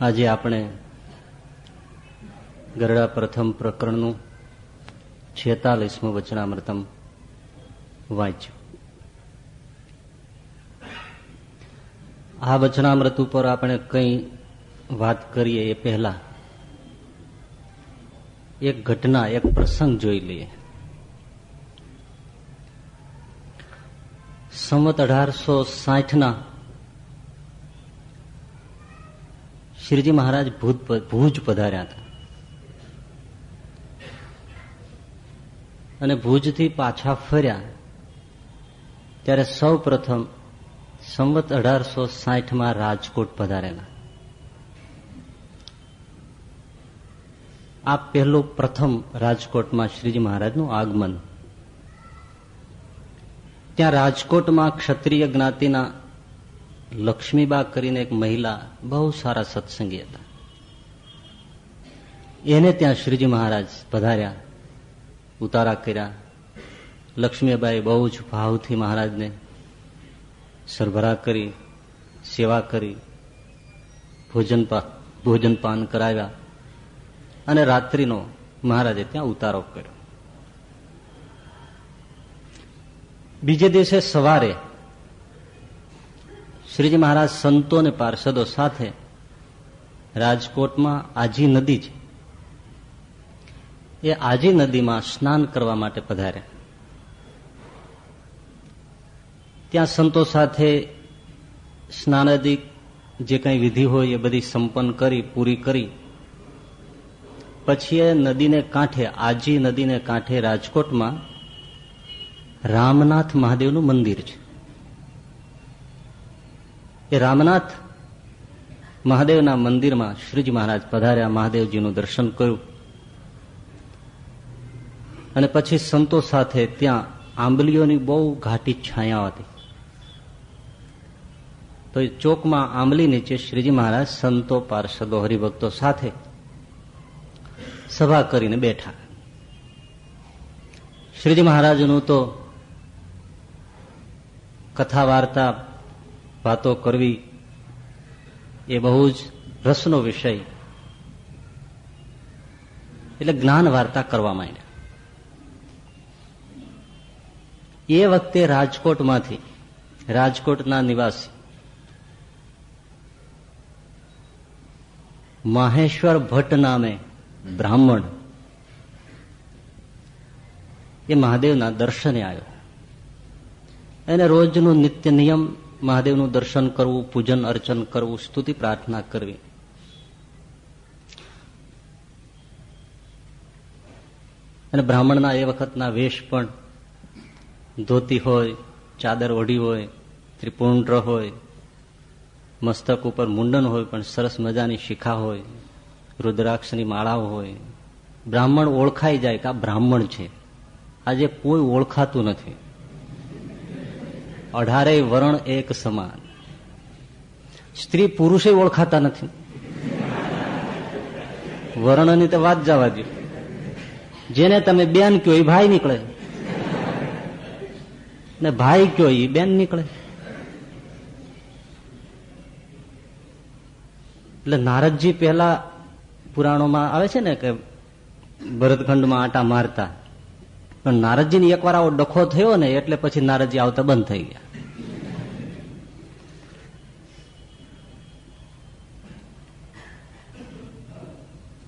આજે આપણે ગરડા પ્રથમ પ્રકરણનું છેતાલીસમું વચનામૃતમ વાંચ્યું. આ વચનામૃત ઉપર આપણે કંઈ વાત કરીએ એ પહેલા એક ઘટના, એક પ્રસંગ જોઈ લઈએ. સંવત અઢારસો સાઠના શ્રીજી મહારાજ ભુજ પધાર્યા હતા. અને ભુજથી પાછા ફર્યા ત્યારે સૌ પ્રથમ સંવત અઢારસો સાઠમાં રાજકોટ પધારેલા. આ પહેલું પ્રથમ રાજકોટમાં શ્રીજી મહારાજનું આગમન. ત્યાં રાજકોટમાં ક્ષત્રિય જ્ઞાતિના લક્ષ્મીબા કરીને એક મહિલા બહુ સારા સત્સંગી હતા. એને ત્યાં શ્રીજી મહારાજ પધાર્યા, ઉતારા કર્યા. લક્ષ્મીબાઈ બહુ જ ભાવથી મહારાજને સરભરા કરી, સેવા કરી, ભોજન ભોજન પાન કરાવ્યા અને રાત્રિનો મહારાજે ત્યાં ઉતારો કર્યો. બીજે દિવસે સવારે શ્રીજી મહારાજ સંતો અને પાર્ષદો સાથે રાજકોટમાં આજી નદી છે. એ આજી નદીમાં સ્નાન કરવા માટે પધાર્યા. ત્યાં સંતો સાથે સ્નાનાદિક જે કંઈ વિધિ હોય એ બધી સંપન્ન કરી, પૂરી કરી. પછી એ નદીને કાંઠે, આજી નદીને કાંઠે રાજકોટમાં રામનાથ મહાદેવનું મંદિર છે. એ રામનાથ મહાદેવના મંદિરમાં શ્રીજી મહારાજ પધાર્યા, મહાદેવજીનું દર્શન કર્યું. અને પછી સંતો સાથે ત્યાં આંબલીઓની બહુ ઘાટી છાયા હતી. તો એ ચોકમાં આંબલી નીચે શ્રીજી મહારાજ સંતો, પાર્ષદો, હરિભક્તો સાથે સભા કરીને બેઠા. શ્રીજી મહારાજનું તો કથા વાર્તા વાતો કરવી એ બહુ જ રસનો વિષય. એટલે જ્ઞાન વાર્તા કરવા માંડ્યા. એ વખતે રાજકોટમાંથી, રાજકોટના નિવાસી માહેશ્વર ભટ્ટ નામે બ્રાહ્મણ એ મહાદેવના દર્શને આવ્યો. એને રોજનું નિત્ય નિયમ મહાદેવનું દર્શન કરવું, પૂજન અર્ચન કરવું, સ્તુતિ પ્રાર્થના કરવી. અને બ્રાહ્મણના એ વખતના વેશ પણ ધોતી હોય, ચાદર ઓઢી હોય ત્રિપુંડ્ર હોય, મસ્તક ઉપર મુંડન હોય, પણ સરસ મજાની શિખા હોય, રુદ્રાક્ષની માળાઓ હોય. બ્રાહ્મણ ઓળખાઈ જાય કે આ બ્રાહ્મણ છે. આજે કોઈ ઓળખાતું નથી. અઢારે વર્ણ એક સમાન. સ્ત્રી પુરુષે ઓળખાતા નથી. વર્ણની તો વાત જવા દો જેને તમે બેન કયો એ ભાઈ નીકળે. ને ભાઈ કયો એ બેન નીકળે. એટલે નારદજી પહેલા પુરાણોમાં આવે છે ને કે ભરતખંડમાં આટા મારતા. પણ નારદજીને એકવાર આવો ડખો થયો ને એટલે પછી નારદજી આવતા બંધ થઈ ગયા.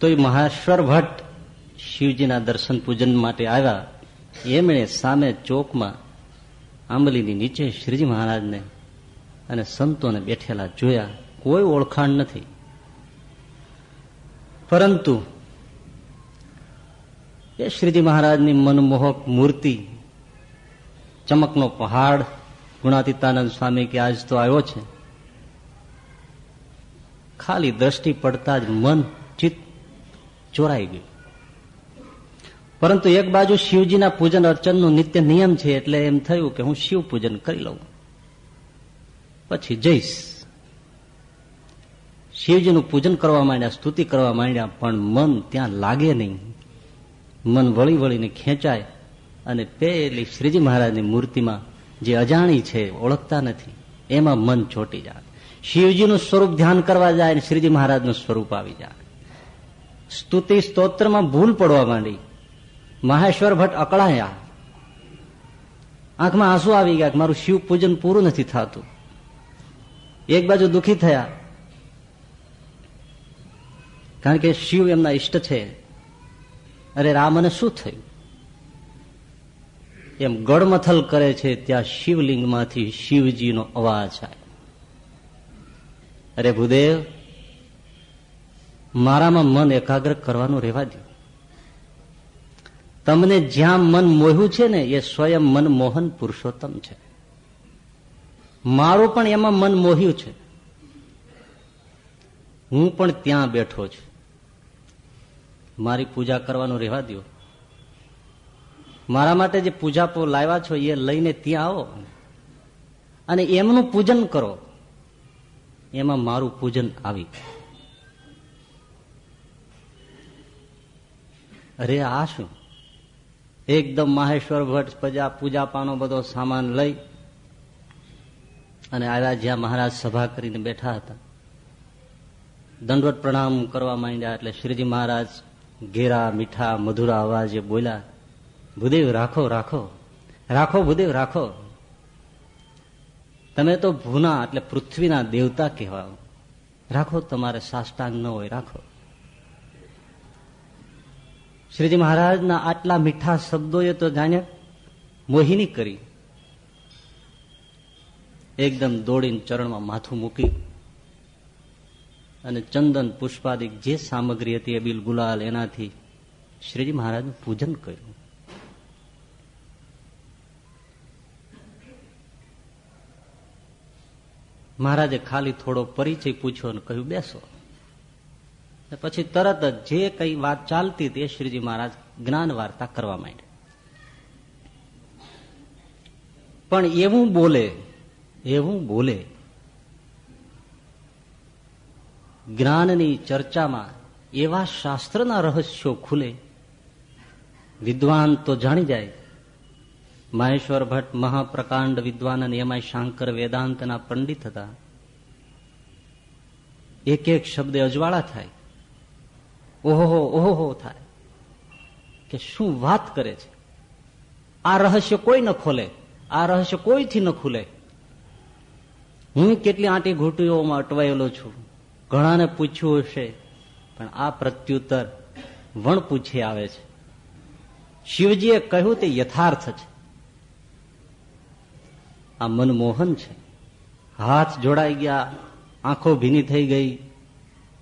તો એ મહાશ્વર ભટ્ટ શિવજીના દર્શન પૂજન માટે આવ્યા. એમણે સામે ચોકમાં આંબલીની નીચે શ્રીજી મહારાજને અને સંતોને બેઠેલા જોયા. કોઈ ઓળખાણ નથી. પરંતુ એ શ્રીજી મહારાજની મનમોહક મૂર્તિ, ચમકનો પહાડ, ગુણાતીતાનંદ સ્વામી કે આજ તો આવ્યો છે. ખાલી દ્રષ્ટિ પડતા જ મન ચિત્ત ચોરાઈ ગયું પરંતુ એક બાજુ શિવજીના પૂજન અર્ચનનું નિત્ય નિયમ છે એટલે એમ થયું કે હું શિવ પૂજન કરી લઉં. પછી જઈશ. શિવજીનું પૂજન કરવા માંડ્યા, સ્તુતિ કરવા માંડ્યા, પણ મન ત્યાં લાગે નહીં. મન વળી વળીને ખેંચાય અને પેલી શ્રીજી મહારાજની મૂર્તિમાં જે અજાણી છે, ઓળખતા નથી, એમાં મન ચોટી જાય. શિવજીનું સ્વરૂપ ધ્યાન કરવા જાય અને શ્રીજી મહારાજનું સ્વરૂપ આવી જાય. સ્તુતિ સ્તોત્રમાં ભૂલ પડવા માંડી. મહેશ્વર ભટ્ટ અકળાયા. આંખમાં આંસુ આવી ગયા મારું શિવ પૂજન પૂરું નથી થતું. એક બાજુ દુખી થયા. કારણ કે શિવ એમના ઈષ્ટ છે. અરે રામને શું થયું? એમ ગળમથલ કરે છે ત્યાં શિવલિંગમાંથી શિવજીનો અવાજ આવે અરે ભૂદેવ મારામાં મન એકાગ્ર કરવાનું રહેવા દો તમને જ્યાં મન મોહ્યું છે ને, એ સ્વયં મનમોહન પુરુષોત્તમ છે. મારું પણ એમાં મન મોહ્યું છે. હું પણ ત્યાં બેઠો છું. મારી પૂજા કરવાનું રહેવા દો મારા માટે જે પૂજા લાવ્યા છો, એ લઈને ત્યાં આવો. અને એમનું પૂજન કરો. એમાં મારું પૂજન આવી અરે આ શું? એકદમ માહેશ્વર ભટ્ટ પ્રજા પૂજા પાનો બધો સામાન લઈ અને આવ્યા જ્યાં મહારાજ સભા કરીને બેઠા હતા. દંડવત પ્રણામ કરવા માંડ્યા એટલે શ્રીજી મહારાજ ઘેરા, મીઠા, મધુરા અવાજે બોલ્યા, ભૂદેવ, રાખો રાખો રાખો ભૂદેવ, રાખો. તમે તો ભૂના એટલે પૃથ્વીના દેવતા કહેવાઓ. રાખો તમારે સાષ્ટાંગ ન હોય, રાખો. શ્રીજી મહારાજના આટલા મીઠા શબ્દોએ તો જાણે મોહિની કરી. એકદમ દોડીને ચરણમાં માથું મૂકી અને ચંદન પુષ્પાદિક જે સામગ્રી હતી એ બિલ ગુલાલ એનાથી શ્રીજી મહારાજનું પૂજન કર્યું. મહારાજે ખાલી થોડો પરિચય પૂછ્યો અને કહ્યું, બેસો. પછી તરત જ જે કઈ વાત ચાલતી તે શ્રીજી મહારાજ જ્ઞાન વાર્તા કરવા માંડ્યા. પણ એવું બોલે એવું બોલે, જ્ઞાનની ચર્ચામાં એવા શાસ્ત્રના રહસ્યો ખુલે, વિદ્વાન તો જાણી જાય, મહેશ્વર ભટ્ટ મહાપ્રકાંડ વિદ્વાન અને એમાં શાંકર વેદાંતના પંડિત હતા. એક એક શબ્દ અજવાળા થાય. ઓહો ઓહો થાય. કે શું વાત કરે છે? આ રહસ્ય કોઈ ન ખોલે. આ રહસ્ય કોઈથી ન ખુલે? હું કેટલી આંટી ઘૂંટીઓમાં અટવાયેલો છું. ઘણાને પૂછ્યું હશે, પણ આ પ્રત્યુત્તર વણ પૂછી આવે છે. શિવજીએ કહ્યું તે યથાર્થ છે. આ મનમોહન છે. હાથ જોડાઈ ગયા, આંખો ભીની થઈ ગઈ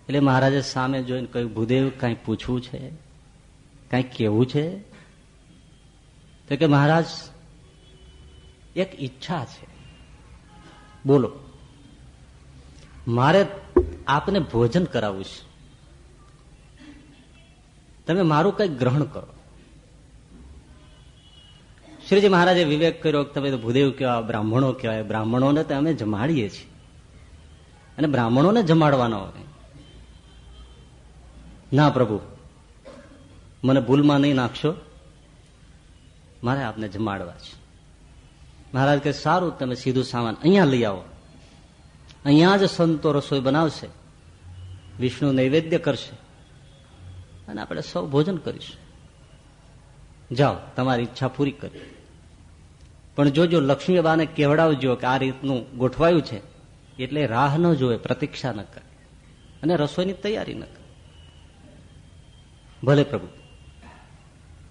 એટલે મહારાજે સામે જોઈને કહ્યું, ભૂદેવ, કઈ પૂછવું છે? કઈ કેવું છે? તો કે, મહારાજ, એક ઈચ્છા છે. બોલો, મારે આપને ભોજન કરાવવું છે. તમે મારું કઈ ગ્રહણ કરો. શ્રીજી મહારાજે વિવેક કર્યો તમે તો ભૂદેવ કેવા બ્રાહ્મણો કહેવાય. બ્રાહ્મણોને તો અમે જમાડીએ છીએ. અને બ્રાહ્મણોને જમાડવાનો હોય. ના પ્રભુ, મને ભૂલમાં નહીં નાખશો. મારે આપને જમાડવા છે. મહારાજ કે સારું, તમે સીધું સામાન અહીંયા લઈ આવો. અહીંયા જ સંતો રસોઈ બનાવશે. વિષ્ણુ નૈવેદ્ય કરશે. અને આપણે સૌ ભોજન કરીશું. જાઓ, તમારી ઈચ્છા પૂરી કરી. પણ જોજો, લક્ષ્મીબાને કેવડાવજો કે આ રીતનું ગોઠવાયું છે. એટલે રાહ ન જોવે, પ્રતીક્ષા ન કરે. અને રસોઈની તૈયારી ન કરે. ભલે પ્રભુ.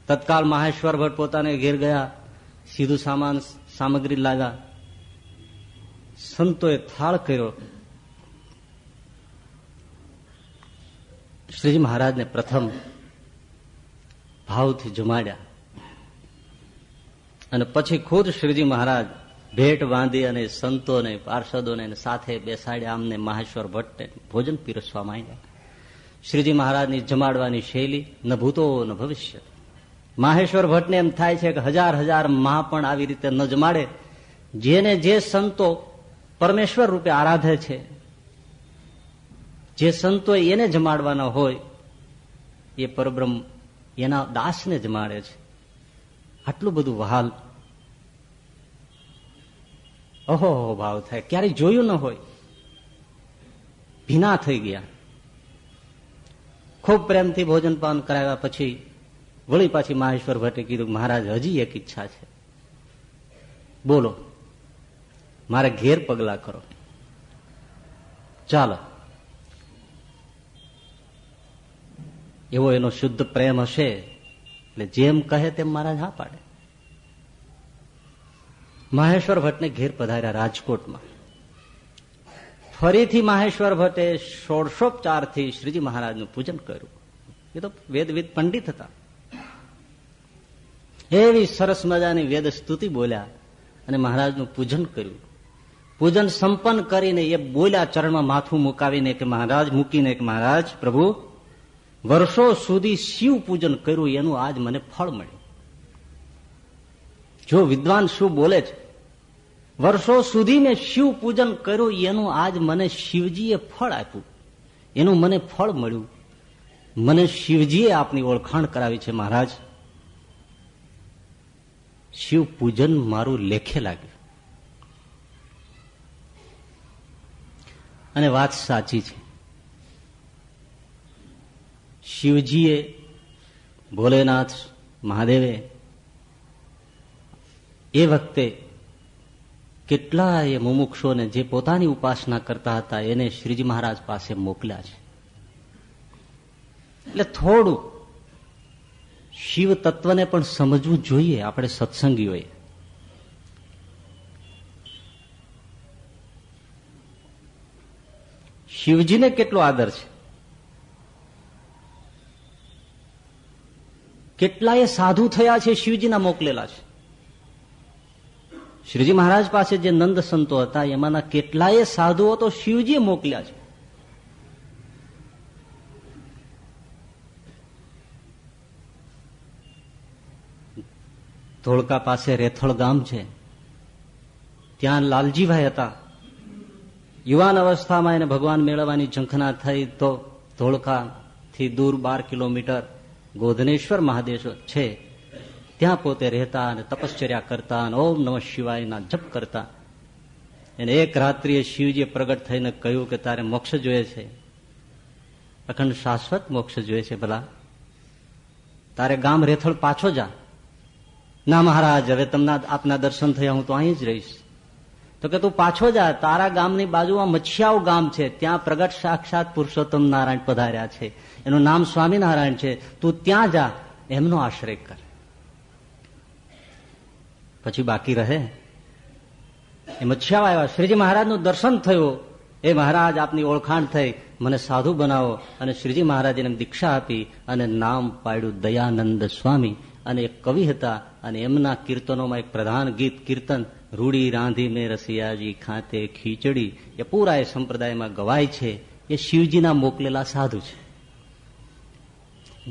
તત્કાલ માહેશ્વર ભટ્ટ પોતાને ઘેર ગયા, સીધું સામાન સામગ્રી લાવ્યા. સંતોએ થાળ કર્યો. શ્રીજી મહારાજને પ્રથમ ભાવથી જમાડ્યા. અને પછી ખુદ શ્રીજી મહારાજ ભેટ બાંધી અને સંતોને, પાર્ષદોને સાથે બેસાડ્યા અમને મહેશ્વર ભટ્ટને ભોજન પીરસવા માંડ્યા. શ્રીજી મહારાજની જમાડવાની શૈલી ન ભૂતો ન ભવિષ્ય. માહેશ્વર ભટ્ટને એમ થાય છે કે હજાર હજાર મા પણ આવી રીતે ન જમાડે. જેને જે સંતો પરમેશ્વર રૂપે આરાધે છે, જે સંતો એને જમાડવાના હોય, એ પરબ્રહ્મ એના દાસને જમાડે છે. આટલું બધું વહાલ. અહો ભાવ થાય. ક્યારેય જોયું ન હોય. ભીના થઈ ગયા. ખૂબ પ્રેમથી ભોજન પાન કરાવ્યા પછી વળી પાછી મહેશ્વર ભટ્ટે કીધું, મહારાજ, હજી એક ઈચ્છા છે. બોલો, મારે ઘેર પગલા કરો. ચાલો. એવો એનો શુદ્ધ પ્રેમ હશે, એટલે જેમ કહે તેમ મહારાજ હા પાડે. મહેશ્વર ભટ્ટને ઘેર પધાર્યા રાજકોટમાં. ફરીથી મહેશ્વર ભટ્ટે ષોડશોપચારથી શ્રીજી મહારાજનું પૂજન કર્યું. એ તો વેદવિદ પંડિત હતા. એવી સરસ મજાની વેદ સ્તુતિ બોલ્યા અને મહારાજનું પૂજન કર્યું. પૂજન સંપન્ન કરીને એ બોલ્યા ચરણમાં માથું મુકાવીને કે મહારાજ, મૂકીને કે મહારાજ, પ્રભુ, વર્ષો સુધી શિવ પૂજન કર્યું, એનું આજ મને ફળ મળ્યું. જો વિદ્વાન શું બોલે છે? વર્ષો સુધી મેં શિવ પૂજન કર્યું, એનું આજ મને શિવજીએ ફળ આપ્યું. એનું મને ફળ મળ્યું. મને શિવજીએ આપની ઓળખાણ કરાવી છે, મહારાજ. શિવ પૂજન મારું લેખે લાગ્યું. અને વાત સાચી છે. શિવજીએ ભોલેનાથ, મહાદેવે એ વખતે કેટલાય મુમુક્ષોને જે પોતાની ઉપાસના કરતા હતા, એને શ્રીજી મહારાજ પાસે મોકલ્યા છે. એટલે થોડું શિવ તત્વને પણ સમજવું જોઈએ આપણે સત્સંગીઓએ. શિવજીને કેટલો આદર છે? કેટલાય સાધુ થયા છે, શિવજીના મોકલેલા છે. શ્રીજી મહારાજ પાસે જે નંદ સંતો હતા, એમાંના કેટલાય સાધુઓ તો શિવજીએ મોકલ્યા છે. ધોળકા પાસે રેથળ ગામ છે. ત્યાં લાલજીભાઈ હતા. યુવાન અવસ્થામાં એને ભગવાન મેળવવાની ઝંખના થઈ તો ધોળકાથી દૂર બાર કિલોમીટર ગોધનેશ્વર મહાદેવ છે. ત્યાં પોતે રહેતા અને તપશ્ચર્યા કરતા અને ઓમ નમઃ શિવાયના જપ કરતા. એને એક રાત્રિએ શિવજીએ પ્રગટ થઈને કહ્યું કે તારે મોક્ષ જોઈએ છે. અખંડ શાશ્વત મોક્ષ જોઈએ છે ભલા. તારે ગામ રેથળ પાછો જા. ના મહારાજ, હવે તમને આપના દર્શન થયા, હું તો અહીં જ રહીશ. તો કે તું પાછો જા, તારા ગામની બાજુમાં મચ્છિયાઓ ગામ છે, ત્યાં પ્રગટ સાક્ષાત પુરુષોત્તમ નારાયણ પધાર્યા છે. એનું નામ સ્વામિનારાયણ છે. તું ત્યાં જા, એમનો આશ્રય કર. પછી બાકી રહે? એ મચ્છિયાઓ આવ્યા. શ્રીજી મહારાજનું દર્શન થયું. એ મહારાજ આપની ઓળખાણ થઈ. મને સાધુ બનાવો. અને શ્રીજી મહારાજને દીક્ષા આપી અને નામ પાડ્યું દયાનંદ સ્વામી. અને એક કવિ હતા. અને એમના કીર્તનોમાં એક પ્રધાન ગીત કીર્તન, રૂડી રાંધી મેં રસિયાજી ખાતે ખીચડી. એ પૂરા એ સંપ્રદાયમાં ગવાય છે. એ શિવજીના મોકલેલા સાધુ છે.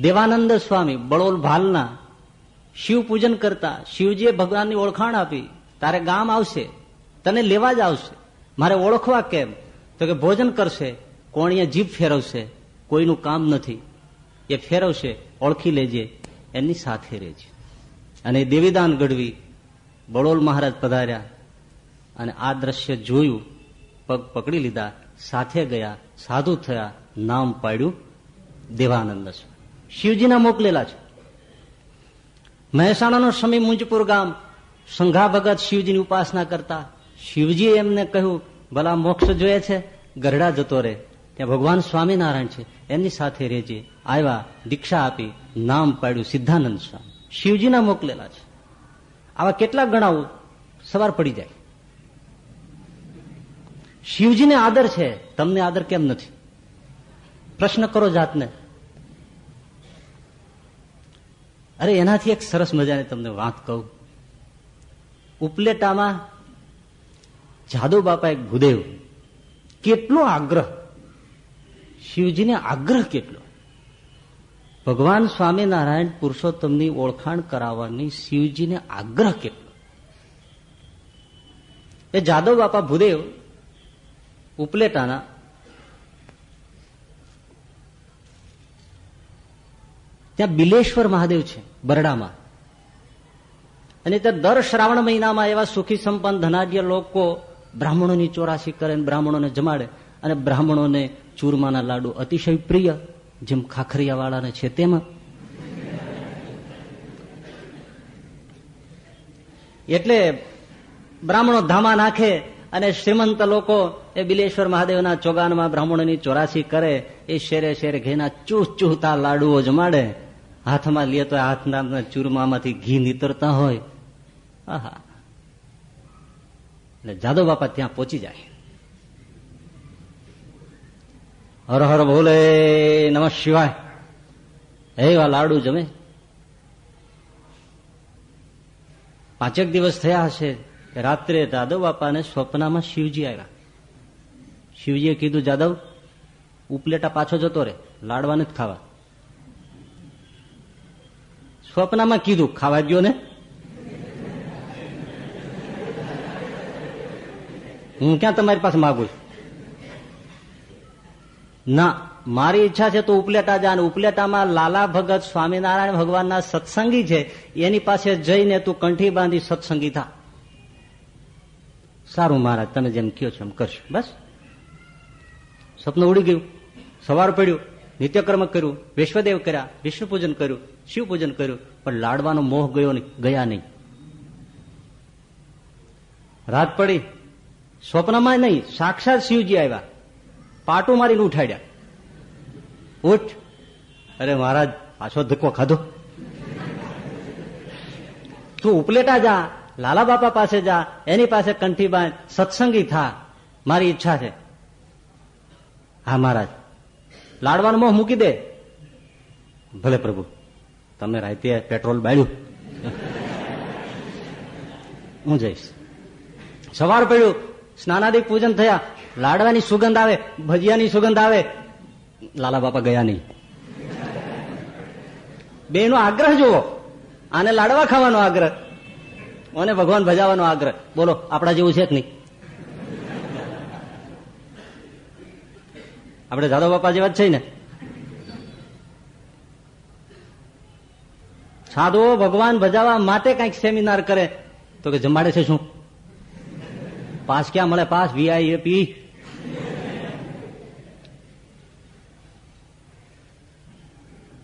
દેવાનંદ સ્વામી, બળોલ ભાલના શિવ પૂજન કરતા શિવજીએ ભગવાનની ઓળખાણ આપી, તારે ગામ આવશે, તને લેવા જ આવશે. મારે ઓળખવા કેમ? તો કે ભોજન કરશે, કોણીએ જીભ ફેરવશે, કોઈનું કામ નથી. એ ફેરવશે, ઓળખી લેજે, એની સાથે રહેજે. અને દેવીદાન ગઢવી બળોલ મહારાજ પધાર્યા અને આ દ્રશ્ય જોયું, પગ પકડી લીધા, સાથે ગયા, સાધુ થયા, નામ પાડ્યું દેવાનંદ શિવજીના મોકલેલા છે. મહેસાણાનો સમી મુંજપુર ગામ સંઘા ભગત શિવજીની ઉપાસના કરતા શિવજીએ એમને કહ્યું, ભલા મોક્ષ જોઈએ છે, ગરડા જતો રહે. ત્યાં ભગવાન સ્વામિનારાયણ છે. એમની સાથે રહેજે. આવ્યા, દીક્ષા આપી, નામ પાડ્યું સિદ્ધાનંદ સ્વામી. શિવજીના મોકલેલા છે. આવા કેટલા ગણાવું સવાર પડી જાય. શિવજીને આદર છે. તમને આદર કેમ નથી? પ્રશ્ન કરો જાતને. અરે, એનાથી એક સરસ મજાની તમને વાત કહું. ઉપલેટામાં જાદવ બાપા એક ભૂદેવ કેટલો આગ્રહ. શિવજીને આગ્રહ કેટલો. ભગવાન સ્વામિનારાયણ પુરુષોત્તમની ઓળખાણ કરાવવાની શિવજીને આગ્રહ કેટલો. એ જાદવ બાપા ભૂદેવ ઉપલેટાના ત્યાં બિલેશ્વર મહાદેવ છે, બરડામાં. અને ત્યાં દર શ્રાવણ મહિનામાં એવા સુખી સંપન્ન ધનાઢ્ય લોકો બ્રાહ્મણોની ચોરાસી કરે બ્રાહ્મણોને જમાડે અને બ્રાહ્મણોને ચૂરમાના લાડુ અતિશય પ્રિય, જેમ ખાખરિયા વાળાને છે તેમાં. એટલે બ્રાહ્મણો ધામા નાખે અને શ્રીમંત લોકો એ બિલેશ્વર મહાદેવના ચોગાનમાં બ્રાહ્મણોની ચોરાસી કરે, એ શેરે શેરે ઘેના ચૂહ ચૂહતા લાડુઓ જમાડે. હાથમાં લે તો હાથના ચૂરમામાંથી ઘી નીતરતા હોય. આહા. એટલે જાદવ બાપા ત્યાં પહોંચી જાય. હર હર બોલે, નમ શિવાય. એવા લાડુ જમે. પાંચેક દિવસ થયા હશે રાત્રે જાદવ બાપાને સ્વપ્નમાં શિવજી આવ્યા. શિવજીએ કીધું, જાદવ, ઉપલેટા પાછો જતો રે લાડવા જ ખાવા. સ્વપ્નમાં કીધું, ખાવા ગયો ને? હું ક્યાં તમારી પાસે માગું છું? ના, મારી ઈચ્છા છે તો ઉપલેટા જા ઉપલેટામાં લાલા ભગત સ્વામિનારાયણ ભગવાનના સત્સંગી છે. એની પાસે જઈને તું કંઠી બાંધી સત્સંગી થા. સારું મહારાજ, તમે જેમ કયો છો એમ કરશું. બસ. સપનું ઉડી ગયું. સવાર પડ્યું. નિત્યકર્મ કર્યું વિશ્વદેવ કર્યા વિષ્ણુ પૂજન કર્યું શિવ પૂજન કર્યું પણ લાડવાનો મોહ ગયો ગયા નહીં. રાત પડી, સ્વપ્નમાં નહીં, સાક્ષાત શિવજી આવ્યા. પાટું મારીને ઉઠાડ્યા. ઉઠ. અરે મહારાજ, પાછો ધક્કો ખાધો. તું ઉપલેટા જા, લાલા બાપા પાસે જા, એની પાસે કંઠી બાંધ, સત્સંગી થા. મારી ઈચ્છા છે. હા, મહારાજ. લાડવાનો મોહ મૂકી દે. ભલે પ્રભુ તમે રાતે પેટ્રોલ બાળ્યું. હું જઈશ. સવાર પડ્યું, સ્નાનાદિક પૂજન થયા. લાડવાની સુગંધ આવે, ભજીયાની સુગંધ આવે. લાલા બાપા ગયા નહીં. બે આગ્રહ જુઓ. આને લાડવા ખાવાનો આગ્રહ. અને ભગવાન ભજાવાનો આગ્રહ. બોલો, આપણા જેવું છે કે નહીં? આપણે દાદા બાપા જેવા જ છે ને. સાધુઓ ભગવાન ભજાવવા માટે કંઈક સેમિનાર કરે. તો કે જમાડે છે શું? પાસ ક્યાં મળે? પાસ વીઆઈપી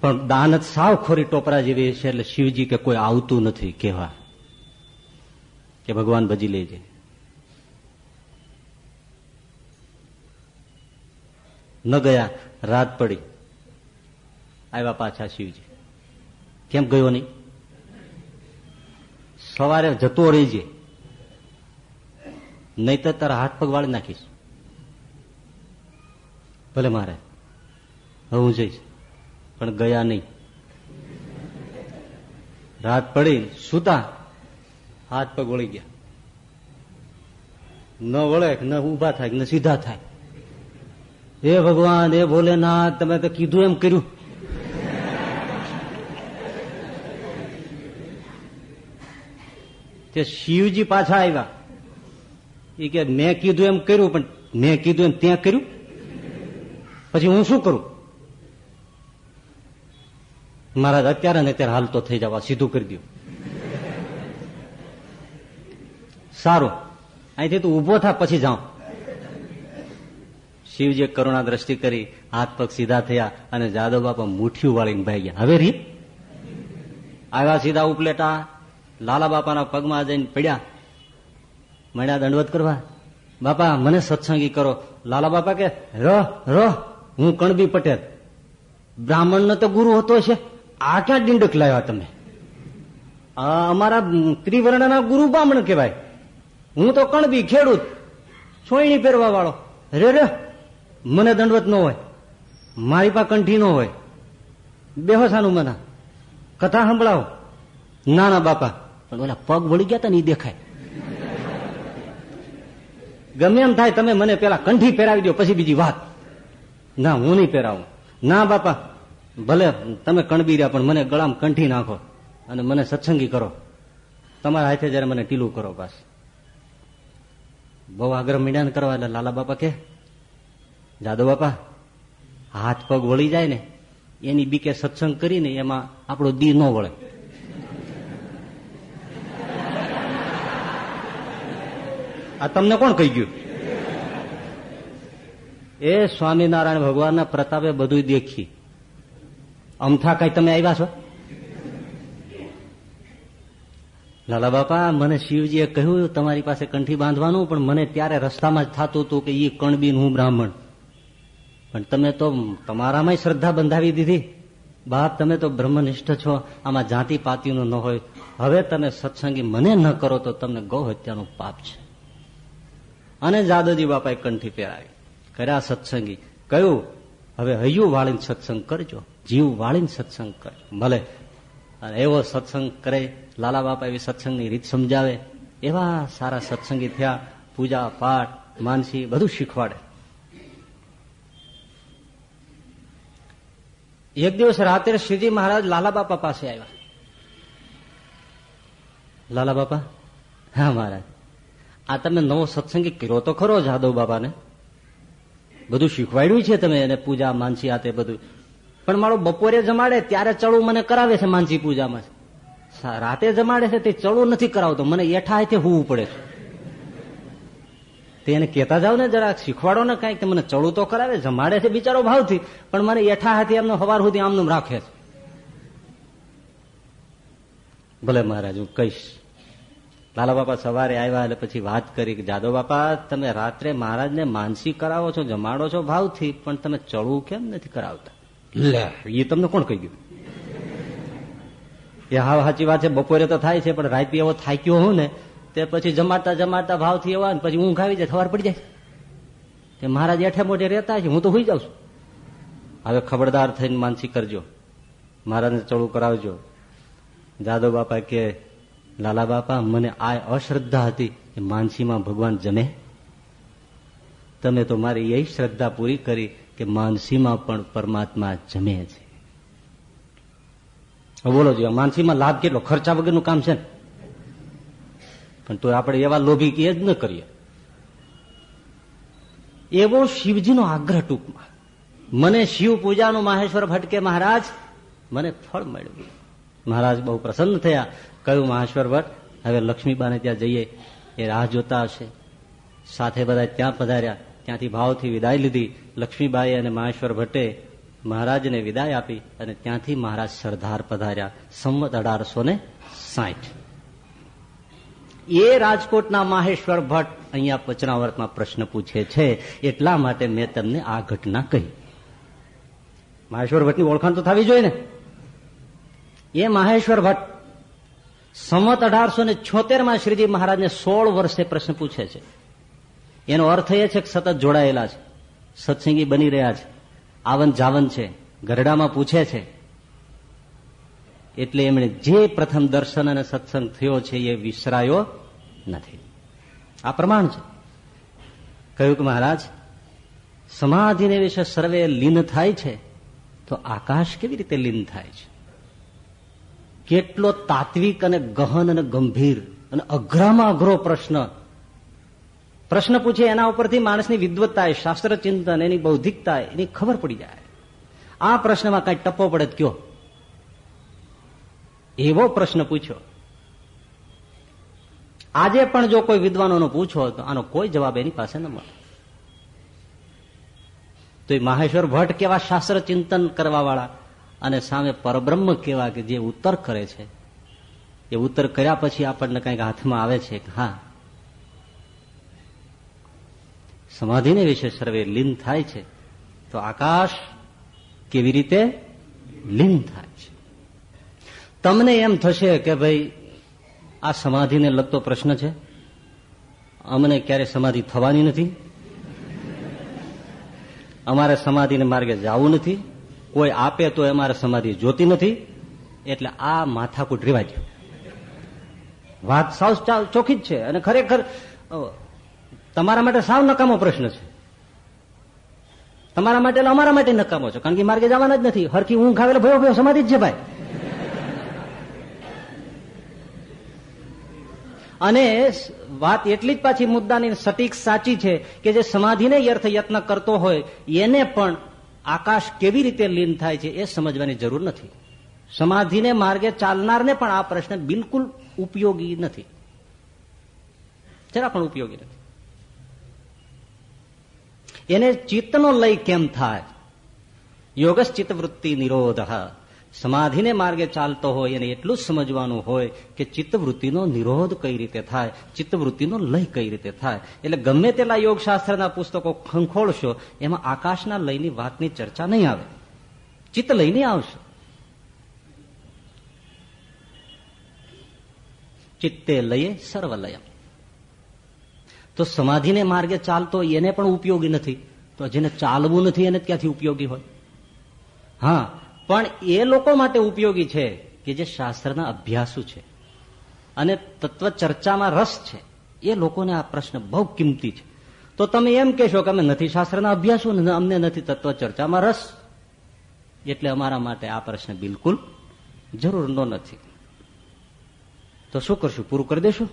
પણ દાનત સાવ ખોરી ટોપરા જેવી છે એટલે શિવજી કે કોઈ આવતું નથી કેવા કે ભગવાન ભજી લેજે. ન ગયા, રાત પડી. આવ્યા પાછા શિવજી. કેમ ગયો નહીં? સવારે જતો રહીજે. નહીં તો તારા હાથ પગ વાળી નાખીશ. ભલે મારે હું જઈશ, પણ ગયા નહીં. રાત પડી, સુતા, હાથ પગ વળી ગયા. ન વળે, ન ઊભા થાય, ન સીધા થાય. હે ભગવાન, હે ભોલેનાથ, તમે તો કીધું એમ કર્યું. તે શિવજી પાછા આવ્યા. એ કે, મેં કીધું એમ કર્યું, પણ મેં કીધું એમ ત્યાં કર્યું? પછી હું શું કરું? મહારાજ, અત્યારે ને અત્યારે હાલતો થઈ જવા, સીધું કરી દઉં સારું. અહીંથી તું ઊભો થા, પછી જાઉં. શિવજીએ કરુણા દ્રષ્ટિ કરી હાથ પગ સીધા થયા અને જાદવ બાપા મુઠ્યું વાળીને ભાઈ હવે રી? આવ્યા સીધા ઉપલેટા, લાલા બાપાના પગમાં જઈને પડ્યા. મળ્યા દંડવત કરવા. બાપા, મને સત્સંગી કરો. લાલા બાપા કે, રો રો, હું કણબી પટેલ. બ્રાહ્મણ તો ગુરુ હતો છે. આ ક્યાં ડીંડક લાવ્યા તમે? અમારા ત્રિવર્ણના ગુરુ બ્રાહ્મણ કહેવાય. હું તો કણબી ખેડૂત. છોયણી પહેરવા વાળો. રે રે મને દંડવત ન હોય મારી પાસે કંઠી ન હોય બેહોસાનું મના. કથા સંભળાવો. ના ના બાપા. પણ ઓલા પગ વળી ગયા તા ને એ દેખાય. ગમે એમ થાય તમે મને પેલા કંઠી પહેરાવી દો પછી બીજી વાત. ના હું નહીં પહેરાવું. ના બાપા ભલે તમે કણબી રહ્યા પણ મને ગળામાં કંઠી નાખો અને મને સત્સંગી કરો. તમારા હાથે જયારે મને ટીલું કરો પાસ બહુ આગ્રહ મીડાન કરવા એટલે લાલા બાપા કે. જાદવ બાપા, હાથ પગ વળી જાય ને, એની બીકે સત્સંગ કરીને એમાં આપણો દી ન વળે. આ તમને કોણ કહી ગયું? એ સ્વામિનારાયણ ભગવાનના પ્રતાપે બધું દેખી. અમથા કઈ તમે આવ્યા છો? લાલા બાપા, મને શિવજીએ કહ્યું, તમારી પાસે કંઠી બાંધવાનું, પણ મને ત્યારે રસ્તામાં જ થતું હતું કે એ કણબીન હું બ્રાહ્મણ. પણ તમે તો તમારામાં શ્રદ્ધા બંધાવી દીધી. બાપ, તમે તો બ્રહ્મનિષ્ઠ છો, આમાં જાતિ પાતિનું ન હોય. હવે તમે સત્સંગી મને ન કરો તો તમને ગૌ હત્યાનું પાપ છે. અને જાદવજી બાપાએ કંઠી પહેરાવી. કર્યા સત્સંગી કયું હવે હૈયું વાળીને સત્સંગ કરજો, જીવ વાળીને સત્સંગ કરજો. ભલે. એવો સત્સંગ કરે, લાલા બાપા એવી સત્સંગની રીત સમજાવે. એવા સારા સત્સંગી થયા, પૂજા પાઠ, માનસી બધું શીખવાડે. એક દિવસ રાત્રે શ્રીજી મહારાજ લાલા બાપા પાસે આવ્યા. લાલા બાપા? હા, મહારાજ. આ તમે નવો સત્સંગી કર્યો તો ખરો જાદવ બાપાને. બધું શીખવાડ્યું છે તમે એને પૂજા, માનસી આ બધું. પણ મારો બપોરે જમાડે, ત્યારે ચડું મને કરાવે છે માનસી પૂજામાં. રાતે જમાડે છે તે ચડું નથી કરાવતો. મને એઠા હાથે હોવું પડે છે. તે એને કહેતા જાવ ને જરા શીખવાડો ને કંઈક મને ચડું તો કરાવે, જમાડે છે બિચારો ભાવથી, પણ મને એઠા હાથી એમનો હવાર સુધી આમનું રાખે છે. ભલે મહારાજ, હું કહીશ. લાલા બાપા સવારે આવ્યા એટલે પછી વાત કરી કે, જાદવ બાપા, તમે રાત્રે મહારાજને માનસી કરાવો છો, જમાડો છો ભાવથી, પણ તમે ચડવું કેમ નથી કરાવતા? લે એ તમને કોણ કહી ગયું? એ હા સાચી વાત છે, બપોરે તો થાય છે, પણ રાતે એવો થાક્યો હું ને તે પછી જમાડતા જમાડતા ભાવથી એવા ને પછી ઊંઘ આવી જાય ખબર પડી જાય. કે મહારાજ એઠે મોઢે રહેતા છે, હું તો હોઈ જાઉં છું. હવે ખબરદાર થઈને માનસી કરજો. મહારાજને ચડું કરાવજો. જાદવ બાપા કે, લાલા બાપા, મને આ અશ્રદ્ધા હતી કે માનસીમાં ભગવાન જમે. તમે તો મારી એ શ્રદ્ધા પૂરી કરી કે માનસીમાં પણ પરમાત્મા જમે છે. બોલો જો માનસીમાં લાભ કેટલો? ખર્ચા વગરનું કામ છે ને? પણ તો આપણે એવા લોભી કે જ ન કરીએ. એવો શિવજીનો આગ્રહ ટૂંકમાં. મને શિવ પૂજાનું માહેશ્વર ભટકે મહારાજ, મને ફળ મળ્યું. મહારાજ બહુ પ્રસન્ન થયા. કયું મહેશ્વર ભટ્ટ, હવે લક્ષ્મીબાને ત્યાં જઈએ. એ રાહ જોતા હશે. સાથે બધા ત્યાં પધાર્યા. ત્યાંથી ભાવથી વિદાય લીધી. લક્ષ્મીબાઈ અને મહેશ્વર ભટ્ટે મહારાજને વિદાય આપી અને ત્યાંથી મહારાજ સરદાર પધાર્યા. સંમત અઢારસો ને સાઠ. એ રાજકોટના માહેશ્વર ભટ્ટ અહીંયા પચનાવર્તમાં પ્રશ્ન પૂછે છે, એટલા માટે મેં તમને આ ઘટના કહી. માહેશ્વર ભટ્ટની ઓળખાણ તો થવી જોઈએ ને. એ માહેશ્વર ભટ્ટ સમત અઢારસો ને છોતેરમાં શ્રીજી મહારાજને સોળ વર્ષે પ્રશ્ન પૂછે છે. એનો અર્થ એ છે કે સતત જોડાયેલા છે, સત્સંગી બની રહ્યા છે, આવન જાવન છે, ગરડામાં પૂછે છે. એટલે એમણે જે પ્રથમ દર્શન અને સત્સંગ થયો છે એ વિસરાયો નથી આ પ્રમાણ છે. કહ્યું કે મહારાજ, સમાધિને વિશે સર્વે લીન થાય છે, તો આકાશ કેવી રીતે લીન થાય છે? કેટલો તાત્વિક અને ગહન અને ગંભીર અને અઘરામાં અઘરો પ્રશ્ન. પ્રશ્ન પૂછે એના ઉપરથી માણસની વિદ્વત્તા શાસ્ત્ર ચિંતન, એની બૌદ્ધિકતા એની ખબર પડી જાય. આ પ્રશ્નમાં કઈ ટપ્પો પડે કયો? એવો પ્રશ્ન પૂછ્યો. આજે પણ જો કોઈ વિદ્વાનોનો પૂછો તો આનો કોઈ જવાબ એની પાસે ન મળે. તો એ માહેશ્વર ભટ્ટ કેવા શાસ્ત્ર ચિંતન કરવા વાળા અને સામે પરબ્રહ્મ કેવા કે જે ઉત્તર કરે છે, એ ઉત્તર કર્યા પછી આપણને કંઈક હાથમાં આવે છે કે હા. સમાધિને વિશે સર્વે લીન થાય છે, તો આકાશ કેવી રીતે લીન થાય છે? તમને એમ થશે કે ભાઈ આ સમાધિને લગતો પ્રશ્ન છે? અમને ક્યારે સમાધિ થવાની નથી? અમારે સમાધિને માર્ગે જવું નથી. કોઈ આપે તો અમારે સમાધિ જોતી નથી. એટલે આ માથાકૂટ રિવાજ. વાત સાવ ચોખ્ખી જ છે અને ખરેખર તમારા માટે સાવ નકામો પ્રશ્ન છે. તમારા માટે અમારા માટે નકામો છે, કારણ કે માર્ગે જવાના જ નથી. હરખી ઊંઘ આવેલો ભયો ભયો સમાધિ જ છે ભાઈ. અને વાત એટલી જ પાછી મુદ્દાની સટીક સાચી છે કે જે સમાધિને અર્થ યત્ન કરતો હોય, એને પણ આકાશ કેવી રીતે લીન થાય છે એ સમજવાની જરૂર નથી. સમાધિને માર્ગે ચાલનારને પણ આ પ્રશ્ન બિલકુલ ઉપયોગી નથી. જરા પણ ઉપયોગી નથી. એને ચિત્તનો લય કેમ થાય? યોગસ ચિત્તવૃત્તિ નિરોધ. સમાધિને માર્ગે ચાલતો હોય એને એટલું સમજવાનું હોય કે ચિત્તવૃત્તિનો નિરોધ કઈ રીતે થાય, ચિત્તવૃત્તિનો લય કઈ રીતે થાય. એટલે ગમે તેટલા યોગશાસ્ત્રના પુસ્તકો ખંખોળશો, એમાં આકાશના લયની વાતની ચર્ચા નહીં આવે. ચિત્ત લઈને આવશે. ચિત્તે લયે સર્વલય તો સમાધિને માર્ગે ચાલતો એને પણ ઉપયોગી નથી. તો જેને ચાલવું નથી એને ક્યાંથી ઉપયોગી હોય? હા પણ એ લોકો માટે ઉપયોગી છે કે જે શાસ્ત્રના અભ્યાસુ છે અને તત્વ ચર્ચામાં રસ છે. એ લોકોને આ પ્રશ્ન બહુ કિંમતી છે. તો તમે એમ કહેશો કે અમે નથી શાસ્ત્રના અભ્યાસો અમને નથી તત્વ ચર્ચામાં રસ. એટલે અમારા માટે આ પ્રશ્ન બિલકુલ જરૂરનો નથી. તો શું કરશું? પૂરું કરી દેશું?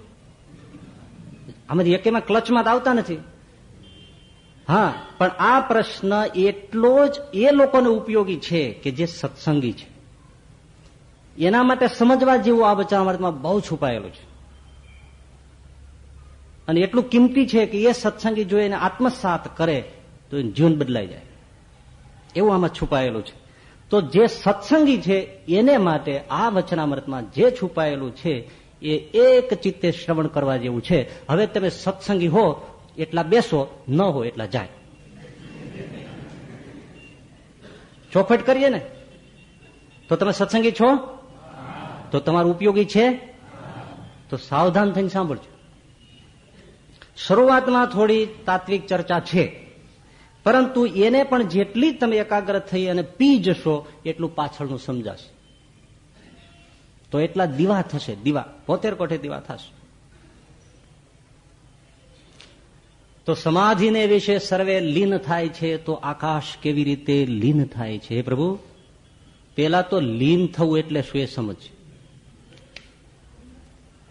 આમાંથી એકેમાં ક્લચમાં આવતા નથી. હા, પણ આ પ્રશ્ન એટલો જ એ લોકોને ઉપયોગી છે કે જે સત્સંગી છે. એના માટે સમજવા જેવું આ વચનામૃતમાં બહુ છુપાયેલું છે. અને એટલું કિંમતી છે કે એ સત્સંગી જો એને આત્મસાત કરે, તો જીવન બદલાઈ જાય. એવું આમાં છુપાયેલું છે. તો જે સત્સંગી છે, એને માટે આ વચનામૃતમાં જે છુપાયેલું છે, એ એક ચિત્તે શ્રવણ કરવા જેવું છે. હવે તમે સત્સંગી હો એટલા બેસો, ન હોય એટલા જાય. ચોખવટ કરીએ ને? તો તમે સત્સંગી છો? તો તમારું ઉપયોગી છે? તો સાવધાન થઈને સાંભળજો. શરૂઆતમાં થોડી તાત્વિક ચર્ચા છે. પરંતુ એને પણ જેટલી તમે એકાગ્ર થઈ અને પી જશો, એટલું પાછળનું સમજાશે. તો એટલા દીવા થશે, દીવા. પોતેર કોઠે દીવા થશે. તો સમાધિને વિશે સર્વે લીન થાય છે, તો આકાશ કેવી રીતે લીન થાય છે? પ્રભુ, પેલા તો લીન થવું એટલે શું એ સમજ.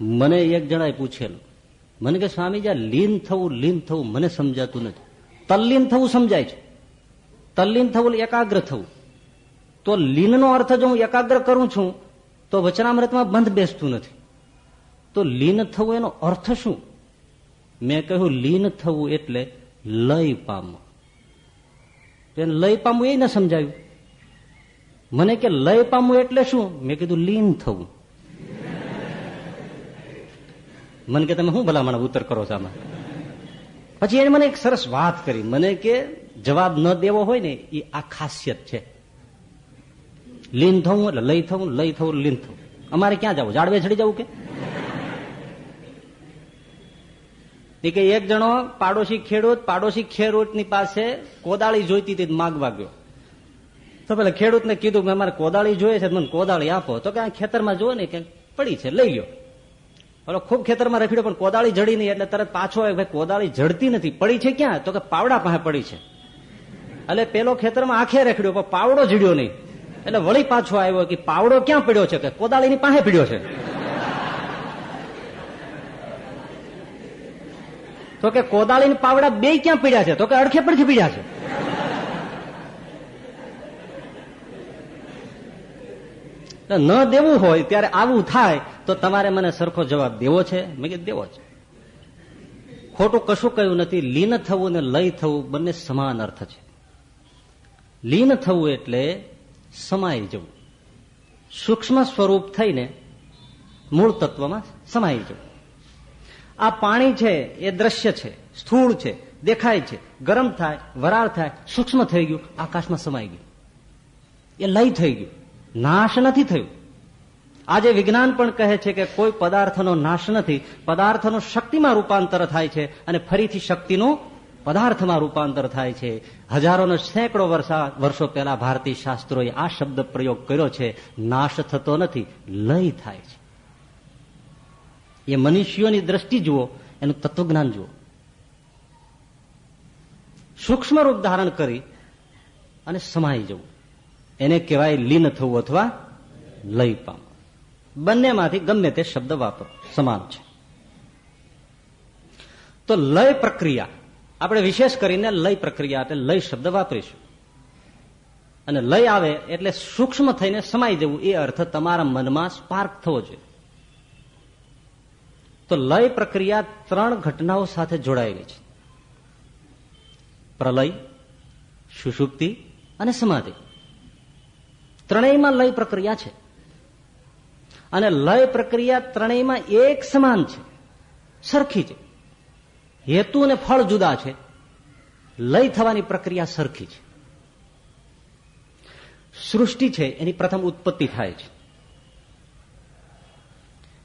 મને એક જણાએ પૂછેલું. મને કે સ્વામી જ્યાં લીન થવું લીન થવું મને સમજાતું નથી. તલ્લીન થવું સમજાય છે. તલ્લીન થવું એકાગ્ર થવું. તો લીનનો અર્થ જો હું એકાગ્ર કરું છું, તો વચનામૃતમાં બંધ બેસતું નથી. તો લીન થવું એનો અર્થ શું? મેં કહ્યું, લીન થવું એટલે લય પામવું લય પામવું એ ન સમજાયું. મને કે લય પામવું એટલે શું? મેં કીધું, લીન થવું. મને કે, તમે શું ભલામણ ઉત્તર કરો છો આમાં? પછી એને મને એક સરસ વાત કરી. મને કે, જવાબ ન દેવો હોય ને એ આ ખાસિયત છે. લીન થવું એટલે લઈ થવું લઈ થવું લીન થવું. અમારે ક્યાં જવું? જાડવે ચડી જવું કે? કે એક જણો પાડોશી ખેડૂત, પાડોશી ખેડૂતની પાસે કોદાળી જોઈતી હતી માગવા ગયો. તો પેલા ખેડૂતને કીધું કે અમારે કોદાળી જોઈએ છે, મને કોદાળી આપો. તો કે આ ખેતરમાં જુઓ ને કે પડી છે, લઈ લો હવે ખૂબ ખેતરમાં રખડ્યો, પણ કોદાળી જડી નહીં, એટલે તરત પાછો ભાઈ, કોદાળી જડતી નથી. પડી છે ક્યાં? તો કે પાવડા પાસે પડી છે. એટલે પેલો ખેતરમાં આખે રખડ્યો, પણ પાવડો જડ્યો નહીં. એટલે વળી પાછો આવ્યો કે પાવડો ક્યાં પડ્યો છે? કે કોદાળીની પાસે પડ્યો છે. તો કે કોદાળી પાવડા બે ક્યાં પીડ્યા છે? તો કે અડખે પડખે પીડ્યા છે. ન દેવું હોય ત્યારે આવું થાય તો તમારે મને સરખો જવાબ દેવો છે? મેં કે દેવો છે. ખોટું કશું કહ્યું નથી. લીન થવું ને લય થવું બંને સમાન અર્થ છે. લીન થવું એટલે સમાઈ જવું. સૂક્ષ્મ સ્વરૂપ થઈને મૂળ તત્વમાં સમાઈ જવું. આ પાણી છે, એ દ્રશ્ય છે, સ્થૂળ છે, દેખાય છે, ગરમ થાય, વરાળ થાય, સૂક્ષ્મ થઈ ગયું, આકાશમાં સમાઈ ગયું. એ લય થઈ ગયું, નાશ નથી થયું. આજે વિજ્ઞાન પણ કહે છે કે કોઈ પદાર્થનો નાશ નથી, પદાર્થનું શક્તિમાં રૂપાંતર થાય છે અને ફરીથી શક્તિનું પદાર્થમાં રૂપાંતર થાય છે. હજારોનો સેંકડો વર્ષો પહેલા ભારતીય શાસ્ત્રોએ આ શબ્દ પ્રયોગ કર્યો છે, નાશ થતો નથી, લય થાય છે. એ મનુષ્યોની દ્રષ્ટિ જુઓ, એનું તત્વજ્ઞાન જુઓ. સૂક્ષ્મ રૂપ ધારણ કરી અને સમાઈ જવું. એને કહેવાય લીન થવું અથવા લય પામ બંનેમાંથી ગમે તે શબ્દ વાપરો. સમાન છે. તો લય પ્રક્રિયા. આપણે વિશેષ કરીને લય પ્રક્રિયા એટલે લય શબ્દ વાપરીશું. અને લય આવે એટલે સૂક્ષ્મ થઈને સમાઈ જવું એ અર્થ તમારા મનમાં સ્પાર્ક થવો જોઈએ. તો લય પ્રક્રિયા ત્રણ ઘટનાઓ સાથે જોડાયેલી છે. પ્રલય, સુષુપ્તિ અને સમાધિ. ત્રણેયમાં લય પ્રક્રિયા છે. અને લય પ્રક્રિયા ત્રણેયમાં એક સમાન છે. સરખી છે. હેતુ અને ફળ જુદા છે. લય થવાની પ્રક્રિયા સરખી છે. સૃષ્ટિ છે, એની પ્રથમ ઉત્પત્તિ થાય છે.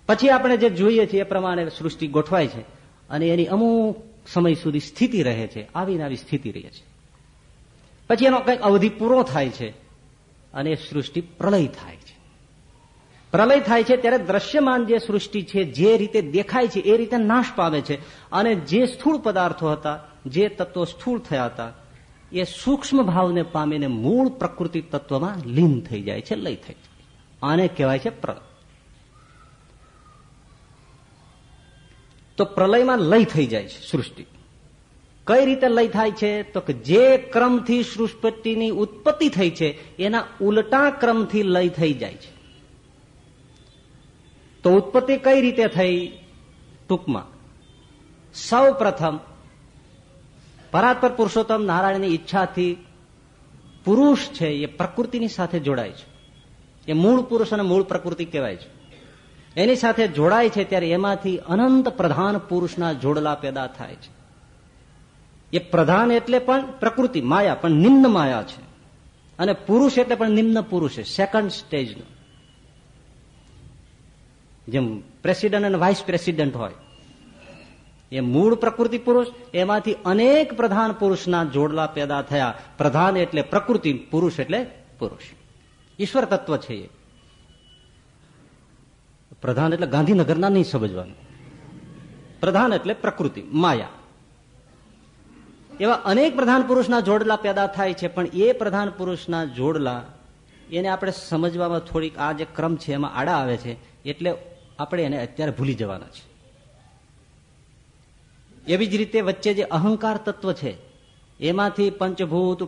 પછી આપણે જે જોઈએ છીએ એ પ્રમાણે સૃષ્ટિ ગોઠવાય છે અને એની અમુક સમય સુધી સ્થિતિ રહે છે આવીને આવી સ્થિતિ રહે છે. પછી એનો કંઈક અવધિ પૂરો થાય છે અને સૃષ્ટિ પ્રલય થાય છે. પ્રલય થાય છે ત્યારે દ્રશ્યમાન જે સૃષ્ટિ છે, જે રીતે દેખાય છે, એ રીતે નાશ પામે છે અને જે સ્થૂળ પદાર્થો હતા, જે તત્વો સ્થૂળ થયા હતા, એ સૂક્ષ્મ ભાવને પામીને મૂળ પ્રકૃતિ તત્વમાં લીન થઈ જાય છે, લય થઈ જાય આને કહેવાય છે પ્રલય. તો પ્રલયમાં લય થઈ જાય છે સૃષ્ટિ. કઈ રીતે લય થાય છે? તો કે જે ક્રમથી સૃષ્ટિની ઉત્પત્તિ થઈ છે, એના ઉલટા ક્રમથી લય થઈ જાય છે. તો ઉત્પત્તિ કઈ રીતે થઈ? ટૂંકમાં સૌ પ્રથમ પરાત્પર પુરુષોત્તમ નારાયણની ઈચ્છાથી પુરુષ છે એ પ્રકૃતિની સાથે જોડાય છે. એ મૂળ પુરુષ અને મૂળ પ્રકૃતિ કહેવાય છે. એની સાથે જોડાય છે ત્યારે એમાંથી અનંત પ્રધાન પુરુષના જોડલા પેદા થાય છે. એ પ્રધાન એટલે પણ પ્રકૃતિ, માયા, પણ નિમ્ન માયા છે. અને પુરુષ એટલે પણ નિમ્ન પુરુષ છે સેકન્ડ સ્ટેજનો જેમ પ્રેસિડન્ટ અને વાઇસ પ્રેસિડન્ટ હોય, એ મૂળ પ્રકૃતિ પુરુષ, એમાંથી અનેક પ્રધાન પુરુષના જોડલા પેદા થયા. પ્રધાન એટલે પ્રકૃતિ, પુરુષ એટલે પુરુષ. ઈશ્વર તત્વ છે એ. પ્રધાન એટલે ગાંધીનગરના નહીં સમજવાનું. પ્રધાન એટલે પ્રકૃતિ, માયા. એવા અનેક પ્રધાન પુરુષના જોડલા પેદા થાય છે, પણ એ પ્રધાન પુરુષના જોડલા, એને આપણે સમજવામાં થોડીક આ જે ક્રમ છે, એમાં આડા આવે છે, એટલે આપણે એને અત્યારે ભૂલી જવાના છે. એવી જ રીતે વચ્ચે જે અહંકાર તત્વ છે, એમાંથી પંચભૂત,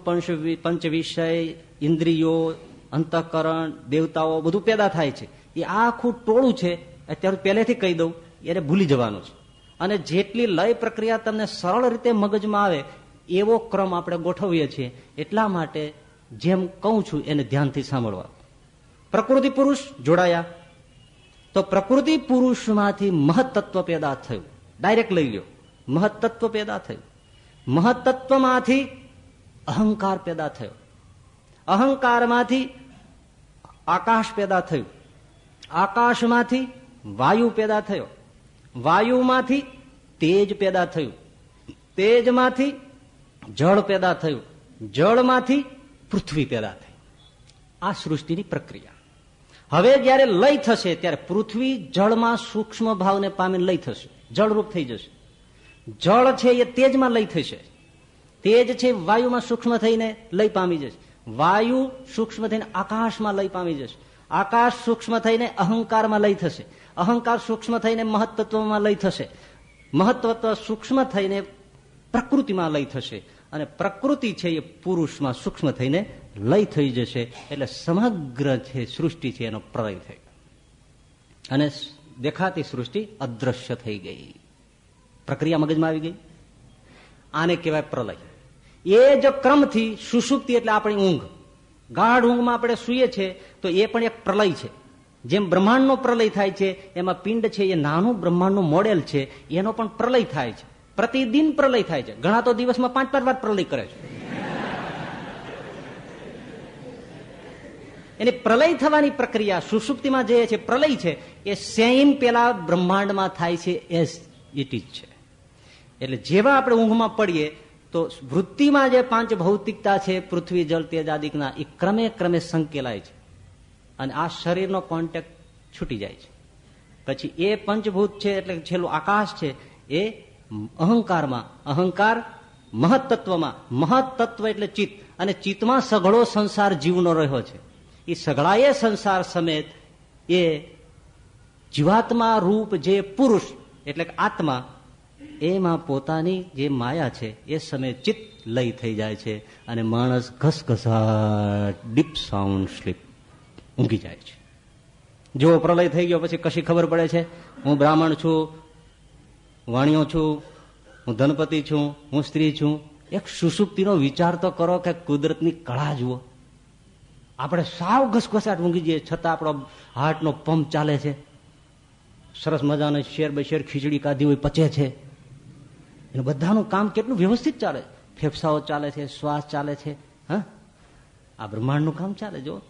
પંચ વિષય, ઇન્દ્રિયો, અંતઃકરણ, દેવતાઓ બધું પેદા થાય છે. એ આખું ટોળું છે, અત્યારે પહેલેથી કહી દઉં, એને ભૂલી જવાનું છે. અને જેટલી લય પ્રક્રિયા તમને સરળ રીતે મગજમાં આવે, એવો ક્રમ આપણે ગોઠવીએ છીએ. એટલા માટે જેમ કહું છું, એને ધ્યાનથી સાંભળવા. પ્રકૃતિ પુરુષ જોડાયા. તો પ્રકૃતિ પુરુષમાંથી મહત્તત્વ પેદા થયું. ડાયરેક્ટ લઈ લ્યો. મહત્તત્વ પેદા થયું. મહત્તત્વમાંથી અહંકાર પેદા થયો. અહંકારમાંથી આકાશ પેદા થયું. આકાશમાંથી વાયુ પેદા થયો. વાયુમાંથી તેજ પેદા થયું. તેજમાંથી જળ પેદા થયું. જળમાંથી પૃથ્વી પેદા થઈ. આ સૃષ્ટિની પ્રક્રિયા. હવે જયારે લય થશે, ત્યારે પૃથ્વી જળમાં સૂક્ષ્મ ભાવને પામીને લય થશે. જળરૂપ થઈ જશે. જળ છે એ તેજમાં લય થશે. તેજ છે વાયુમાં સૂક્ષ્મ થઈને લય પામી જશે. વાયુ સૂક્ષ્મ થઈને આકાશમાં લય પામી જશે. આકાશ સૂક્ષ્મ થઈને અહંકારમાં લય થશે. અહંકાર સૂક્ષ્મ થઈને મહત્તત્વમાં લય થશે. મહત્વત્વ સૂક્ષ્મ થઈને પ્રકૃતિમાં લય થશે. અને પ્રકૃતિ છે એ પુરુષમાં સૂક્ષ્મ થઈને લય થઈ જશે. એટલે સમગ્ર છે સૃષ્ટિ છે એનો પ્રલય થઈ અને દેખાતી સૃષ્ટિ અદ્રશ્ય થઈ ગઈ. પ્રક્રિયા મગજમાં આવી ગઈ. આને કહેવાય પ્રલય. એ જ ક્રમથી સુષુપ્તિ એટલે આપણી ઊંઘ. ગાઢ ઊંઘમાં આપણે સૂઈએ છીએ તો એ પણ એક પ્રલય છે. જેમ બ્રહ્માંડનો પ્રલય થાય છે, એમાં પિંડ છે, એ નાનું બ્રહ્માંડનું મોડેલ છે, એનો પણ પ્રલય થાય છે. પ્રતિદિન પ્રલય થાય છે. ઘણા તો દિવસમાં પાંચ પાંચ વાર પ્રલય કરે છે. એની પ્રલય થવાની પ્રક્રિયા સુસુપ્તિમાં જે છે, પ્રલય છે, એ સેમ પેલા બ્રહ્માંડમાં થાય છે એસ ઇટ ઇઝ છે. એટલે જેવા આપણે ઊંઘમાં પડીએ તો વૃત્તિમાં જે પાંચ ભૌતિકતા છે, પૃથ્વી, જળ, તેજ આદિકના, એ ક્રમે ક્રમે સંકેલાય છે. અને આ શરીરનો કોન્ટેક્ટ છૂટી જાય છે. પછી એ પંચભૂત છે એટલે છેલ્લું આકાશ છે, એ અહંકારમાં, અહંકાર મહત્તત્વમાં, મહત્તત્વ એટલે ચિત્ત. અને ચિત્તમાં સઘળો સંસાર જીવનો રહ્યો છે. એ સઘળાએ સંસાર સમેત એ જીવાત્મા રૂપ જે પુરુષ, એટલે કે આત્મા એમાં પોતાની જે માયા છે, એ સમયે ચિત્ત થઈ જાય છે અને માણસ ઘસઘસાટ, ડીપ સાઉન્ડ સ્લીપ ઊંઘી જાય છે. જો પ્રલય થઈ ગયો પછી કશી ખબર પડે છે? હું બ્રાહ્મણ છું, વાણિયો છું, હું ધનપતિ છું, હું સ્ત્રી છું. એક સુસુપ્તિનો વિચાર તો કરો કે કુદરતની કળા જુઓ. આપણે સાવ ઘસઘસાટ ઊંઘી જઈએ છતાં આપણો હાર્ટનો પંપ ચાલે છે. સરસ મજાનો શેર બે શેર ખીચડી કાઢી હોય પચે છે. એનું બધાનું કામ કેટલું વ્યવસ્થિત ચાલે? ફેફસાઓ ચાલે છે, શ્વાસ ચાલે છે, હા? આ બ્રહ્માંડનું કામ ચાલે જો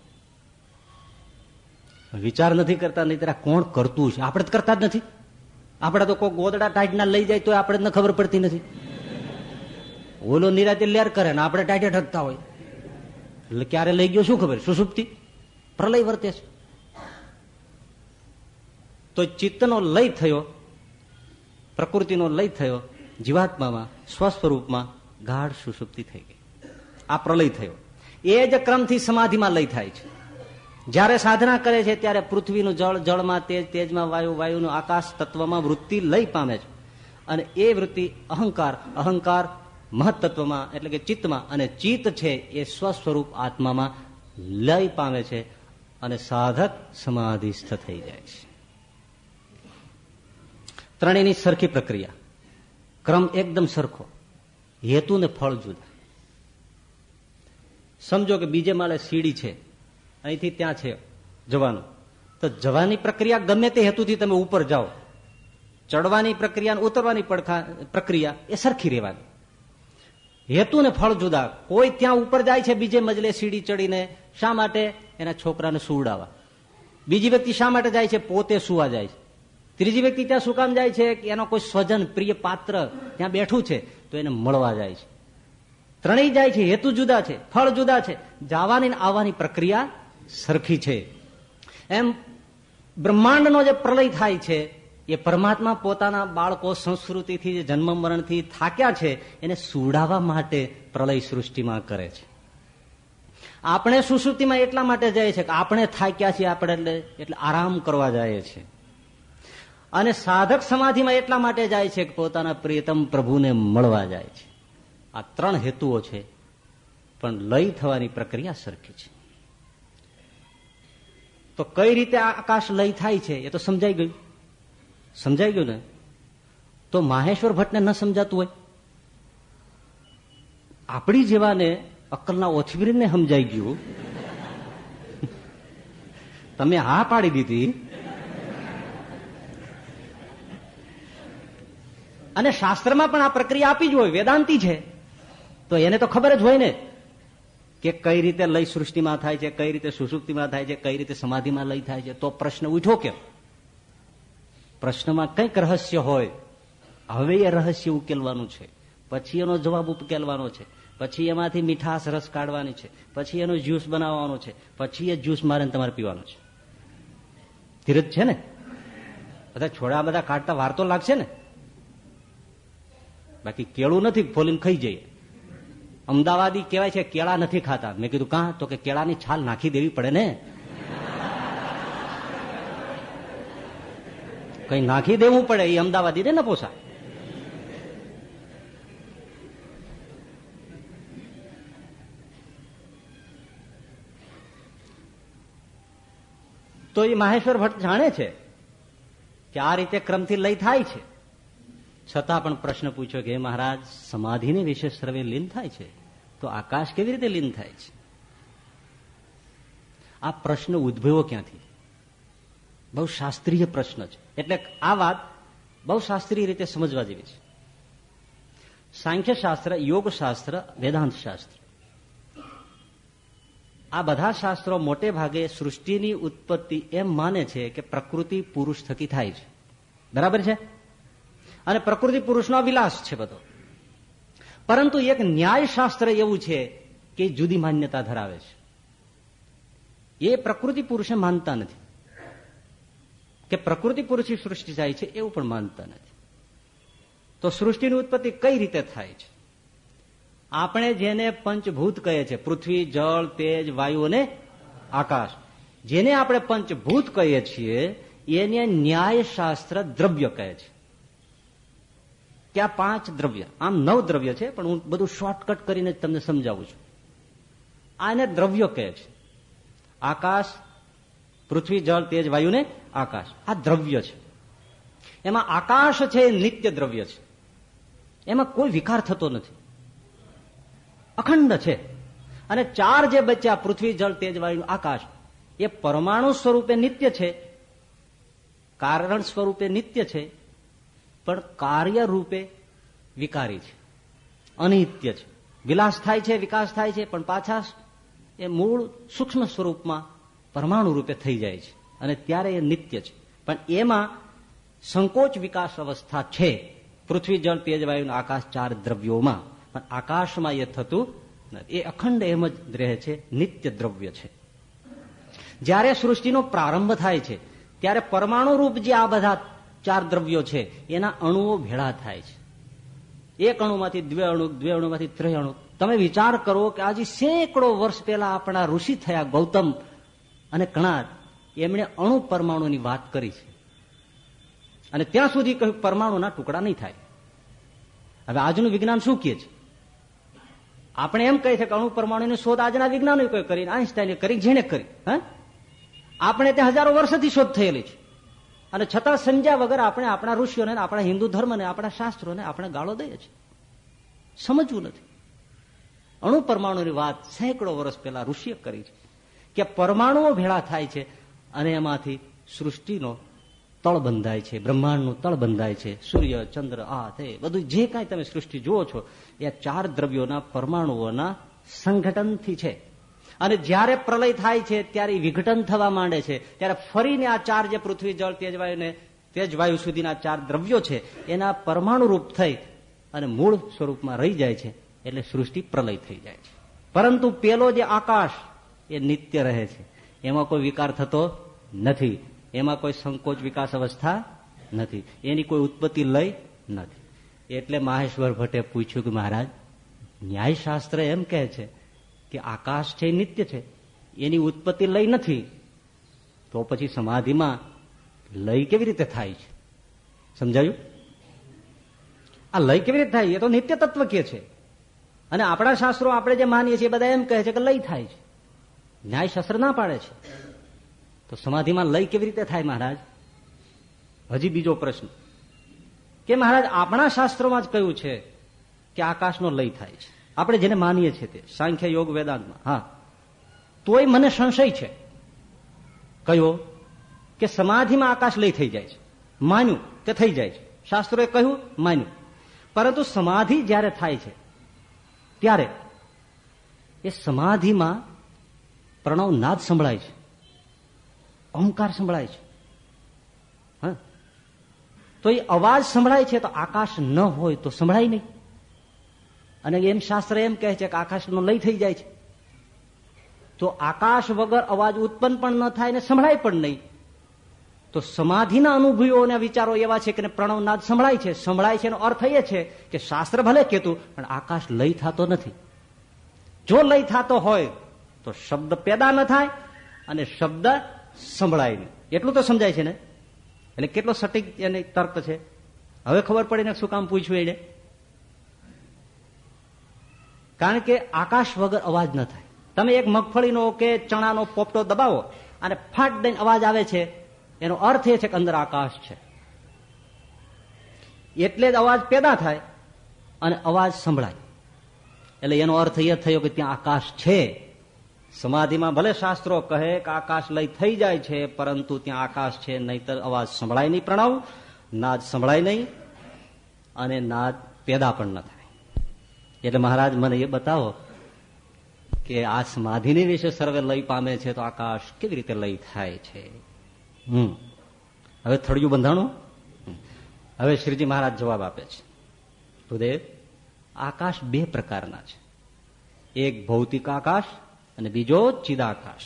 વિચાર નથી કરતા, નહીં તારા કોણ કરતું છે? આપણે તો કરતા જ નથી. આપણે તો કોઈ ગોદડા ટાઈટના લઈ જાય તો આપણે જ ખબર પડતી નથી. ઓલો નિરાતે લેર કરે ને આપણે ટાઈટે ઠગતા હોય. એટલે ક્યારે લઈ ગયો શું ખબર? સુસુપ્તિ? પ્રલય વર્તે છે. તો ચિત્તનો લય થયો, પ્રકૃતિનો લય થયો જીવાત્મામાં સ્વસ્વરૂપમાં ગાઢ સુસુપ્તિ થઈ ગઈ. આ પ્રલય થયો. એ જ ક્રમથી સમાધિમાં લય થાય છે. જ્યારે સાધના કરે છે ત્યારે પૃથ્વીનું જળ, જળમાં તેજ, તેજમાં વાયુ, વાયુનું આકાશ તત્વમાં વૃત્તિ લય પામે છે. અને એ વૃત્તિ અહંકાર અહંકાર મહત્તત્વમાં એટલે કે ચિત્તમાં અને ચિત્ત છે એ સ્વસ્વરૂપ આત્મામાં લય પામે છે અને સાધક સમાધિસ્થ થઈ જાય છે. ત્રણેયની સરખી પ્રક્રિયા. ક્રમ એકદમ સરખો. હેતુ ને ફળ જુદા. સમજો કે બીજે માળે સીડી છે. અહીંથી ત્યાં છે જવાનું. તો જવાની પ્રક્રિયા ગમે તે હેતુથી તમે ઉપર જાઓ. ચડવાની પ્રક્રિયા ઉતરવાની પ્રક્રિયા એ સરખી રહેવાની. હેતુ ને ફળ જુદા. કોઈ ત્યાં ઉપર જાય છે બીજે મજલે સીડી ચડીને, શા માટે? એના છોકરાને સુવડાવવા. બીજી વ્યક્તિ શા માટે જાય છે? પોતે સુવા જાય છે. ત્રીજી વ્યક્તિ ત્યાં શું કામ જાય છે કે એનો કોઈ સ્વજન, પ્રિય પાત્ર ત્યાં બેઠું છે, તો એને મળવા જાય છે. ત્રણેય જાય છે, હેતુ જુદા છે, ફળ જુદા છે. જવાની આવવાની પ્રક્રિયા સરખી છે. એમ બ્રહ્માંડનો જે પ્રલય થાય છે, એ પરમાત્મા પોતાના બાળકો સંસ્કૃતિથી, જે જન્મ મરણથી થાક્યા છે, એને સુડાવવા માટે પ્રલય સૃષ્ટિમાં કરે છે. આપણે સુશ્રુતિમાં એટલા માટે જઈએ છીએ કે આપણે થાક્યા છીએ આપણે એટલે આરામ કરવા જાય છે. અને સાધક સમાધિમાં એટલા માટે જાય છે કે પોતાના પ્રિયતમ પ્રભુને મળવા જાય છે. આ ત્રણ હેતુઓ છે, પણ લય થવાની પ્રક્રિયા સરખી છે. તો કઈ રીતે આકાશ લય થાય છે એ તો સમજાઈ ગયું. સમજાઈ ગયું ને? તો માહેશ્વર ભટ્ટને ન સમજાતું હોય. આપણી જેવાને અક્કલના ઓછવીરને સમજાઈ ગયું. તમે હા પાડી દીધી. અને શાસ્ત્રમાં પણ આ પ્રક્રિયા આપી જ હોય, વેદાંતિ છે. તો એને તો ખબર જ હોય ને કે કઈ રીતે લય સૃષ્ટિમાં થાય છે, કઈ રીતે સુસુપ્તિમાં થાય છે, કઈ રીતે સમાધિમાં લય થાય છે. તો પ્રશ્ન ઉઠો કેમ? પ્રશ્નમાં કંઈક રહસ્ય હોય, હવે એ રહસ્ય ઉકેલવાનું છે. પછી એનો જવાબ ઉકેલવાનો છે. પછી એમાંથી મીઠાશ રસ કાઢવાની છે. પછી એનો જ્યુસ બનાવવાનો છે. પછી એ જ્યુસ મારે તમારે પીવાનો છે. ધીરજ છે ને? બધા છોડા બધા કાઢતા વાર તો લાગશે ને? બાકી કેળું નથી, ફોલીને ખાઈ જઈએ. અમદાવાદી કહેવાય છે, કેળા નથી ખાતા. મેં કીધું, કાં? તો કે કેળાની છાલ નાખી દેવી પડે ને? કઈ નાખી દેવું પડે એ અમદાવાદી ને પોસા તો એ માહેશ્વર ભટ્ટ જાણે છે કે આ રીતે ક્રમથી લઈ થાય છે. છતાં પણ પ્રશ્ન પૂછ્યો કે મહારાજ, સમાધિને વિશે સર્વે લીન થાય છે? તો આકાશ કેવી રીતે લીન થાય છે? આ પ્રશ્ન ઉદ્ભવ્યો ક્યાંથી? બહુ શાસ્ત્રીય પ્રશ્ન છે. એટલે આ વાત બહુ શાસ્ત્રીય રીતે સમજવા જેવી છે. સાંખ્ય શાસ્ત્ર યોગ શાસ્ત્ર વેદાંત શાસ્ત્ર આ બધા શાસ્ત્રો મોટે ભાગે સૃષ્ટિની ઉત્પત્તિ એમ માને છે કે પ્રકૃતિ પુરુષ થકી થાય છે. બરાબર છે? અને પ્રકૃતિ પુરુષનો વિલાસ છે બધો. પરંતુ એક ન્યાયશાસ્ત્ર એવું છે કે જુદી માન્યતા ધરાવે છે. એ પ્રકૃતિ પુરુષે માનતા નથી. કે પ્રકૃતિ પુરુષની સૃષ્ટિ થાય છે એવું પણ માનતા નથી. તો સૃષ્ટિની ઉત્પત્તિ કઈ રીતે થાય છે? આપણે જેને પંચભૂત કહે છે, પૃથ્વી, જળ, તેજ, વાયુ અને આકાશ, જેને આપણે પંચભૂત કહીએ છીએ, એને ન્યાયશાસ્ત્ર દ્રવ્ય કહે છે. કે આ પાંચ દ્રવ્ય, આમ નવ દ્રવ્ય છે, પણ હું બધું શોર્ટકટ કરીને તમને સમજાવું છું. આને દ્રવ્યો કહે છે. આકાશ, પૃથ્વી, જળ, તેજ વાયુ ને આકાશ. આ દ્રવ્ય છે. એમાં આકાશ છે નિત્ય દ્રવ્ય છે. એમાં કોઈ વિકાર થતો નથી. અખંડ છે. અને ચાર જે બચ્યા, પૃથ્વી, જળ, તેજ વાયુ આકાશ, એ પરમાણુ સ્વરૂપે નિત્ય છે. કારણ સ્વરૂપે નિત્ય છે. પણ કાર્ય રૂપે વિકારી છે. અનિત્ય છે. વિલાસ થાય છે, વિકાસ થાય છે, પણ પાછા એ મૂળ સૂક્ષ્મ સ્વરૂપમાં પરમાણુ રૂપે થઈ જાય છે અને ત્યારે એ નિત્ય છે. પણ એમાં સંકોચ વિકાસ અવસ્થા છે. પૃથ્વી, જળ, તેજ, વાયુ આકાશ ચાર દ્રવ્યોમાં. પણ આકાશમાં એ થતું એ અખંડ એમ જ રહે છે, નિત્ય દ્રવ્ય છે. જ્યારે સૃષ્ટિનો પ્રારંભ થાય છે, ત્યારે પરમાણુ રૂપ જે આ બધા ચાર દ્રવ્યો છે, એના અણુઓ ભેળા થાય છે. એક અણુમાંથી દ્વે અણુ, દ્વે અણુમાંથી ત્રણ અણુ. તમે વિચાર કરો કે આજે સેંકડો વર્ષ પહેલા આપણા ઋષિ થયા ગૌતમ અને કણાદ, એમણે અણુ પરમાણુની વાત કરી છે. અને ત્યાં સુધી કહ્યું, પરમાણુના ટુકડા નહીં થાય. હવે આજનું વિજ્ઞાન શું કહે છે? આપણે એમ કહીએ છીએ કે અણુ પરમાણુની શોધ આજના વિજ્ઞાનો કરી આઈન્સ્ટાઈને કરી જેને કરી, હા? આપણે ત્યાં હજારો વર્ષથી શોધ થયેલી છે. અને છતાં સમજ્યા વગર આપણે આપણા ઋષિઓને, આપણા હિન્દુ ધર્મને, આપણા શાસ્ત્રોને આપણે ગાળો દઈએ છીએ. સમજવું નથી. અણુ પરમાણુની વાત સેંકડો વર્ષ પહેલા ઋષિએ કરી છે કે પરમાણુઓ ભેળા થાય છે અને એમાંથી સૃષ્ટિનો તળ બંધાય છે, બ્રહ્માંડનું તળ બંધાય છે, સૂર્ય, ચંદ્ર આ તે બધું જે કાંઈ તમે સૃષ્ટિ જુઓ છો, એ ચાર દ્રવ્યોના પરમાણુઓના સંગઠનથી છે. અને જ્યારે પ્રલય થાય છે, ત્યારે વિઘટન થવા માંડે છે. ત્યારે ફરીને આ ચાર જે પૃથ્વી જળ તેજવાયુ ને તેજવાયુ સુધીના ચાર દ્રવ્યો છે, એના પરમાણુ રૂપ થઈ અને મૂળ સ્વરૂપમાં રહી જાય છે, એટલે સૃષ્ટિ પ્રલય થઈ જાય છે. પરંતુ પેલો જે આકાશ, એ નિત્ય રહે છે. એમાં કોઈ વિકાર થતો નથી. એમાં કોઈ સંકોચ વિકાસ અવસ્થા નથી. એની કોઈ ઉત્પત્તિ લઈ નથી. એટલે માહેશ્વર ભટ્ટે પૂછ્યું કે મહારાજ, ન્યાયશાસ્ત્ર એમ કહે છે કે આકાશ છે, નિત્ય છે, એની ઉત્પત્તિ લઈ નથી, તો પછી સમાધિમાં લય કેવી રીતે થાય છે? સમજાયું? આ લય કેવી રીતે થાય? એ તો નિત્ય તત્વ કે છે. અને આપણા શાસ્ત્રો આપણે જે માનીએ છીએ બધા એમ કહે છે કે લય થાય છે. ન્યાયશાસ્ત્ર ના પાડે છે. તો સમાધિમાં લય કેવી રીતે થાય, મહારાજ? હજી બીજો પ્રશ્ન. કે મહારાજ, આપણા શાસ્ત્રોમાં જ કહ્યું છે કે આકાશનો લય થાય છે. આપણે જેને માનીએ છીએ તે, સાંખ્ય યોગ વેદાંતમાં, હા. તોય મને સંશય છે. કયો કે સમાધિમાં આકાશ લઈ થઈ જાય છે. માન્યું કે થઈ જાય છે. શાસ્ત્રોએ કહ્યું, માન્યું. પરંતુ સમાધિ જ્યારે થાય છે, ત્યારે એ સમાધિમાં પ્રણવ નાદ સંભળાય છે. અહંકાર સંભળાય છે. હા. તો એ અવાજ સંભળાય છે તો આકાશ ન હોય તો સંભળાય નહીં. અને એમ શાસ્ત્ર એમ કહે છે કે આકાશનો લય થઈ જાય છે. તો આકાશ વગર અવાજ ઉત્પન્ન પણ ન થાય ને સંભળાય પણ નહીં. તો સમાધિના અનુભવીઓ વિચારો એવા છે કે પ્રણવનાદ સંભળાય છે. સંભળાય છે એનો અર્થ એ છે કે શાસ્ત્ર ભલે કહેતું, પણ આકાશ લય થતો નથી. જો લય થતો હોય, તો શબ્દ પેદા ન થાય અને શબ્દ સંભળાય નહીં. એટલું તો સમજાય છે ને? એટલે કેટલો સટીક એને તર્ક છે? હવે ખબર પડીને શું કામ પૂછ્યું એને? કારણ કે આકાશ વગર અવાજ ન થાય. તમે એક મગફળીનો કે ચણાનો પોપટો દબાવો અને ફાટ દઈને અવાજ આવે છે. એનો અર્થ એ છે કે અંદર આકાશ છે. એટલે જ અવાજ પેદા થાય અને અવાજ સંભળાય. એટલે એનો અર્થ એ થયો કે ત્યાં આકાશ છે. સમાધિમાં ભલે શાસ્ત્રો કહે કે આકાશ લય થઈ જાય છે, પરંતુ ત્યાં આકાશ છે, નહીતર અવાજ સંભળાય નહીં પ્રણવ, નાદ સંભળાય નહીં અને નાદ પેદા પણ ન થાય. એટલે મહારાજ, મને એ બતાવો કે આ સમાધિને વિશે સર્વે લય પામે છે તો આકાશ કેવી રીતે લય થાય છે? હમ. હવે થળિયું બંધાણું? હવે શ્રીજી મહારાજ જવાબ આપે છે. હૃદય આકાશ બે પ્રકારના છે. એક ભૌતિક આકાશ અને બીજો ચિદાકાશ.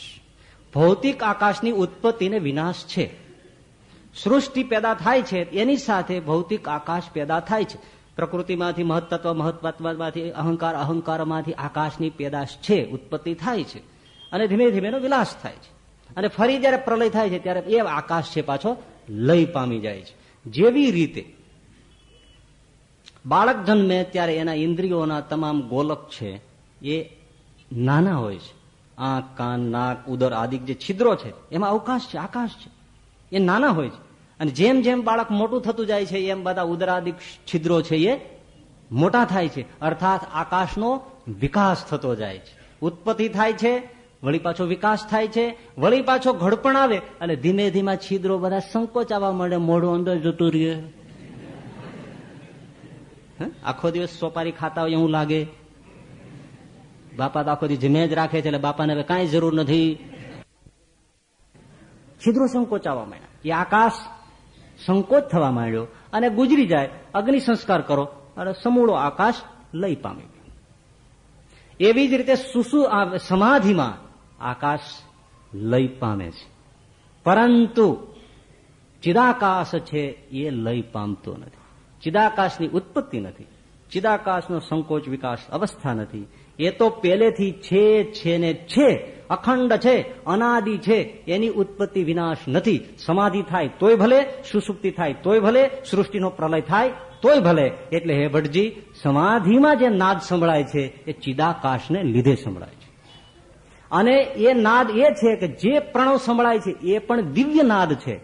ભૌતિક આકાશની ઉત્પત્તિને વિનાશ છે. સૃષ્ટિ પેદા થાય છે, એની સાથે ભૌતિક આકાશ પેદા થાય છે. પ્રકૃતિમાંથી મહત્તત્વ મહત્વત્વમાંથી અહંકાર, અહંકારમાંથી આકાશની પેદાશ છે, ઉત્પત્તિ થાય છે. અને ધીમે ધીમે એનો વિલાસ થાય છે. અને ફરી જયારે પ્રલય થાય છે, ત્યારે એ આકાશ છે પાછો લય પામી જાય છે. જેવી રીતે બાળક જન્મે ત્યારે એના ઇન્દ્રિયોના તમામ ગોલક છે, એ નાના હોય છે. આંખ, કાન, નાક, ઉદર આદિ જે છિદ્રો છે, એમાં અવકાશ છે, આકાશ છે. એ નાના હોય છે. અને જેમ જેમ બાળક મોટું થતું જાય છે, એમ બધા ઉદરાદિક છિદ્રો છે એ મોટા થાય છે. અર્થાત આકાશનો વિકાસ થતો જાય છે. ઉત્પત્તિ થાય છે, વળી પાછો વિકાસ થાય છે, વળી પાછો ઘડપણ આવે અને ધીમે ધીમે છિદ્રો બધા સંકોચાવા મળે મોઢું અંદર જતું રહે. આખો દિવસ સોપારી ખાતા હોય એવું લાગે. બાપા તો આખો દિવસ જ રાખે છે, એટલે બાપાને હવે કાંઈ જરૂર નથી. છિદ્રો સંકોચાવા માંડ્યા. એ આકાશ સંકોચ થવા માંડ્યો અને ગુજરી જાય, અગ્નિ સંસ્કાર કરો, અને સમૂળો આકાશ લઈ પામી એવી જ રીતે સુસુ સમાધિમાં આકાશ લઈ પામે છે. પરંતુ ચિદાકાશ છે એ લઈ પામતો નથી. ચિદાકાશની ઉત્પત્તિ નથી. ચિદાકાશનો સંકોચ વિકાસ અવસ્થા નથી. એ તો પહેલેથી છે છે ને છે અખંડ છે, અનાદિ છે, એની ઉત્પત્તિ વિનાશ નથી. સમાધિ થાય તોય ભલે, સુસુપ્તિ થાય તોય ભલે, સૃષ્ટિનો પ્રલય થાય તોય ભલે. એટલે હે ભટ્ટજી સમાધિમાં જે નાદ સંભળાય છે, એ ચિદાકાશને લીધે સંભળાય છે. અને એ નાદ એ છે કે જે પ્રણવ સંભળાય છે, એ પણ દિવ્ય નાદ છે.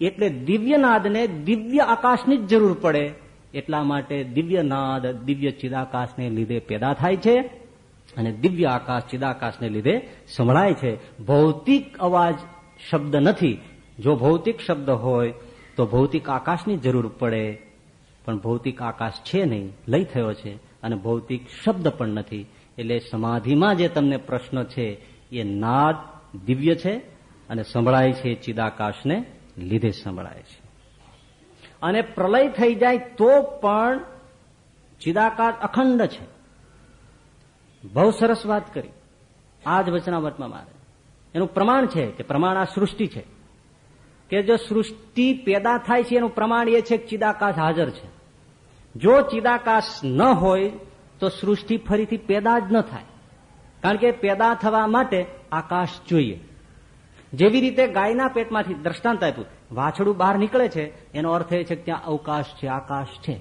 એટલે દિવ્ય નાદને દિવ્ય આકાશની જ જરૂર પડે. એટલા માટે દિવ્ય નાદ, દિવ્ય ચિદાકાશને લીધે પેદા થાય છે. અને દિવ્ય આકાશ, ચિદાકાશને લીધે સંભળાય છે. ભૌતિક અવાજ શબ્દ નથી. જો ભૌતિક શબ્દ હોય, તો ભૌતિક આકાશની જરૂર પડે. પણ ભૌતિક આકાશ છે નહીં લઈ થયો છે અને ભૌતિક શબ્દ પણ નથી. એટલે સમાધિમાં જે તમને પ્રશ્ન છે, એ નાદ દિવ્ય છે અને સંભળાય છે, ચિદાકાશને લીધે સંભળાય છે. અને પ્રલય થઈ જાય તો પણ ચિદાકાશ અખંડ છે. બહુ સરસ વાત કરી. આ જ વચનામતમાં મારે. એનું પ્રમાણ છે કે પ્રમાણ આ સૃષ્ટિ છે. કે જો સૃષ્ટિ પેદા થાય છે, એનું પ્રમાણ એ છે કે ચિદાકાશ હાજર છે. જો ચિદાકાશ ન હોય, તો સૃષ્ટિ ફરીથી પેદા જ ન થાય. કારણ કે પેદા થવા માટે આકાશ જોઈએ. જેવી રીતે ગાયના પેટમાંથી દ્રષ્ટાંત આપ્યું, વાછડું બહાર નીકળે છે, એનો અર્થ એ છે કે ત્યાં અવકાશ છે, આકાશ છે.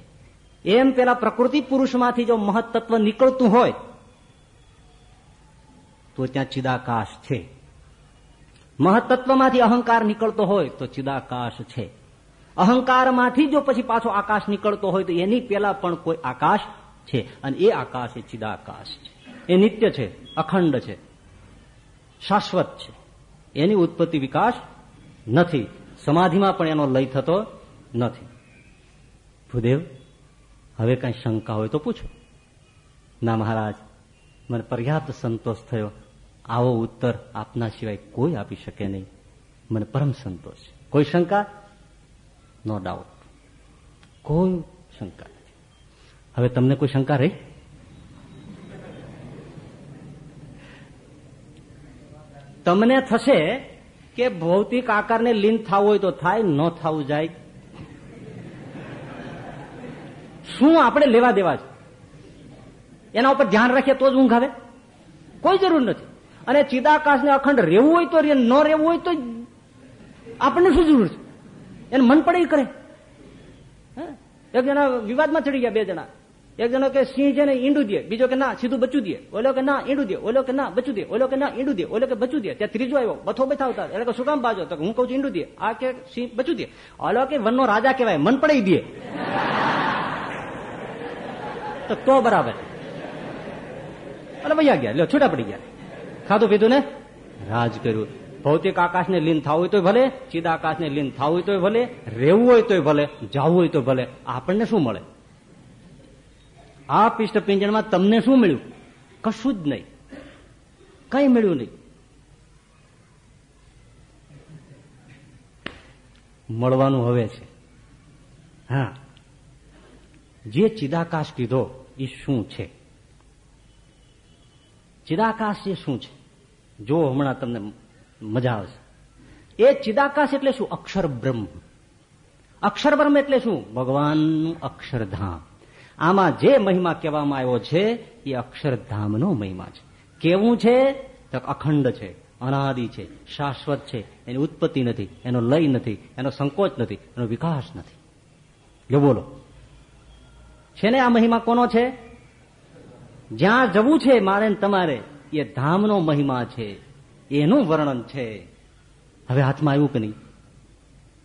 એમ પેલા પ્રકૃતિ પુરુષમાંથી જો મહત્તત્વ નીકળતું હોય તો ત્યાં ચિદાકાશ છે. મહત્તત્વમાંથી અહંકાર નીકળતો હોય તો ચિદાકાશ છે. અહંકારમાંથી જો પછી પાછો આકાશ નીકળતો હોય તો એની પેલા પણ કોઈ આકાશ છે અને એ આકાશ એ ચિદાકાશ છે. એ નિત્ય છે, અખંડ છે, શાશ્વત છે. એની ઉત્પત્તિ વિકાસ નથી. સમાધિમાં પણ એનો લય થતો નથી. ભૂદેવ, હવે કઈ શંકા હોય તો પૂછો. ના મહારાજ, મને પર્યાપ્ત સંતોષ થયો. આવો ઉત્તર આપના સિવાય કોઈ આપી શકે નહીં. મને પરમ સંતોષ કોઈ શંકા? નો ડાઉટ કોઈ શંકા નથી. હવે તમને કોઈ શંકા રહી? તમને થશે કે ભૌતિક આકારને લીન થવું હોય તો થાય, ન થવું જાય. શું આપણે લેવા દેવા છે? એના ઉપર ધ્યાન રાખીએ તો જ ઊંઘ આવે? કોઈ જરૂર નથી. અને ચિદાકાશને અખંડ રહેવું હોય તો ન રહેવું હોય તો આપણને શું જરૂર છે? એને મન પડે કરે. એક જણા વિવાદમાં ચડી ગયા, બે જણા. એક જણો કે સિંહ છે ને ઈંડું દે, બીજો કે ના, સીધું બચું દે. ઓલો કે ના, ઈંડું દે, ઓલો કે ના બચું દે, ઓલો કે ના, ઈંડું દે, ઓલો કે બચું દે. ત્યાં ત્રીજો આવ્યો, બથો બતાવતા એટલે કે શું કામ બાજો? તો હું કઉ છું ઈંડું દે. આ કે સિંહ બચું દે. ઓલો કે વનનો રાજા કહેવાય, મન પડે દે. તો બરાબર. એટલે ભાઈ ગયા, લ્યો, છૂટા પડી ગયા. ખાધું પીધું ને? રાજ કર્યું. ભૌતિક આકાશને લીન થવું હોય તો ભલે, ચિદ આકાશને લીન થવું હોય તો ભલે, રહેવું હોય તો ભલે, જવું હોય તો ભલે. આપણને શું મળે? આ પિષ્ટ પિંજણમાં તમને શું મળ્યું? કશું જ નહીં. કઈ મળ્યું નહીં. મળવાનું હવે છે. હા. જે ચિદાકાશ કીધો એ શું છે? ચિદાકાશ એ શું છે? જો હમણાં તમને મજા આવશે. એ ચિદાકાશ એટલે શું? અક્ષર બ્રહ્મ. અક્ષર બ્રહ્મ એટલે શું? ભગવાનનું અક્ષરધામ. આમાં જે મહિમા કહેવામાં આવ્યો છે, એ અક્ષરધામનો મહિમા છે. કેવું છે? તો અખંડ છે, અનાદિ છે, શાશ્વત છે, એની ઉત્પત્તિ નથી, એનો લય નથી, એનો સંકોચ નથી, એનો વિકાસ નથી. જો બોલો. છે ને આ મહિમા કોનો છે? જ્યાં જવું છે મારે તમારે. એ ધામનો મહિમા છે, એનું વર્ણન છે. હવે હાથમાં આવ્યું કે નહીં?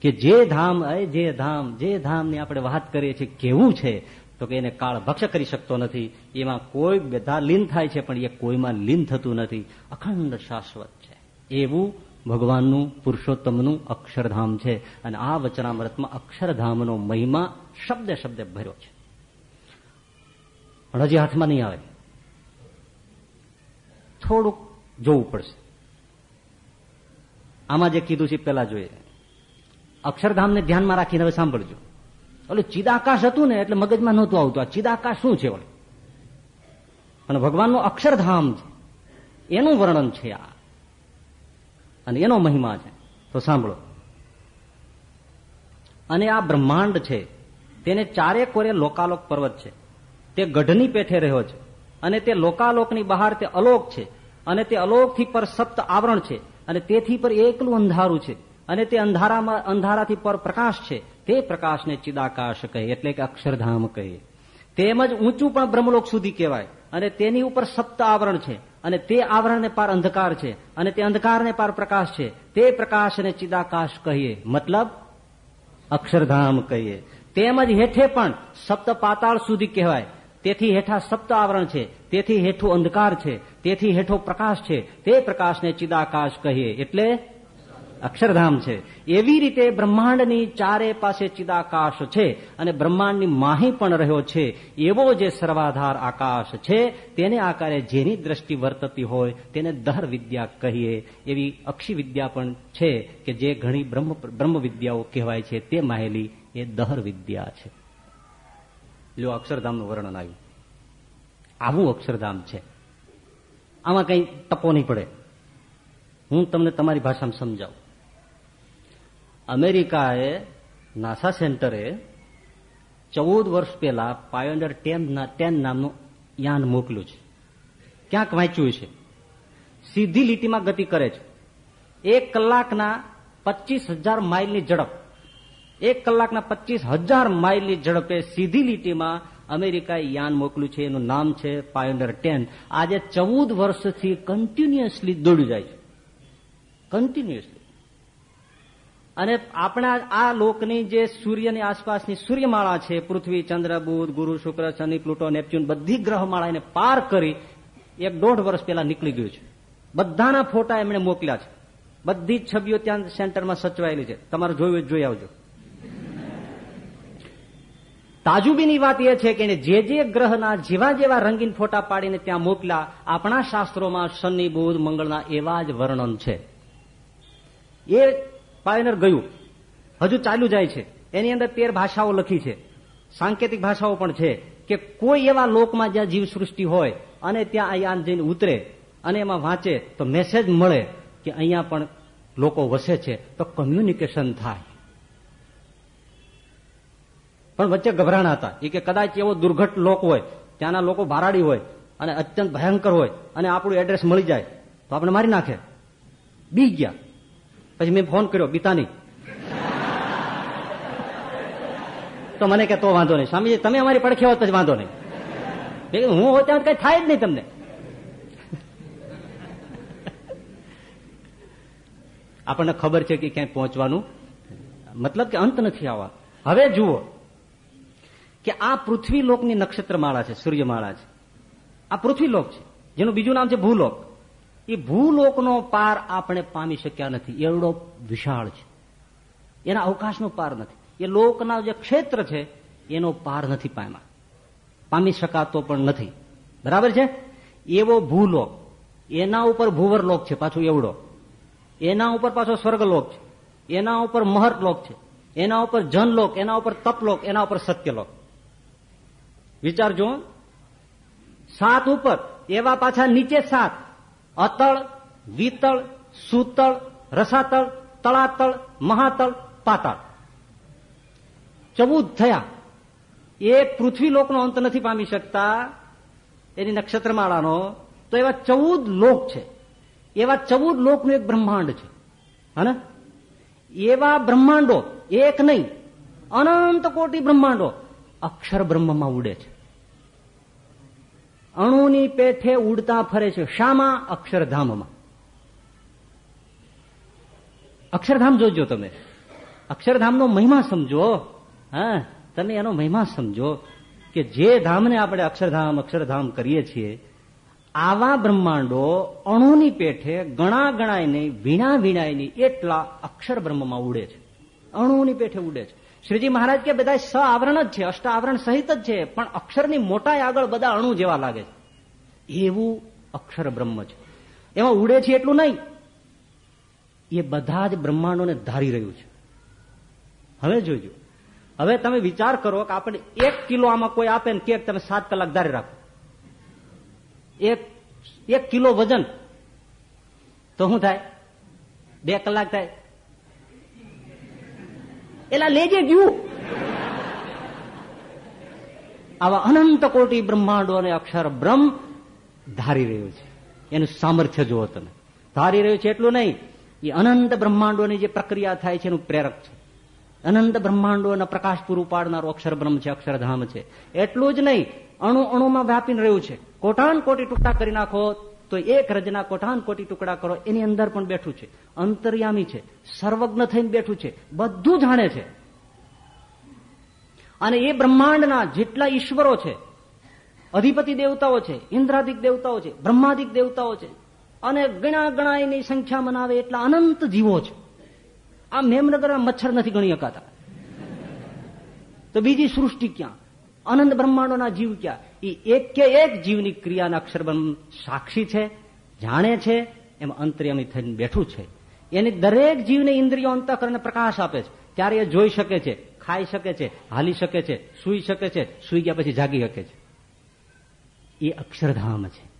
કે જે ધામ જે ધામ, જે ધામની આપણે વાત કરીએ છીએ, કેવું છે? તો કે એને કાળ ભક્ષ કરી શકતો નથી. એમાં કોઈ બધા લીન થાય છે, પણ એ કોઈમાં લીન થતું નથી. અખંડ શાશ્વત છે. એવું ભગવાનનું પુરુષોત્તમનું અક્ષરધામ છે. અને આ વચનામૃતમાં અક્ષરધામનો મહિમા શબ્દે શબ્દે ભર્યો છે. હજી હાથમાં નહીં આવે. થોડુંક જોવું પડશે. આમાં જે કીધું છે પેલા જોઈએ. અક્ષરધામને ધ્યાનમાં રાખીને હવે સાંભળજો. એટલે ચિદાકાશ હતું ને, એટલે મગજમાં નહોતું આવતું. આ ચિદાકાશ શું છે અને ભગવાનનું અક્ષરધામ છે. એનું વર્ણન છે આ. અને એનો મહિમા છે. તો સાંભળો. અને આ બ્રહ્માંડ છે. તેને ચારે કોરે લોકાલોક પર્વત છે. તે ગઢની પેઠે રહ્યો છે. અને તે લોકાલોકની બહાર તે અલોક છે. અને તે અલોકથી પર સપ્ત આવરણ છે. અને તેથી પર એકલું અંધારું છે. અને તે અંધારામાં, અંધારાથી પર પ્રકાશ છે. તે પ્રકાશને ચિદાકાશ કહે, એટલે કે અક્ષરધામ કહે. તેમજ ઊંચું પણ બ્રહ્મલોક સુધી કહેવાય. અને તેની ઉપર સપ્ત આવરણ છે. અને તે આવરણને પાર અંધકાર છે. અને તે અંધકારને પાર પ્રકાશ છે. તે પ્રકાશને ચિદાકાશ કહીએ. મતલબ અક્ષરધામ કહીએ. તેમજ હેઠે પણ સપ્ત પાતાળ સુધી કહેવાય. તેથી હેઠા સપ્ત આવરણ છે, તેથી હેઠું અંધકાર છે, તેથી હેઠો પ્રકાશ છે. તે પ્રકાશને ચિદાકાશ કહીએ એટલે અક્ષરધામ છે. એવી રીતે બ્રહ્માંડની ચારે પાસે ચિદાકાશ છે અને બ્રહ્માંડની માહી પણ રહ્યો છે. એવો જે સર્વાધાર આકાશ છે, તેને આકારે જેની દ્રષ્ટિ વર્તતી હોય તેને દહર વિદ્યા કહીએ. એવી અક્ષી વિદ્યા પણ છે કે જે ઘણી બ્રહ્મ વિદ્યાઓ કહેવાય છે. તે માહેલી એ દહર વિદ્યા છે. લ્યો અક્ષરધામનું વર્ણન આવ્યું. આવું અક્ષરધામ છે. આમાં કઈ ટપો નહીં પડે. હું તમને તમારી ભાષામાં સમજાવું. અમેરિકાએ નાસા સેન્ટરે ચૌદ વર્ષ પહેલા પાયોનિયર ટેન નામનું યાન મોકલ્યું છે. ક્યાંક વાંચ્યું છે. સીધી લીટીમાં ગતિ કરે છે. એક કલાકના પચીસ હજાર માઇલની ઝડપ. એક કલાકના પચીસ હજાર માઇલની ઝડપે સીધી લીટીમાં અમેરિકાએ યાન મોકલ્યું છે. એનું નામ છે પાયોનિયર ટેન આજે ચૌદ વર્ષથી કન્ટિન્યુઅસલી દોડ્યું જાય છે. કન્ટિન્યુઅસલી અને આપણા આ લોકની જે સૂર્યની આસપાસની સૂર્યમાળા છે, પૃથ્વી, ચંદ્ર, બુધ, ગુરુ, શુક્ર, શનિ, પ્લુટો, નેપચ્યુન, બધી ગ્રહમાળા એને પાર કરી એક દોઢ વર્ષ પહેલા નીકળી ગયું છે. બધાના ફોટા એમણે મોકલ્યા છે. બધી જ છબીઓ ત્યાં સેન્ટરમાં સચવાયેલી છે. તમારે જોયું જોઈ આવજો. તાજુબીની વાત એ છે કે એને જે જે ગ્રહના જેવા જેવા રંગીન ફોટા પાડીને ત્યાં મોકલા આપણા શાસ્ત્રોમાં શનિ, બુધ, મંગળના એવા જ વર્ણન છે. એ પાયનર ગયું. હજુ ચાલુ જાય છે. એની અંદર તેર ભાષાઓ લખી છે. સાંકેતિક ભાષાઓ પણ છે કે કોઈ એવા લોકમાં જ્યાં જીવ સૃષ્ટિ હોય અને ત્યાં યાન જઈને ઉતરે અને એમાં વાંચે તો મેસેજ મળે કે અહીંયા પણ લોકો વસે છે. તો કમ્યુનિકેશન થાય. પણ વચ્ચે ગભરાણા હતા. એ કે કદાચ એવો દુર્ઘટ લોક હોય, ત્યાંના લોકો ભારાડી હોય, અને અત્યંત ભયંકર હોય, અને આપણું એડ્રેસ મળી જાય, તો આપણે મારી નાખે. બી ગયા. પછી મેં ફોન કર્યો, બીતાની. તો મને કે, તો વાંધો નહીં. સ્વામીજી, તમે અમારી પડખે હોત જ વાંધો નહીં. હું હોત ત્યાં કઈ થાય જ નહીં તમને. આપણને ખબર છે કે ક્યાંય પહોંચવાનું મતલબ કે અંત નથી આવવા. હવે જુઓ કે આ પૃથ્વી લોકની નક્ષત્રમાળા છે, સૂર્યમાળા છે. આ પૃથ્વી લોક છે, જેનું બીજું નામ છે ભૂલોક. એ ભૂલોકનો પાર આપણે પામી શક્યા નથી. એવડો વિશાળ છે. એના અવકાશનો પાર નથી. એ લોકના જે ક્ષેત્ર છે, એનો પાર નથી પામ્યા. પામી શકાતો પણ નથી. બરાબર છે? એવો ભૂલોક. એના ઉપર ભૂવરલોક છે, પાછું એવડો. એના ઉપર પાછો સ્વર્ગલોક છે. એના ઉપર મહર્તલોક છે. એના ઉપર જનલોક, એના ઉપર તપલોક, એના ઉપર સત્યલોક. વિચારજો સાત ઉપર, એવા પાછા નીચે સાત. અતળ, વિતળ, સુતળ, રસાતળ, તળાતળ, મહાતળ, પાતાળ. ચૌદ થયા. એક પૃથ્વી લોકનો અંત નથી પામી શકતા એની નક્ષત્રમાળાનો. તો એવા ચૌદ લોક છે. એવા ચૌદ લોકનું એક બ્રહ્માંડ છે. હને? એવા બ્રહ્માંડો એક નહીં, અનંત કોટી બ્રહ્માંડો. અક્ષર બ્રહ્મમાં ઉડે છે. અણુની પેઠે ઉડતા ફરે છે. શામાં? અક્ષરધામમાં. અક્ષરધામ જોજો તમે. અક્ષરધામનો મહિમા સમજો. હા, તમે એનો મહિમા સમજો કે જે ધામને આપણે અક્ષરધામ અક્ષરધામ કરીએ છીએ, આવા બ્રહ્માંડો અણુની પેઠે ગણા ગણાય નહીં વીણા વીણાય નહીં એટલા અક્ષર બ્રહ્મમાં ઉડે છે. અણુની પેઠે ઉડે છે. શ્રીજી મહારાજ કે બધા સ આવરણ જ છે, અષ્ટ આવરણ સહિત જ છે, પણ અક્ષરની મોટાઈ આગળ બધા અણુ જેવા લાગે છે. એવું અક્ષર બ્રહ્મ છે. એમાં ઉડે છે એટલું નહીં. એ બધા જ બ્રહ્માંડોને ધારી રહ્યું છે. હવે જોજો. હવે તમે વિચાર કરો કે આપણે એક કિલો આમાં કોઈ આપે ને કેક તમે સાત કલાક ધારી રાખો. એક એક કિલો વજન. તો શું થાય? બે કલાક થાય? એલા લેજે ગયું. આવા અનંત કોટી બ્રહ્માંડો અને અક્ષર બ્રહ્મ ધારી રહ્યું છે. એનું સામર્થ્ય જુઓ તમે. ધારી રહ્યું છે એટલું નહીં. એ અનંત બ્રહ્માંડોની જે પ્રક્રિયા થાય છે એનું પ્રેરક છે. અનંત બ્રહ્માંડોના પ્રકાશ પૂરું પાડનારું અક્ષર બ્રહ્મ છે અક્ષરધામ છે. એટલું જ નહીં. અણુ અણુમાં વ્યાપીને રહ્યું છે. કોટાન કોટી ટૂંકા કરી નાખો તો એક રજના કોટાન કોટી ટુકડા કરો, એની અંદર પણ બેઠું છે. અંતર્યામી છે. સર્વજ્ઞ થઈને બેઠું છે. બધું જાણે છે. અને એ બ્રહ્માંડના જેટલા ઈશ્વરો છે, અધિપતિ દેવતાઓ છે, ઇન્દ્રાદિક દેવતાઓ છે, બ્રહ્માદિક દેવતાઓ છે, અને ગણા એની સંખ્યા મનાવે એટલા અનંત જીવો છે. આ મેમનગરના મચ્છર નથી ગણી શકાતા તો બીજી સૃષ્ટિ ક્યાં? અનંત બ્રહ્માંડોના જીવ ક્યાં? એ એક કે એક જીવની ક્રિયાના અક્ષરબ્રહ્મ સાક્ષી છે, જાણે છે, એમ અંતર્યમી થઈને બેઠું છે. એની દરેક જીવને ઇન્દ્રિયો અંતઃકરણને પ્રકાશ આપે છે. ત્યારે એ જોઈ શકે છે, ખાઈ શકે છે, હાલી શકે છે, સુઈ શકે છે, સુઈ ગયા પછી જાગી શકે છે. એ અક્ષરધામ છે.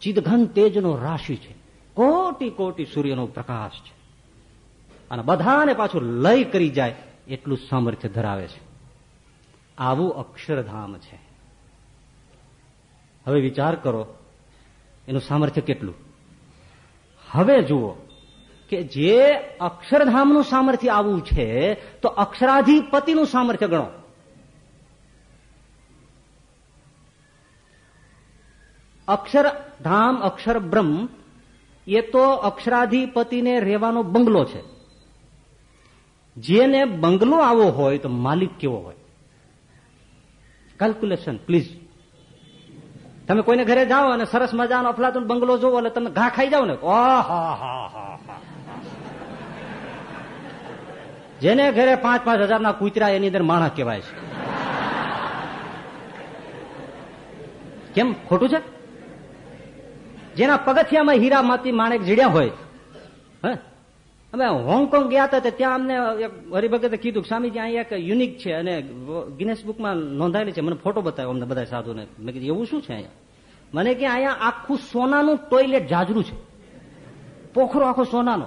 ચિદઘન તેજનો રાશિ છે. કોટી કોટી સૂર્યનો પ્રકાશ છે. અને બધાને પાછું લય કરી જાય એટલું સામર્થ્ય ધરાવે છે. આવું અક્ષરધામ છે. હવે વિચાર કરો, એનું સામર્થ્ય કેટલું? હવે જુઓ કે જે અક્ષરધામનું સામર્થ્ય આવું છે, તો અક્ષરાધિપતિનું સામર્થ્ય ગણો. અક્ષરધામ અક્ષર બ્રહ્મ એ તો અક્ષરાધિપતિને રહેવાનો બંગલો છે. જેને બંગલો આવો હોય તો માલિક કેવો હોય? કેલ્ક્યુલેશન પ્લીઝ તમે કોઈને ઘરે જાઓ અને સરસ મજાનો અફલાતું બંગલો જોવો એટલે તમે ઘા ખાઈ જાઓ ને. જેને ઘરે પાંચ પાંચ હજારના કૂતરા એની અંદર માણસ કહેવાય છે. કેમ? ખોટું છે? જેના પગથિયામાં હીરા માતી માણેક જીડ્યા હોય, હે? અમે હોંગકોંગ ગયા હતા ત્યાં અમને હરિભગતે કીધું સ્વામીજી અહીંયા યુનિક છે અને ગિનેસ બુકમાં નોંધાયેલી છે. મને ફોટો બતાવ્યો અમને બધા સાધુને. મેં કીધું, એવું શું છે અહીંયા? મને કે, અહીંયા આખું સોનાનું ટોયલેટ જાજરું છે. પોખરો આખો સોનાનો.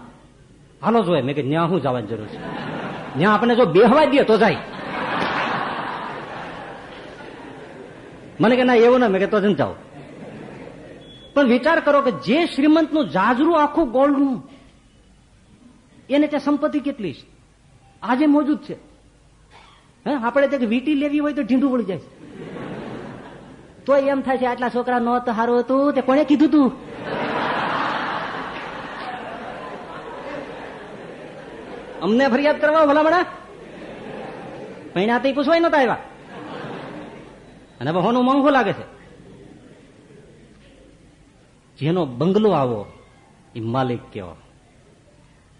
હાલો જોઈએ મેં કે ત્યાં શું જવાની જરૂર છે. ત્યાં આપણે જો બેહવા દે તો જાય. મને કે, ના, એવું ના. મેં કે તો જ જાઓ. પણ વિચાર કરો કે જે શ્રીમંતનું જાજરું આખું ગોલ્ડનું એને ત્યાં સંપત્તિ કેટલી છે? આજે મોજૂદ છે. હે, આપણે ત્યાં વીટી લેવી હોય તો ઢીંડું પડી જાય તો એમ થાય છે, આટલા છોકરા નો તો સારું હતું. તે કોને કીધું તું? અમને ફરિયાદ કરવા ભલામણા? તે પૂછવાય નતા આવ્યા. અને હોનું મોંઘું લાગે છે. જેનો બંગલો આવો, એ માલિક કેવો?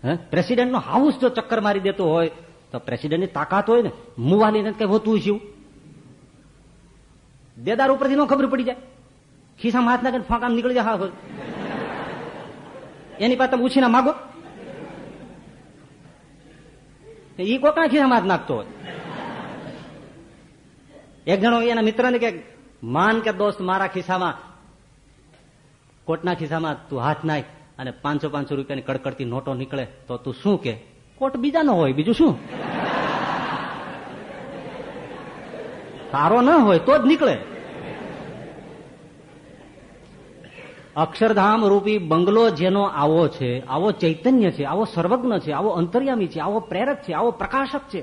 પ્રેસિડેન્ટનો હાઉસ જો ચક્કર મારી દેતો હોય, તો પ્રેસિડેન્ટની તાકાત હોય ને મુવાલીને કઈ હોતું છે દેદાર ઉપરથી નો ખબર પડી જાય. ખિસ્સામાં હાથ નાખીને ફાંકામ નીકળી જાય હા. એની પાસે તમે ઉછીના માગો. એ કોકના ખિસ્સામાં હાથ નાખતો હોય. એક જણો એના મિત્રને કે, માન કે દોસ્ત, મારા ખિસ્સામાં, કોટના ખિસ્સામાં તું હાથ નાખ. અને પાંચસો પાંચસો રૂપિયાની કડકડતી નોટો નીકળે તો તું શું કે? કોટ બીજાનો હોય, બીજું શું? સારો ન હોય તો જ નીકળે. અક્ષરધામ રૂપી બંગલો જેનો આવો છે, આવો ચૈતન્ય છે, આવો સર્વજ્ઞ છે, આવો અંતર્યામી છે, આવો પ્રેરક છે, આવો પ્રકાશક છે.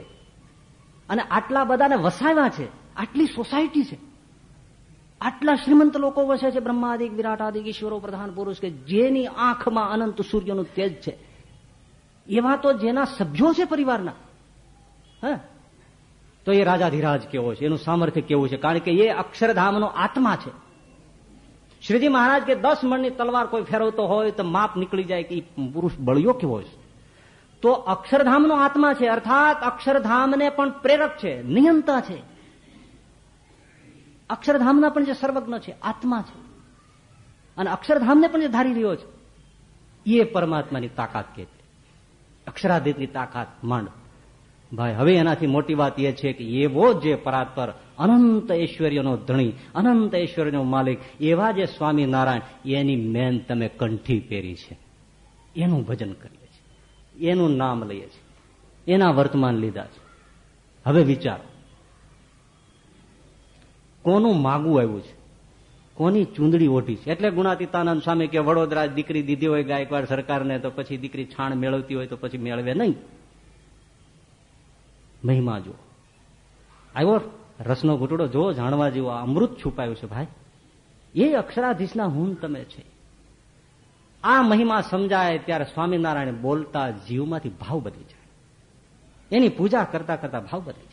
અને આટલા બધાને વસાવ્યા છે, આટલી સોસાયટી છે. આટલા શ્રીમંત લોકો વસે છે, બ્રહ્માદિક, વિરાટાદિક, ઈશ્વરો, પ્રધાન, પુરુષ, કે જેની આંખમાં અનંત સૂર્યનું તેજ છે. એવા તો જેના સભ્યો છે પરિવારના. હ? તો એ રાજાધિરાજ કેવો છે, એનું સામર્થ્ય કેવું છે? કારણ કે એ અક્ષરધામનો આત્મા છે. શ્રીજી મહારાજ કે દસ મણની તલવાર કોઈ ફેરવતો હોય તો માપ નીકળી જાય કે પુરુષ બળિયો કેવો છે? તો અક્ષરધામનો આત્મા છે, અર્થાત અક્ષરધામને પણ પ્રેરક છે, નિયંતા છે. અક્ષરધામના પણ જે સર્વજ્ઞ છે, આત્મા છે. અને અક્ષરધામને પણ જે ધારી રહ્યો છે, એ પરમાત્માની તાકાત કે અક્ષરાધિતની તાકાત માંડ. ભાઈ, હવે એનાથી મોટી વાત એ છે કે એવો જે પરાત્પર અનંત ઐશ્વર્યનો ધણી, અનંત ઐશ્વર્યનો માલિક, એવા જે સ્વામિનારાયણ એની મેન તમે કંઠી પહેરી છે. એનું ભજન કરીએ છીએ એનું નામ લઈએ છીએ એના વર્તમાન લીધા છે. હવે વિચારો. કોનું માગું આવ્યું છે? કોની ચૂંદડી ઓઢી છે? એટલે ગુણાતીતાનંદ સ્વામી કે વડોદરા દીકરી દીધી હોય ગાયકવાડ સરકારને તો પછી દીકરી છાણ મેળવતી હોય તો પછી મેળવે નહીં. મહિમા જુઓ. આવ્યો રસનો ઘૂંટડો જો જાણવા જેવો અમૃત છુપાયું છે ભાઈ. એ અક્ષરાધીશના હું તમે છે. આ મહિમા સમજાય ત્યારે સ્વામિનારાયણ બોલતા જીવમાંથી ભાવ બદલી જાય. એની પૂજા કરતા કરતા ભાવ બદલી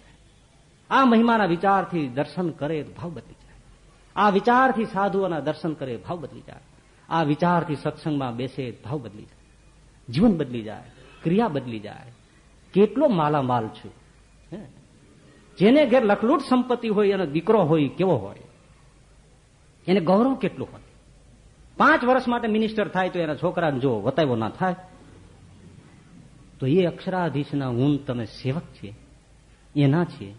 આ મહિમાના વિચારથી દર્શન કરે ભાવ બદલી જાય આ વિચારથી સાધુઓના દર્શન કરે ભાવ બદલી જાય આ વિચારથી સત્સંગમાં બેસે ભાવ બદલી જાય જીવન બદલી જાય, ક્રિયા બદલી જાય. કેટલો માલામાલ છું. જેને ઘેર લખલૂટ સંપત્તિ હોય, એનો દીકરો હોય, કેવો હોય? એને ગૌરવ કેટલું હોય? પાંચ વર્ષ માટે મિનિસ્ટર થાય તો એના છોકરાને જો વતાવ્યો ના થાય, તો એ અક્ષરાધીશના હું તમે સેવક છીએ. એના છીએ.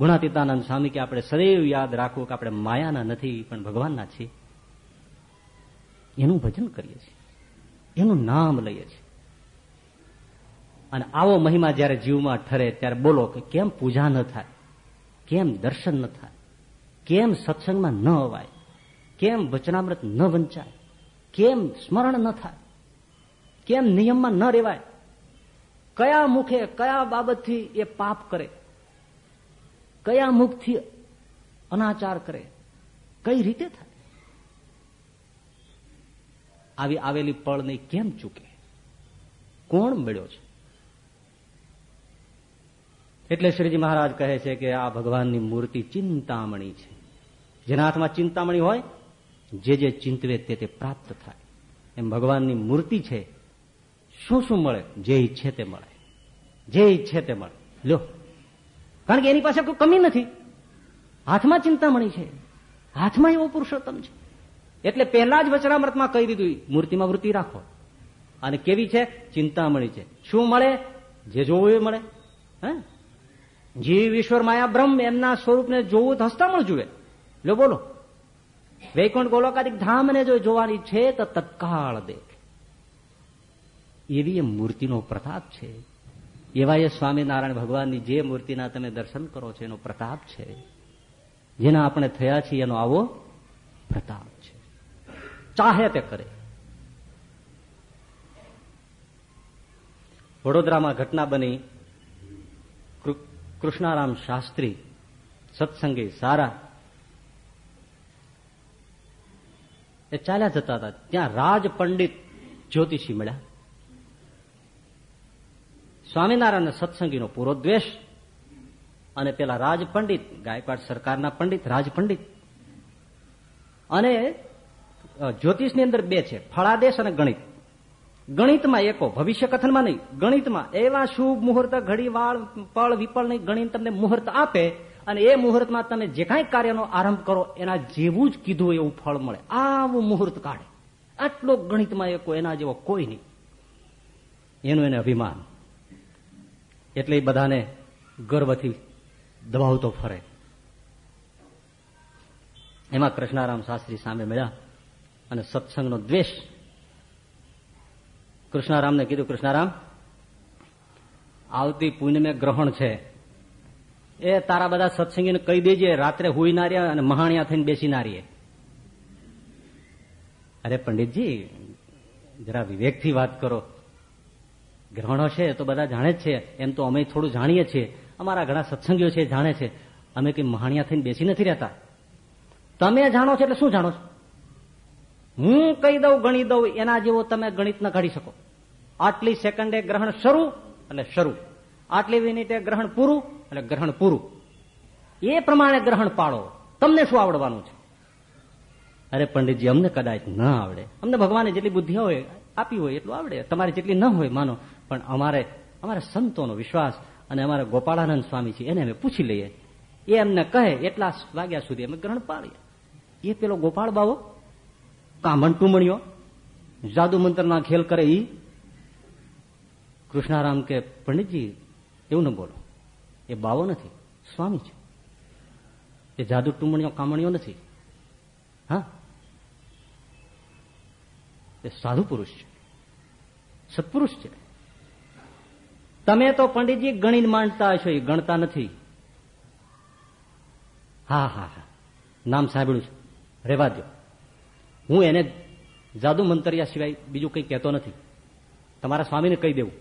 ગુણાતીતાનંદ સ્વામી કે આપણે સદૈવ યાદ રાખવું કે આપણે માયાના નથી, પણ ભગવાનના છીએ. એનું ભજન કરીએ છીએ. એનું નામ લઈએ છીએ. અને આવો મહિમા જયારે જીવમાં ઠરે, ત્યારે બોલો કે કેમ પૂજા ન થાય? કેમ દર્શન ન થાય? કેમ સત્સંગમાં ન અવાય? કેમ વચનામૃત ન વંચાય? કેમ સ્મરણ ન થાય? કેમ નિયમમાં ન રેવાય? કયા મુખે કયા બાબતથી એ પાપ કરે? કયા મુખથી અનાચાર કરે? કઈ રીતે થાય? આવી આવેલી પળને કેમ ચૂકે? કોણ મળ્યો છે? એટલે શ્રીજી મહારાજ કહે છે કે આ ભગવાનની મૂર્તિ ચિંતામણી છે. જેના હાથમાં ચિંતામણી હોય, જે જે ચિંતવે તે તે પ્રાપ્ત થાય. એમ ભગવાનની મૂર્તિ છે. શું શું મળે? જે ઈચ્છે તે મળે. જે ઈચ્છે તે મળે. લ્યો. કારણ કે એની પાસે કોઈ કમી નથી. હાથમાં ચિંતામણી છે. હાથમાં એવો પુરુષોત્તમ છે. એટલે પહેલા જ વચરામૃતમાં કહી દીધું મૂર્તિમાં વૃત્તિ રાખો. અને કેવી છે? ચિંતામણી છે. શું મળે? જે જોવું એ મળે. હે? જીવ ઈશ્વર માયા બ્રહ્મ એમના સ્વરૂપને જોવું હસ્તામણ જુએ. લો બોલો. વૈકુંઠ ગોલોકાદિક ધામને જો જોવાની છે તો તત્કાળ દેખ. એવી એ મૂર્તિનો પ્રતાપ છે. એવા એ સ્વામિનારાયણ ભગવાનની જે મૂર્તિના તમે દર્શન કરો છો, એનો પ્રતાપ છે. જેના આપણે થયા છીએ, એનો આવો પ્રતાપ છે. ચાહે તે કરે. વડોદરામાં ઘટના બની. કૃષ્ણારામ શાસ્ત્રી, સત્સંગી સારા. એ ચાલ્યા જતા હતા. ત્યાં રાજ પંડિત જ્યોતિષી મળ્યા. સ્વામિનારાયણ સત્સંગીનો પૂરો દ્વેષ અને પેલા રાજ પંડિત ગાયકવાડ સરકારના પંડિત રાજ પંડિત અને જ્યોતિષની અંદર બે છે, ફળાદેશ અને ગણિત. ગણિતમાં એકો, ભવિષ્ય કથનમાં નહીં. ગણિતમાં એવા શુભ મુહૂર્ત ઘડી વાળ પળ, વિપળ નહીં. ગણિત તમને મુહૂર્ત આપે અને એ મુહૂર્તમાં તમે જે કાંઈ કાર્યનો આરંભ કરો, એના જેવું જ કીધું એવું ફળ મળે. આવું મુહૂર્ત કાઢે. આટલો ગણિતમાં એકો, એના જેવો કોઈ નહીં. એનું એને અભિમાન. એટલે એ બધાને ગર્વથી દબાવતો ફરે. એમાં કૃષ્ણારામ શાસ્ત્રી સામે મળ્યા અને સત્સંગનો દ્વેષ કૃષ્ણારામને કીધું, કૃષ્ણારામ, આવતી પુણ્યમે ગ્રહણ છે. એ તારા બધા સત્સંગીને કહી દેજે, રાત્રે હુઈ ના રહ્યા અને મહાણિયા થઈને બેસી ના રહીએ. અરે પંડિતજી, જરા વિવેકથી વાત કરો. ગ્રહણો છે તો બધા જાણે જ છે, એમ તો અમે થોડું જાણીએ છીએ. અમારા ઘણા સત્સંગીઓ છે જાણે છે. અમે કઈ મહાણિયા થઈને બેસી નથી રહેતા. તમે જાણો છો એટલે શું જાણો છો? હું કહી દઉં, ગણી દઉં, એના જેવો તમે ગણિત ન કાઢી શકો. આટલી સેકન્ડે ગ્રહણ શરૂ એટલે શરૂ. આટલી મિનિટે ગ્રહણ પૂરું એટલે ગ્રહણ પૂરું. એ પ્રમાણે ગ્રહણ પાડો તમને શું આવડવાનું છે? અરે પંડિતજી, અમને કદાચ ન આવડે. અમને ભગવાને જેટલી બુદ્ધિ હોય, આપી હોય એટલું આવડે. તમારી જેટલી ન હોય, માનો. પણ અમારે અમારે સંતોનો વિશ્વાસ અને અમારે ગોપાળાનંદ સ્વામી છે એને અમે પૂછી લઈએ. એ એમને કહે, એટલા વાગ્યા સુધી અમે ગ્રહણ પાડીએ એ પેલો ગોપાળ બાવો કામણ ટુમણ્યો જાદુ મંત્રના ખેલ કરે ઈ. કૃષ્ણારામ કે, પંડિતજી, એવું ન બોલો. એ બાવો નથી, સ્વામી છે. એ જાદુ ટુમણ્યો કામણ્યો નથી. હા? એ સાધુ પુરુષ છે. સત્પુરુષ છે. તમે તો પંડિતજી ગણીને માંડતા હશો, એ ગણતા નથી. હા હા હા. નામ સાંભળ્યું છે. રેવા દો હું એને જાદુ મંતરિયા સિવાય બીજું કંઈ કહેતો નથી. તમારા સ્વામીને કહી દેવું.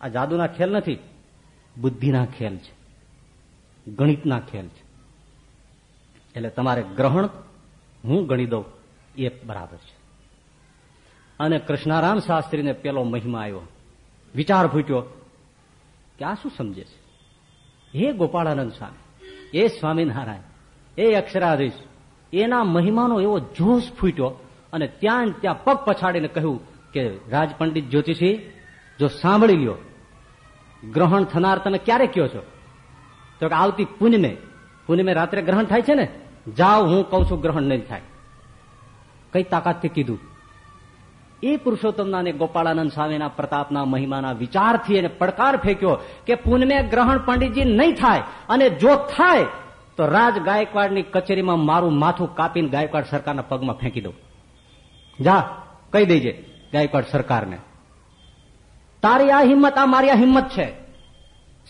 આ જાદુના ખેલ નથી, બુદ્ધિના ખેલ છે. ગણિતના ખેલ છે. એટલે તમારે ગ્રહણ, હું ગણી દઉં એ બરાબર છે. અને કૃષ્ણારામ શાસ્ત્રીને પેલો મહિમા આવ્યો. વિચાર ફૂટ્યો. કે આ શું સમજે છે? હે ગોપાળાનંદ સ્વામી એ સ્વામિનારાયણ એ અક્ષરાધીશ, એના મહિમાનો એવો જોશ ફૂટ્યો અને ત્યાં ત્યાં પગ પછાડીને કહ્યું કે રાજ પંડિત જ્યોતિષી, જો સાંભળી લ્યો, ગ્રહણ થનાર તમે ક્યારે કયો છો? તો કે આવતી પૂનમે પૂનમે રાત્રે ગ્રહણ થાય છે ને? જાઓ, હું કઉ છું ગ્રહણ નહીં થાય. કઈ તાકાતથી કીધું? એ પુરુષોત્તમના અને ગોપાળાનંદ સ્વામીના પ્રતાપના મહિમાના વિચારથી એને પડકાર ફેંક્યો કે પૂનમે ગ્રહણ પંડિતજી નહીં થાય અને જો થાય, તો રાજ ગાયકવાડની કચેરીમાં મારું માથું કાપીને ગાયકવાડ સરકારના પગમાં ફેંકી દઉં. જા, કહી દેજે ગાયકવાડ સરકારને. તારી આ હિંમત, આ મારી આ હિંમત છે.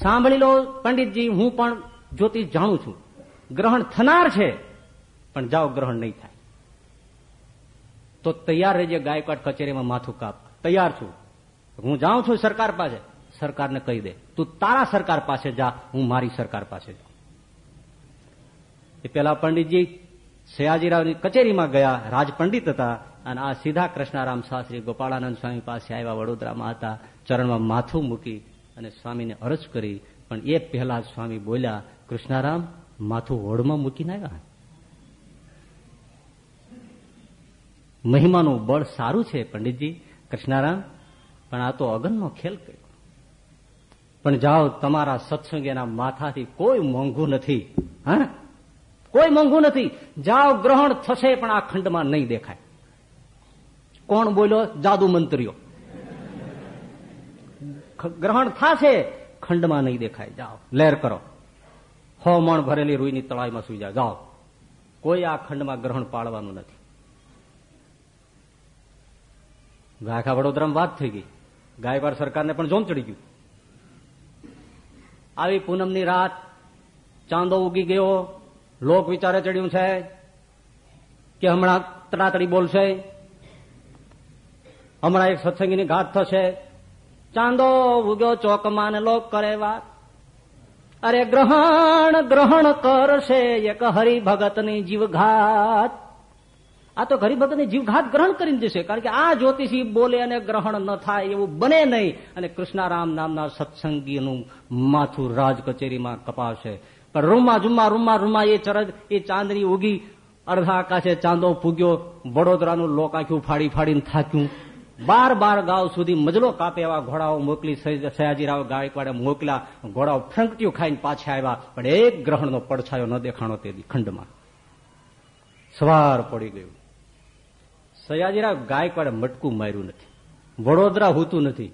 સાંભળી લો પંડિતજી, હું પણ જ્યોતિષ જાણું છું. ગ્રહણ થનાર છે, પણ જાઓ ગ્રહણ નહીં થાય. તો તૈયાર રહેજે ગાયકવાડ કચેરીમાં માથું કાપ. તૈયાર છું. હું જાઉં છું સરકાર પાસે. સરકારને કહી દે. તું તારા સરકાર પાસે જા. હું મારી સરકાર પાસે જાઉં. એ પેલા પંડિતજી સયાજીરાવની કચેરીમાં ગયા. રાજ પંડિત હતા અને આ સીધા કૃષ્ણારામ શાસ્ત્રી ગોપાળાનંદ સ્વામી પાસે આવ્યા. વડોદરામાં હતા. ચરણમાં માથું મૂકી અને સ્વામીને અરજ કરી. પણ એ પહેલા સ્વામી બોલ્યા, કૃષ્ણારામ, માથું હોડમાં મૂકીને આવ્યા? મહિમાનું બળ સારું છે પંડિતજી, કૃષ્ણારામ, પણ આ તો અગનનો ખેલ કર્યો. પણ જાઓ, તમારા સત્સંગ એના માથાથી કોઈ મોંઘું નથી, હા? કોઈ મોંઘું નથી. જાઓ, ગ્રહણ થશે પણ આ ખંડમાં નહીં દેખાય. કોણ બોલ્યો? જાદુ મંત્રીઓ. ગ્રહણ થશે, ખંડમાં નહીં દેખાય. જાઓ, લહેર કરો. હો, મણ ભરેલી રૂઈની તળાઈમાં સુઈ જાઓ. જાઓ. કોઈ આ ખંડમાં ગ્રહણ પાડવાનું નથી. આખા વડોદરામાં વાત થઈ ગઈ. ગાયવાડ સરકારને પણ જોમ ચડી ગયું. આવી પૂનમની રાત ચાંદો ઉગી ગયો. લોક વિચારે ચડ્યું છે કે હમણાં તડાતડી બોલશે. હમણાં એક સત્સંગીની ઘાત થશે. ચાંદો ઉગ્યો ચોકમાં ને લોક કરે વાત. અરે ગ્રહણ ગ્રહણ કરશે એક હરિભગતની જીવઘાત. આ તો હરિભગતની જીવઘાત ગ્રહણ કરીને જશે, કારણ કે આ જ્યોતિષી બોલે અને ગ્રહણ ન થાય એવું બને નહીં. અને કૃષ્ણારામ નામના સત્સંગીનું માથું રાજ કચેરીમાં કપાવશે પણ રૂમમાં જુમ્મા રૂમમાં રૂમમાં એ ચરજ, એ ચાંદની ઉગી, અડધા આકાશે ચાંદો ફૂગ્યો, વડોદરાનું લોક આખ્યું ફાડી ફાડીને થાક્યું. બાર બાર ગાવ સુધી મજલો કાપે એવા ઘોડાઓ મોકલી સયાજીરાવ ગાયકવાડે મોકલા, ઘોડાઓ ફ્રંકટીઓ ખાઈને પાછા આવ્યા. પણ એક ગ્રહણનો પડછાયો ન દેખાણો તે ખંડમાં. સવાર પડી ગયું. સયાજીરાવ ગાયકવાડે મટકું માર્યું નથી. વડોદરા હોતું નથી.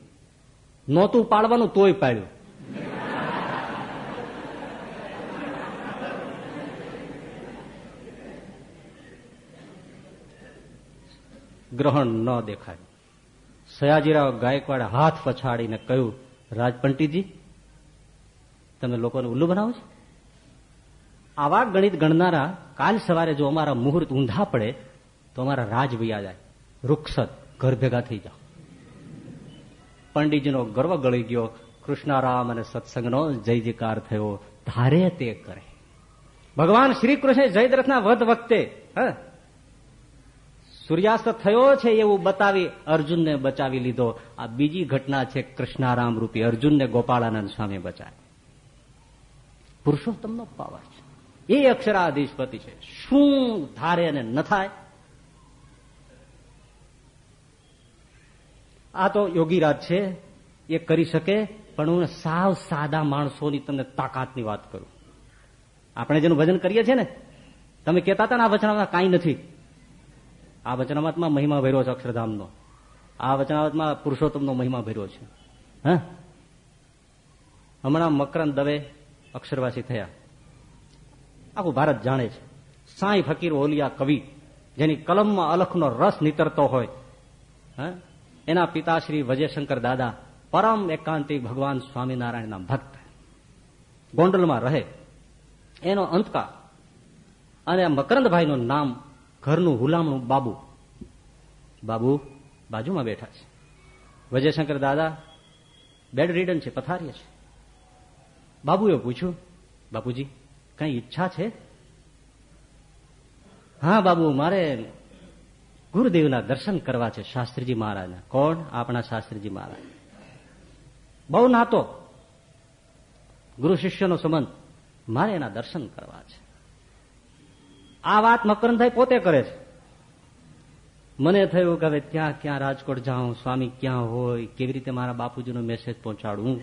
નહોતું પાડવાનું તોય પાડ્યું. ગ્રહણ ન દેખાય. સયાજીરાવ ગાયકવાડે હાથ પછાડીને કહ્યું, રાજપંટીજી, તમે લોકોને ઉલ્લુ બનાવો છો? આવા ગણિત ગણનારા કાલ સવારે જો અમારા મુહૂર્ત ઊંધા પડે તો અમારા રાજ વૈયા જાય. રૂક્ષત ઘર ભેગા થઈ જાઓ. પંડિતજીનો ગર્વ ગળી ગયો. કૃષ્ણારામ અને સત્સંગનો જય જયકાર થયો. ધારે તે કરે. ભગવાન શ્રી કૃષ્ણ જયદ્રથના વધ વખતે સૂર્યાસ્ત થયો છે એવું બતાવી અર્જુનને બચાવી લીધો. આ બીજી ઘટના છે કૃષ્ણારામ રૂપી. અર્જુનને ગોપાળાનંદ સ્વામી બચાવે પુરુષોત્તમનો પાવર છે. એ અક્ષરાધીશપતિ છે. શું ધારે અને ન થાય? આ તો યોગીરાજ છે, એ કરી શકે, પણ હું સાવ સાદા માણસોની તમને તાકાતની વાત કરું. આપણે જેનું ભજન કરીએ છીએ ને, તમે કહેતા હતા ને આ વચનામાં કાંઈ નથી. આ વચનામતમાં મહિમા ભર્યો છે અક્ષરધામનો. આ વચનામતમાં પુરુષોત્તમનો મહિમા ભર્યો છે. હા? હમણાં મકરંદ દવે અક્ષરવાસી થયા. આખું ભારત જાણે છે. સાંઈ ફકીર ઓલિયા કવિ, જેની કલમમાં અલખનો રસ નીતરતો હોય. એના પિતા શ્રી વજયશંકર દાદા પરમ એકાંતિક ભગવાન સ્વામિનારાયણના ભક્ત ગોંડલમાં રહે. એનો અંતકા અને મકરંદભાઈનું નામ ઘરનું હુલામણું બાબુ. બાબુ બાજુમાં બેઠા છે. વજયશંકર દાદા બેડ રીડન છે, પથારીએ છે. બાબુએ પૂછ્યું, બાપુજી, કઈ ઈચ્છા છે? હા, બાબુ, મારે ગુરુદેવના દર્શન કરવા છે શાસ્ત્રીજી મહારાજના. કોણ? આપણા શાસ્ત્રીજી મહારાજ. બહુ નાતો. ગુરુ શિષ્યનો સંબંધ. મારે એના દર્શન કરવા છે. આ વાત મકરંદભાઈ પોતે કરે છે. મને થયું કે હવે ત્યાં ક્યાં રાજકોટ જાઉં, સ્વામી ક્યાં હોય, કેવી રીતે મારા બાપુજીનો મેસેજ પહોંચાડું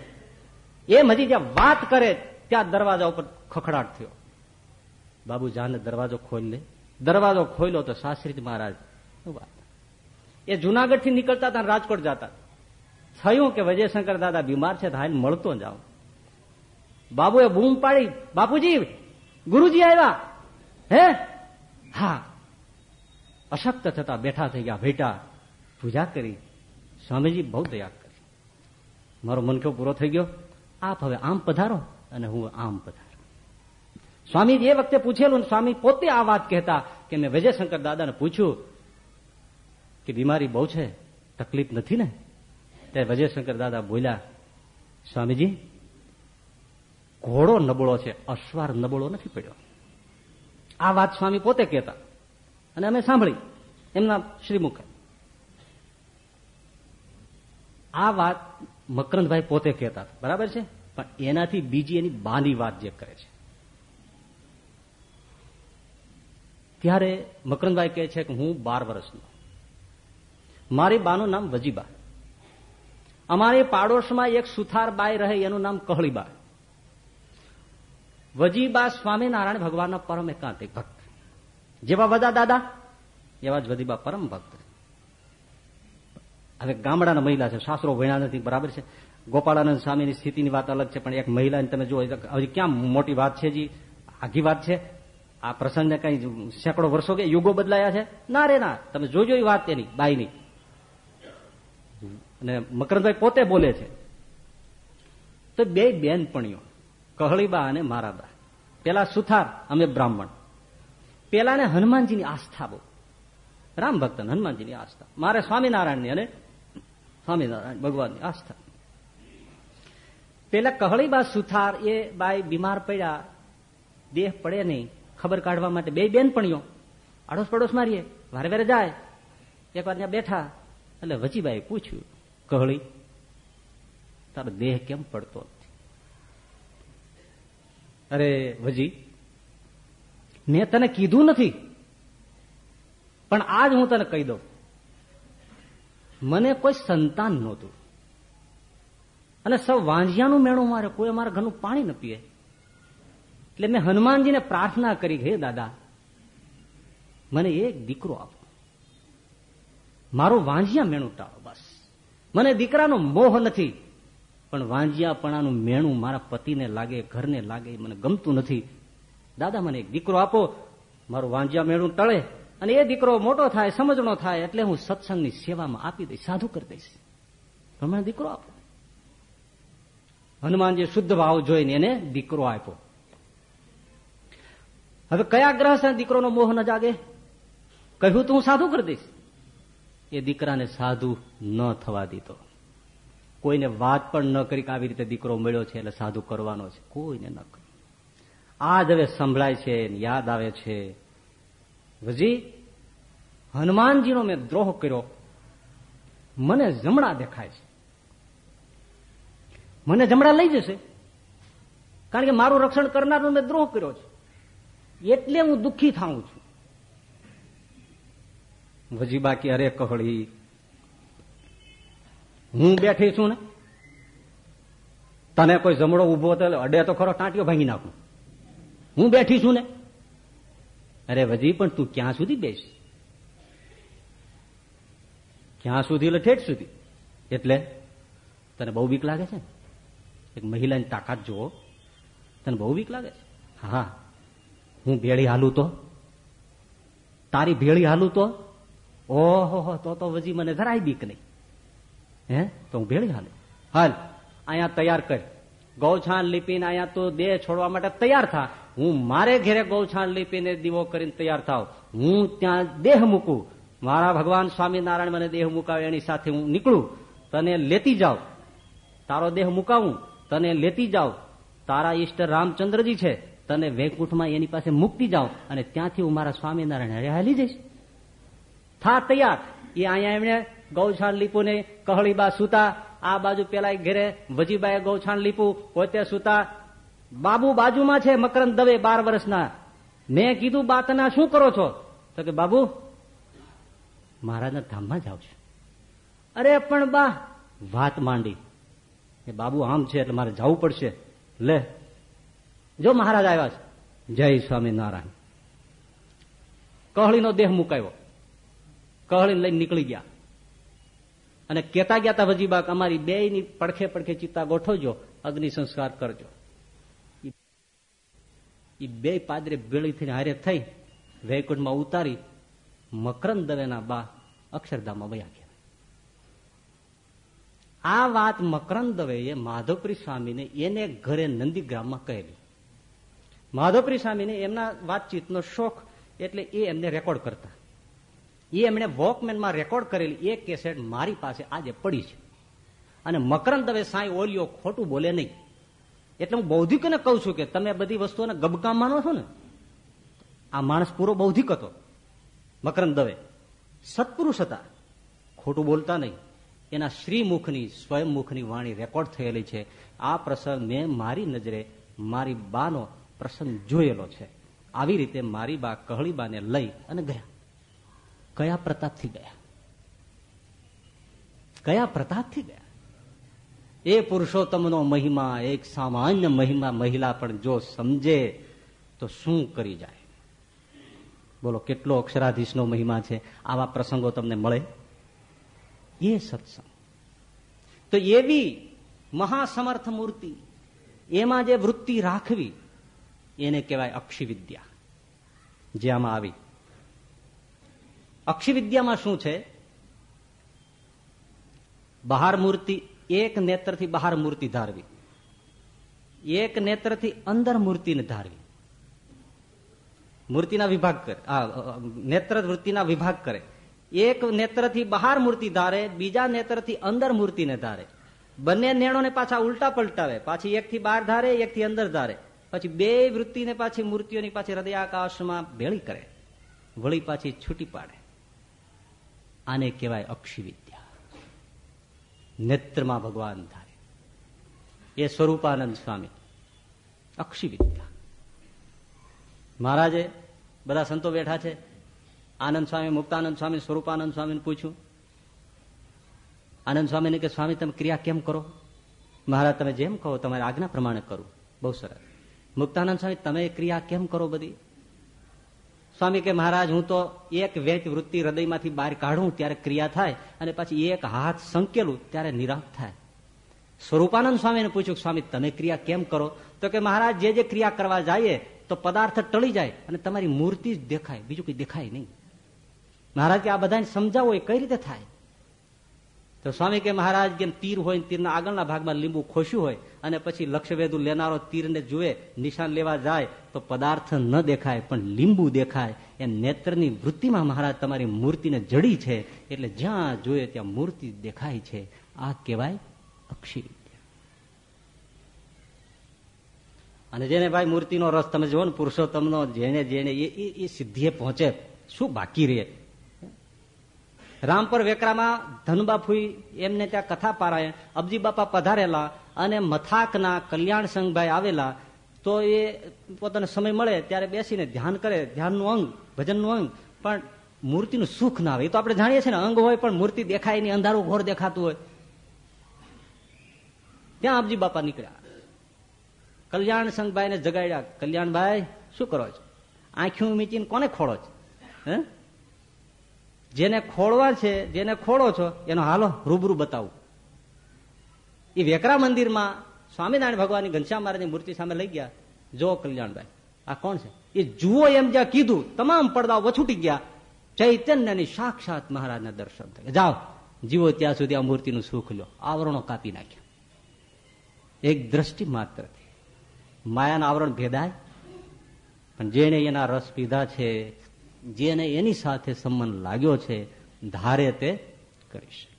એમ હજી જ્યાં વાત કરે, ત્યાં દરવાજા ઉપર ખખડાટ થયો. બાબુ જાને દરવાજો ખોલી લે. દરવાજો ખોલ્યો તો શાસ્ત્રીજી મહારાજ વાત? એ જુનાગઢથી નીકળતા હતા રાજકોટ જતા. થયું કે વિજયશંકર દાદા બીમાર છે હાલ મળતો જાઓ બાબુએ બૂમ પાડી, બાપુજી, ગુરુજી આવ્યા. હે? હા. અશક્ત થતા બેઠા થઈ ગયા, ભેટા, પૂજા કરી. સ્વામીજી બહુ દયા કરી. મારો મનખો પૂરો થઈ ગયો. આપ હવે આમ પધારો અને હું આમ પધારો. સ્વામીજી એ વખતે પૂછેલું સ્વામી પોતે આ વાત કહેતા કે મેં વિજયશંકર દાદાને પૂછ્યું કે બીમારી બહુ છે, તકલીફ નથી ને? ત્યારે વજયશંકર દાદા બોલ્યા, સ્વામીજી, ઘોડો નબળો છે, અશ્વાર નબળો નથી પડ્યો. આ વાત સ્વામી પોતે કહેતા અને અમે સાંભળી, એમના શ્રીમુખે. આ વાત મકરંદભાઈ પોતે કહેતા, બરાબર છે? પણ એનાથી બીજી એની બાની વાત જે કરે છે. ત્યારે મકરંદભાઈ કહે છે કે હું બાર વર્ષનો. મારી બાનું નામ વજીબા. અમારી પાડોશમાં એક સુથાર બાઈ રહે, એનું નામ કહળીબા. વજીબા સ્વામિનારાયણ ભગવાનના પરમ એકાંતિક ભક્ત. જેવા બધા દાદા, એવા જ વજીબા પરમ ભક્ત. હવે ગામડાના મહિલા છે, સાસરો વૈણા નથી, બરાબર છે? ગોપાળાનંદ સ્વામીની સ્થિતિની વાત અલગ છે, પણ એક મહિલાને તમે જુઓ હજી ક્યાં મોટી વાત છે જી? આઘી વાત છે? આ પ્રસંગને કઈ સેંકડો વર્ષો કે યુગો બદલાયા છે? ના રે ના, તમે જોજો એ વાત તેની બાઈની. અને મકરંદભાઈ પોતે બોલે છે, તો બે બેનપણીઓ, કહળીબા અને મારાબા. પેલા સુથાર, અમે બ્રાહ્મણ. પેલાને હનુમાનજીની આસ્થા બહુ. રામ ભક્તન હનુમાનજીની આસ્થા. મારે સ્વામિનારાયણની અને સ્વામિનારાયણ ભગવાનની આસ્થા. પેલા કહળીબા, સુથાર એ બાઈ બીમાર પડ્યા. દેહ પડે નહીં. ખબર કાઢવા માટે બે બેનપણીઓ. આડોશ પડોશ મારીએ વારે વારે જાય. એક વાર ત્યાં બેઠા. એટલે વચીબાઈ પૂછ્યું કહળી, તારો દેહ કેમ પડતો અરે વજી મેં તને કીધું નથી, પણ આજ હું તને કહી દઉં. મને કોઈ સંતાન નહોતું. અને સૌ વાંજિયાનું મેણું મારે, કોઈ અમારા ઘરનું પાણી ન પીએ. એટલે મેં હનુમાનજીને પ્રાર્થના કરી હે દાદા, મને એક દીકરો આપો. મારું વાંજિયા મેણું ટાળો. મને દીકરાનો મોહ નથી. પણ વાંજિયાપણાનું મેણું મારા પતિને લાગે, ઘરને લાગે મને ગમતું નથી. દાદા, મને એક દીકરો આપો. મારું વાંજિયા મેળું ટળે અને એ દીકરો મોટો થાય, સમજણો થાય, એટલે હું સત્સંગની સેવામાં આપી દઈશ, સાધુ કરી દઈશ. પણ મને દીકરો આપો. હનુમાનજી શુદ્ધ ભાવ જોઈને એને દીકરો આપ્યો. હવે કયા ગ્રહ છે દીકરોનો મોહ ન જાગે? કહ્યું તો હું સાધુ કરી દઈશ. એ દીકરાને સાધુ ન થવા દીધો. કોઈને વાત પણ ન કરી કે આવી રીતે દીકરો મળ્યો છે એટલે સાધુ કરવાનો છે. કોઈને ન કરી. આજ હવે સંભળાય છે યાદ આવે છે. વજી, હનુમાનજીનો મેં દ્રોહ કર્યો. મને જમણા દેખાય છે. મને જમણા લઈ જશે. કારણ કે મારું રક્ષણ કરનારનો મેં દ્રોહ કર્યો છે. એટલે હું દુઃખી થાઉં છું. વજી બાકી અરે કહળી. હું બેઠી છું ને? તને કોઈ જમણો ઊભો હતો અડે તો ખરો ટાંટીઓ ભાંગી નાખું. હું બેઠી છું ને? અરે વજી પણ તું ક્યાં સુધી બેસ ક્યાં સુધી એટલે ઠેઠ સુધી? એટલે તને બહુ બીક લાગે છે? એક મહિલાની તાકાત જુઓ. તને બહુ બીક લાગે છે? હા. હું ભેળી હાલું તો? તારી ભેળી હાલું તો? ઓહો તો તો વજી મને જરાય બીક નહીં. હે? તો હું ભેળી હાલ. હાલ. અહીંયા તૈયાર કર. ગૌછાણ લીપીને અહીંયા તો દેહ છોડવા માટે તૈયાર થા. હું મારે ઘેરે ગૌછાણ લીપીને દીવો કરીને તૈયાર થાવ. હું ત્યાં દેહ મૂકું. મારા ભગવાન સ્વામિનારાયણ મને દેહ મુકાવે એની સાથે હું નીકળું. તને લેતી જાઉં તારો દેહ મુકાવું. તને લેતી જાઉં તારા ઈષ્ટ રામચંદ્રજી છે. તને વૈકુંઠમાં એની પાસે મૂકતી જાઉં અને ત્યાંથી હું મારા સ્વામિનારાયણ હરે હાલી જઈશ. થા તૈયાર. એ અહીંયા એમણે ગૌછાણ લીપુને કહળીબા સુતા. આ બાજુ પેલા ઘેરે વજીબાએ ગૌછાણ લીપું. પોતે સુતા, બાબુ બાજુમાં છે મકરંદ દવે બાર વર્ષના. મેં કીધું, બાતના શું કરો છો? તો કે, બાબુ, મહારાજના ધામમાં જાઉં છું. અરે પણ બા. વાત માંડી. એ બાબુ આમ છે એટલે મારે જવું પડશે. લે, જો મહારાજ આવ્યા છે. જય સ્વામિનારાયણ. કહળીનો દેહ મુકાયો. કહળી લઈને નીકળી ગયા. અને કેતા ગયા તા વજીબાગ અમારી બે ની પડખે પડખે ચિત્તા ગોઠવજો, અગ્નિ સંસ્કાર કરજો. એ બે પાદરે ભેળી થઈને હારે થઈ, વૈકુંઠમાં ઉતારી, મકરંદ દવેના બા અક્ષરધામમાં વયા ગયા. આ વાત મકરંદ દવેએ માધવપ્રી સ્વામીને એને ઘરે નંદીગ્રામમાં કહેલી. માધવપ્રી સ્વામીને એમના વાતચીતનો શોખ એટલે એ એમને રેકોર્ડ કરતા. એ એમણે વોકમેનમાં રેકોર્ડ કરેલી એ કેસેટ મારી પાસે આજે પડી છે. અને મકરંદ દવે સાંઈ ઓલિયો ખોટું બોલે નહીં. એટલે હું બૌદ્ધિકને કહું છું કે તમે બધી વસ્તુઓને ગબકામ માનો છો ને, આ માણસ પૂરો બૌદ્ધિક હતો. મકરંદ દવે સત્પુરુષ હતા. ખોટું બોલતા નહીં. એના શ્રીમુખની, સ્વયંમુખની વાણી રેકોર્ડ થયેલી છે. આ પ્રસંગ મેં મારી નજરે મારી બાનો પ્રસંગ જોયેલો છે. આવી રીતે મારી બા કહળીબાને લઈ અને ગયા. કયા પ્રતાપથી ગયા? કયા પ્રતાપથી ગયા? એ પુરુષોત્તમનો મહિમા, એક સામાન્ય મહિમા, મહિલા પણ જો સમજે, તો શું કરી જાય? બોલો, કેટલો અક્ષરાધીશનો મહિમા છે? આવા પ્રસંગો તમને મળે? એ સત્સંગ. તો એવી મહાસમર્થ મૂર્તિ, એમાં જે વૃત્તિ રાખવી, એને કહેવાય અક્ષી વિદ્યા જે આમાં આવી. અક્ષી વિદ્યામાં શું છે? બહાર મૂર્તિ, એક નેત્રથી બહાર મૂર્તિ ધારવી. એક નેત્રથી અંદર મૂર્તિને ધારવી. મૂર્તિના વિભાગ કરે નેત્ર વૃત્તિના વિભાગ કરે. એક નેત્રથી બહાર મૂર્તિ ધારે, બીજા નેત્રથી અંદર મૂર્તિને ધારે. બંને નેણોને પાછા ઉલટા પલટાવે. પાછી એકથી બહાર ધારે, એકથી અંદર ધારે. પછી બે વૃત્તિને પાછી મૂર્તિઓની પાછી હૃદયાકાશમાં ભેળી કરે. વળી પાછી છૂટી પાડે. આને કહેવાય અક્ષી વિદ્યા નેત્રમાં ભગવાન ધારે. એ સ્વરૂપાનંદ સ્વામી. અક્ષી વિદ્યા મહારાજે બધા સંતો બેઠા છે. આનંદ સ્વામી, મુક્તાનંદ સ્વામી, સ્વરૂપાનંદ સ્વામીને પૂછ્યું. આનંદ સ્વામીને કે, સ્વામી, તમે ક્રિયા કેમ કરો? મહારાજ, તમે જેમ કહો, તમારી આજ્ઞા પ્રમાણે કરું. બહુ સરસ. મુક્તાનંદ સ્વામી, તમે ક્રિયા કેમ કરો બધી? સ્વામી કે, મહારાજ, હું તો એક વેચ વૃત્તિ હૃદયમાંથી બહાર કાઢું ત્યારે ક્રિયા થાય અને પછી એક હાથ સંકેલું ત્યારે નિરાશ થાય. સ્વરૂપાનંદ સ્વામીને પૂછ્યું, સ્વામી તમે ક્રિયા કેમ કરો? તો કે, મહારાજ, જે જે ક્રિયા કરવા જઈએ તો પદાર્થ ટળી જાય અને તમારી મૂર્તિ જ દેખાય, બીજું કઈ દેખાય નહીં. મહારાજ કે, આ બધાને સમજાવો એ કઈ રીતે થાય? તો સ્વામી કે, મહારાજ કેમ તીર હોય તીરના આગળના ભાગમાં લીંબુ ખોશ્યું હોય અને પછી લક્ષ્યવેદુ લેનારો તીરને જુએ, નિશાન લેવા જાય તો પદાર્થ ન દેખાય, પણ લીંબુ દેખાય. એ નેત્રની વૃત્તિમાં મહારાજ તમારી મૂર્તિને જડી છે, એટલે જ્યાં જોઈએ ત્યાં મૂર્તિ દેખાય છે. આ કહેવાય અક્ષી અને જેને ભાઈ મૂર્તિનો રસ, તમે જુઓ ને પુરુષોત્તમનો, જેને જેને એ સિદ્ધિએ પહોંચે, શું બાકી રહે? રામપર વેકરામાં ધનુબા ફૂઈ એમને ત્યાં કથા પારાય અબજી બાપા પધારેલા અને મથાકના કલ્યાણ સંઘભાઈ આવેલા, તો એ પોતાનો સમય મળે ત્યારે બેસીને ધ્યાન કરે, ધ્યાનનું અંગ, ભજનનું અંગ, પણ મૂર્તિનું સુખ ના આવે. એ તો આપણે જાણીએ છીએ ને, અંગ હોય પણ મૂર્તિ દેખાય નહીં, અંધારું ઘોર દેખાતું હોય. ત્યાં આપજી બાપા નીકળ્યા. કલ્યાણ સંઘભાઈને જગાડ્યા. કલ્યાણભાઈ, શું કરો છો? આંખ્યું મીચીને કોને ખોળો છો? હે? જેને ખોળવા છે, જેને ખોળો છો, એનો હાલો રૂબરૂ બતાવું. એ વેકરા મંદિરમાં સ્વામિનારાયણ ભગવાનની ઘનશ્યામ મહારાજની મૂર્તિ સામે લઈ ગયા. જો કલ્યાણભાઈ, આ કોણ છે? એ જુઓ એમ જ્યાં કીધું, તમામ પડદાઓ વછૂટી ગયા. ચૈતન્યની સાક્ષાત મહારાજના દર્શન થયા. જાઓ, જીવો ત્યાં સુધી આ મૂર્તિનું સુખ લો. આવરણો કાપી નાખ્યા. એક દ્રષ્ટિ માત્રથી માયાના આવરણ ભેદાય. પણ જેને એના રસ પીધા છે જેને એની સાથે સંબંધ લાગ્યો છે, ધારે તે કરી શકે.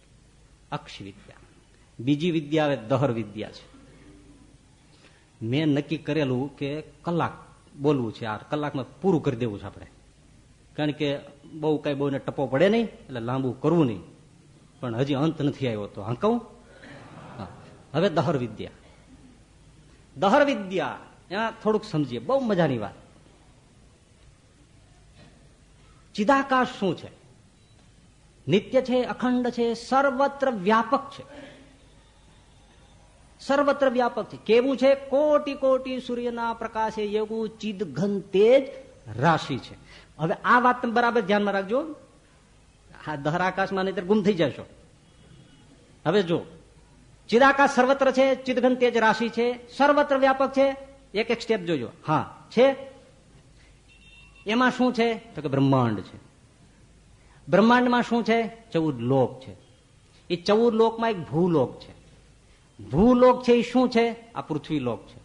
અક્ષ વિદ્યા. બીજી વિદ્યા હવે દહર વિદ્યા છે. મેં નક્કી કરેલું કે કલાક બોલવું છે આ, કલાકમાં પૂરું કરી દેવું છે આપણે. કારણ કે બહુ કઈ બહુ ટપો પડે નહીં, એટલે લાંબુ કરવું નહીં. પણ હજી અંત નથી આવ્યો તો હા કહું? હવે દહર વિદ્યા. દહર વિદ્યા એમાં થોડુંક સમજીએ. બહુ મજાની વાત. ચિદાકાશ શું છે? નિત્ય છે, અખંડ છે, સર્વત્ર વ્યાપક છે. સર્વત્ર વ્યાપક છે. કેવું છે? કોટી કોટી સૂર્યના પ્રકાશે એવું ચિદ ઘન તેજ રાશિ છે. હવે આ વાત તમે બરાબર ધ્યાનમાં રાખજો. આ દહરાકાશમાં નહીં ગુમ થઈ જશો. હવે જો ચિદાકાશ સર્વત્ર છે ચિદઘન તેજ રાશિ છે, સર્વત્ર વ્યાપક છે. એક એક સ્ટેપ જોજો. હા, છે? એમાં શું છે? તો કે બ્રહ્માંડ છે. બ્રહ્માંડમાં શું છે? ચૌદ લોક છે. એ ચૌદ લોકમાં એક ભૂલોક છે. ભૂલોક છે એ શું છે? આ પૃથ્વીલોક છે.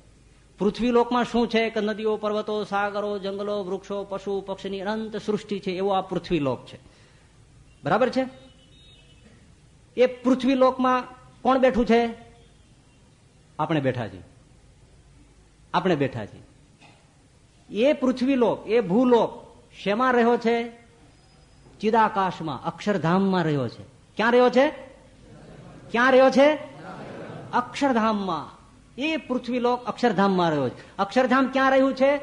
પૃથ્વીલોકમાં શું છે કે નદીઓ, પર્વતો, સાગરો, જંગલો, વૃક્ષો, પશુ, પક્ષીની અનંત સૃષ્ટિ છે. એવો આ પૃથ્વી લોક છે. બરાબર છે? એ પૃથ્વી લોકમાં કોણ બેઠું છે? આપણે બેઠા છીએ. આપણે બેઠા છીએ. એ પૃથ્વીલોક, એ ભૂલોક શેમાં રહ્યો છે? ચિદાકાશમાં, અક્ષરધામમાં રહ્યો છે. ક્યાં રહ્યો છે? ક્યાં રહ્યો છે? અક્ષરધામમાં. એ પૃથ્વીલોક અક્ષરધામમાં રહ્યો છે. અક્ષરધામ ક્યાં રહ્યું છે?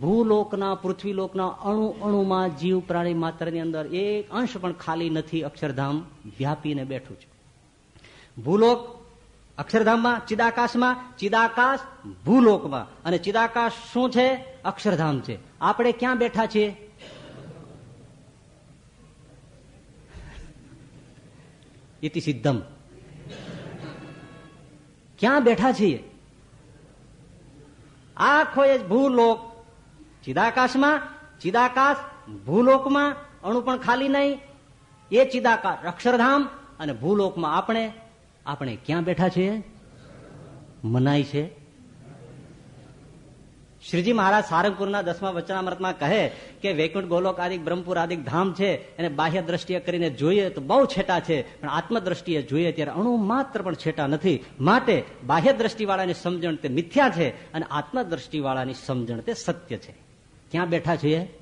ભૂલોકના, પૃથ્વીલોકના અણુ અણુમાં જીવ પ્રાણી માત્રની અંદર એક અંશ પણ ખાલી નથી અક્ષરધામ વ્યાપીને બેઠું છે. ભૂલોક અક્ષરધામમાં, ચિદાકાશમાં, ચિદાકાશ ભૂલોકમાં. અને ચિદાકાશ શું છે? અક્ષરધામ છે. આપણે ક્યાં બેઠા છીએ? ઇતિ સિદ્ધમ. ક્યાં બેઠા છીએ? આખો એ ભૂલોક. ચિદાકાશમાં, ચિદાકાશ ભૂલોકમાં. અણુ પણ ખાલી નહીં. એ ચિદાકાશ, અક્ષરધામ અને ભૂલોકમાં આપણે આપણે ક્યાં બેઠા છીએ? મનાય છે. શ્રીજી મહારાજ સારંગપુરના દસમા વચનામૃતમાં કહે કે વૈકુંઠ ગોલોક આદિક બ્રહ્મપુર આદિક ધામ છે. એને બાહ્ય દ્રષ્ટિએ કરીને જોઈએ તો બહુ છેટા છે. પણ આત્મદ્રષ્ટિએ જોઈએ ત્યારે અણુ માત્ર પણ છેટા નથી. માટે બાહ્ય દ્રષ્ટિવાળાની સમજણ તે મિથ્યા છે અને આત્મદ્રષ્ટિવાળાની સમજણ તે સત્ય છે. ક્યાં બેઠા છીએ?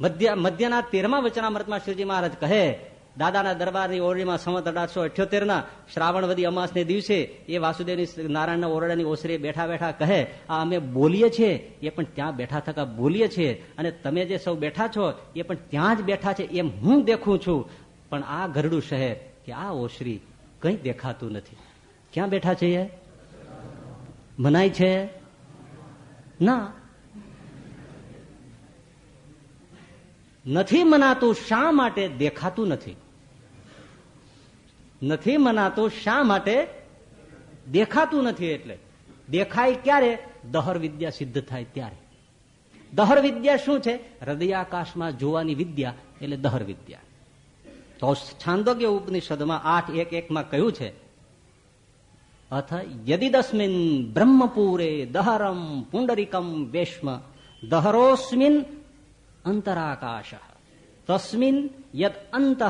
મધ્ય, મધ્યના તેરમા વચનામૃતમાં શ્રીજી મહારાજ કહે દાદાના દરબારની ઓરડીમાં સંવત અઢારસો અઠ્યોતેર ના શ્રાવણવદી અમાસને દિવસે એ વાસુદેવની નારાયણના ઓરડાની ઓસરીએ બેઠા બેઠા કહે, આ અમે બોલીએ છીએ. એ પણ ત્યાં બેઠા થતા બોલીએ છીએ. અને તમે જે સૌ બેઠા છો, એ પણ ત્યાં જ બેઠા છે એમ હું દેખું છું. પણ આ ગરડું શહેર કે આ ઓસરી કઈ દેખાતું નથી. ક્યાં બેઠા છે એ? મનાય છે? ના. નથી મનાતું, શા માટે દેખાતું નથી? નથી મનાતું, શા માટે? દેખાતું નથી એટલે. દેખાય ક્યારે? દહર વિદ્યા સિદ્ધ થાય ત્યારે. દહર વિદ્યા શું છે? હૃદયાકાશમાં જોવાની વિદ્યા એટલે દહર વિદ્યા. તો છાંદોગ્ય ઉપનિષદમાં આઠ એક એકમાં કહ્યું છે, અથ યદિદસ્મિન બ્રહ્મપુરે દહરમ પુંડરીકમ વેશ્મ, દહરોસ્મિન અંતરાકાશ, તસ્મિન યદ અંત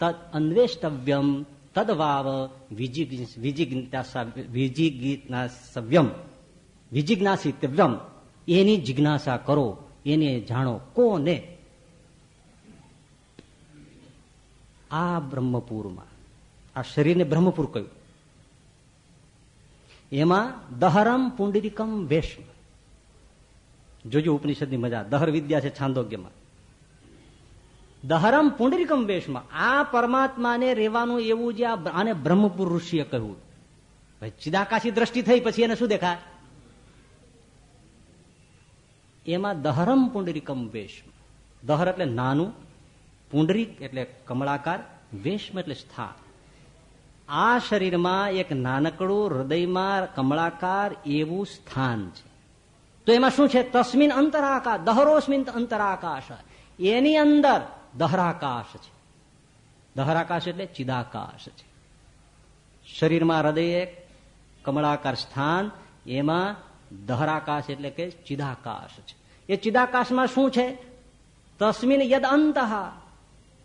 તદ અન્વેષ્ટવ્યમ તદવાવ વિજિજ્ઞાસવ્યમ વિજિજ્ઞાસિતવ્યમ એની જિજ્ઞાસા કરો એને જાણો કોને આ બ્રહ્મપુરમાં આ શરીરને બ્રહ્મપુર કહ્યું એમાં દહરમ પુંડરીકમ વેશ જોજો ઉપનિષદની મજા દહર વિદ્યા છે છાંદોગ્યમાં દહરમ પુંડરીકમ વેશમાં. આ પરમાત્માને રહેવાનું એવું જે આને બ્રહ્મપુર ઋષિએ કહ્યું. ચિદાકાશી દ્રષ્ટિ થઈ પછી એને શું દેખાય? એમાં દહરમ પુંડરીકમ વેશ દહર એટલે નાનું, પુંડરીક એટલે કમળાકાર, વેશમ એટલે સ્થાન આ શરીરમાં એક નાનકડું હૃદયમાં કમળાકાર એવું સ્થાન છે. તો એમાં શું છે? તસ્મિન અંતરાકાશ દહરોસ્મિન અંતરાકાશ. એની અંદર દહરાકાશ છે. દહરાકાશ એટલે ચિદાકાશ છે. શરીરમાં હૃદય કમળાકાર સ્થાન, એમાં દહરાકાશ એટલે કે ચિદાકાશ છે. એ ચિદાકાશમાં શું છે? તસ્મિન યદ અંત,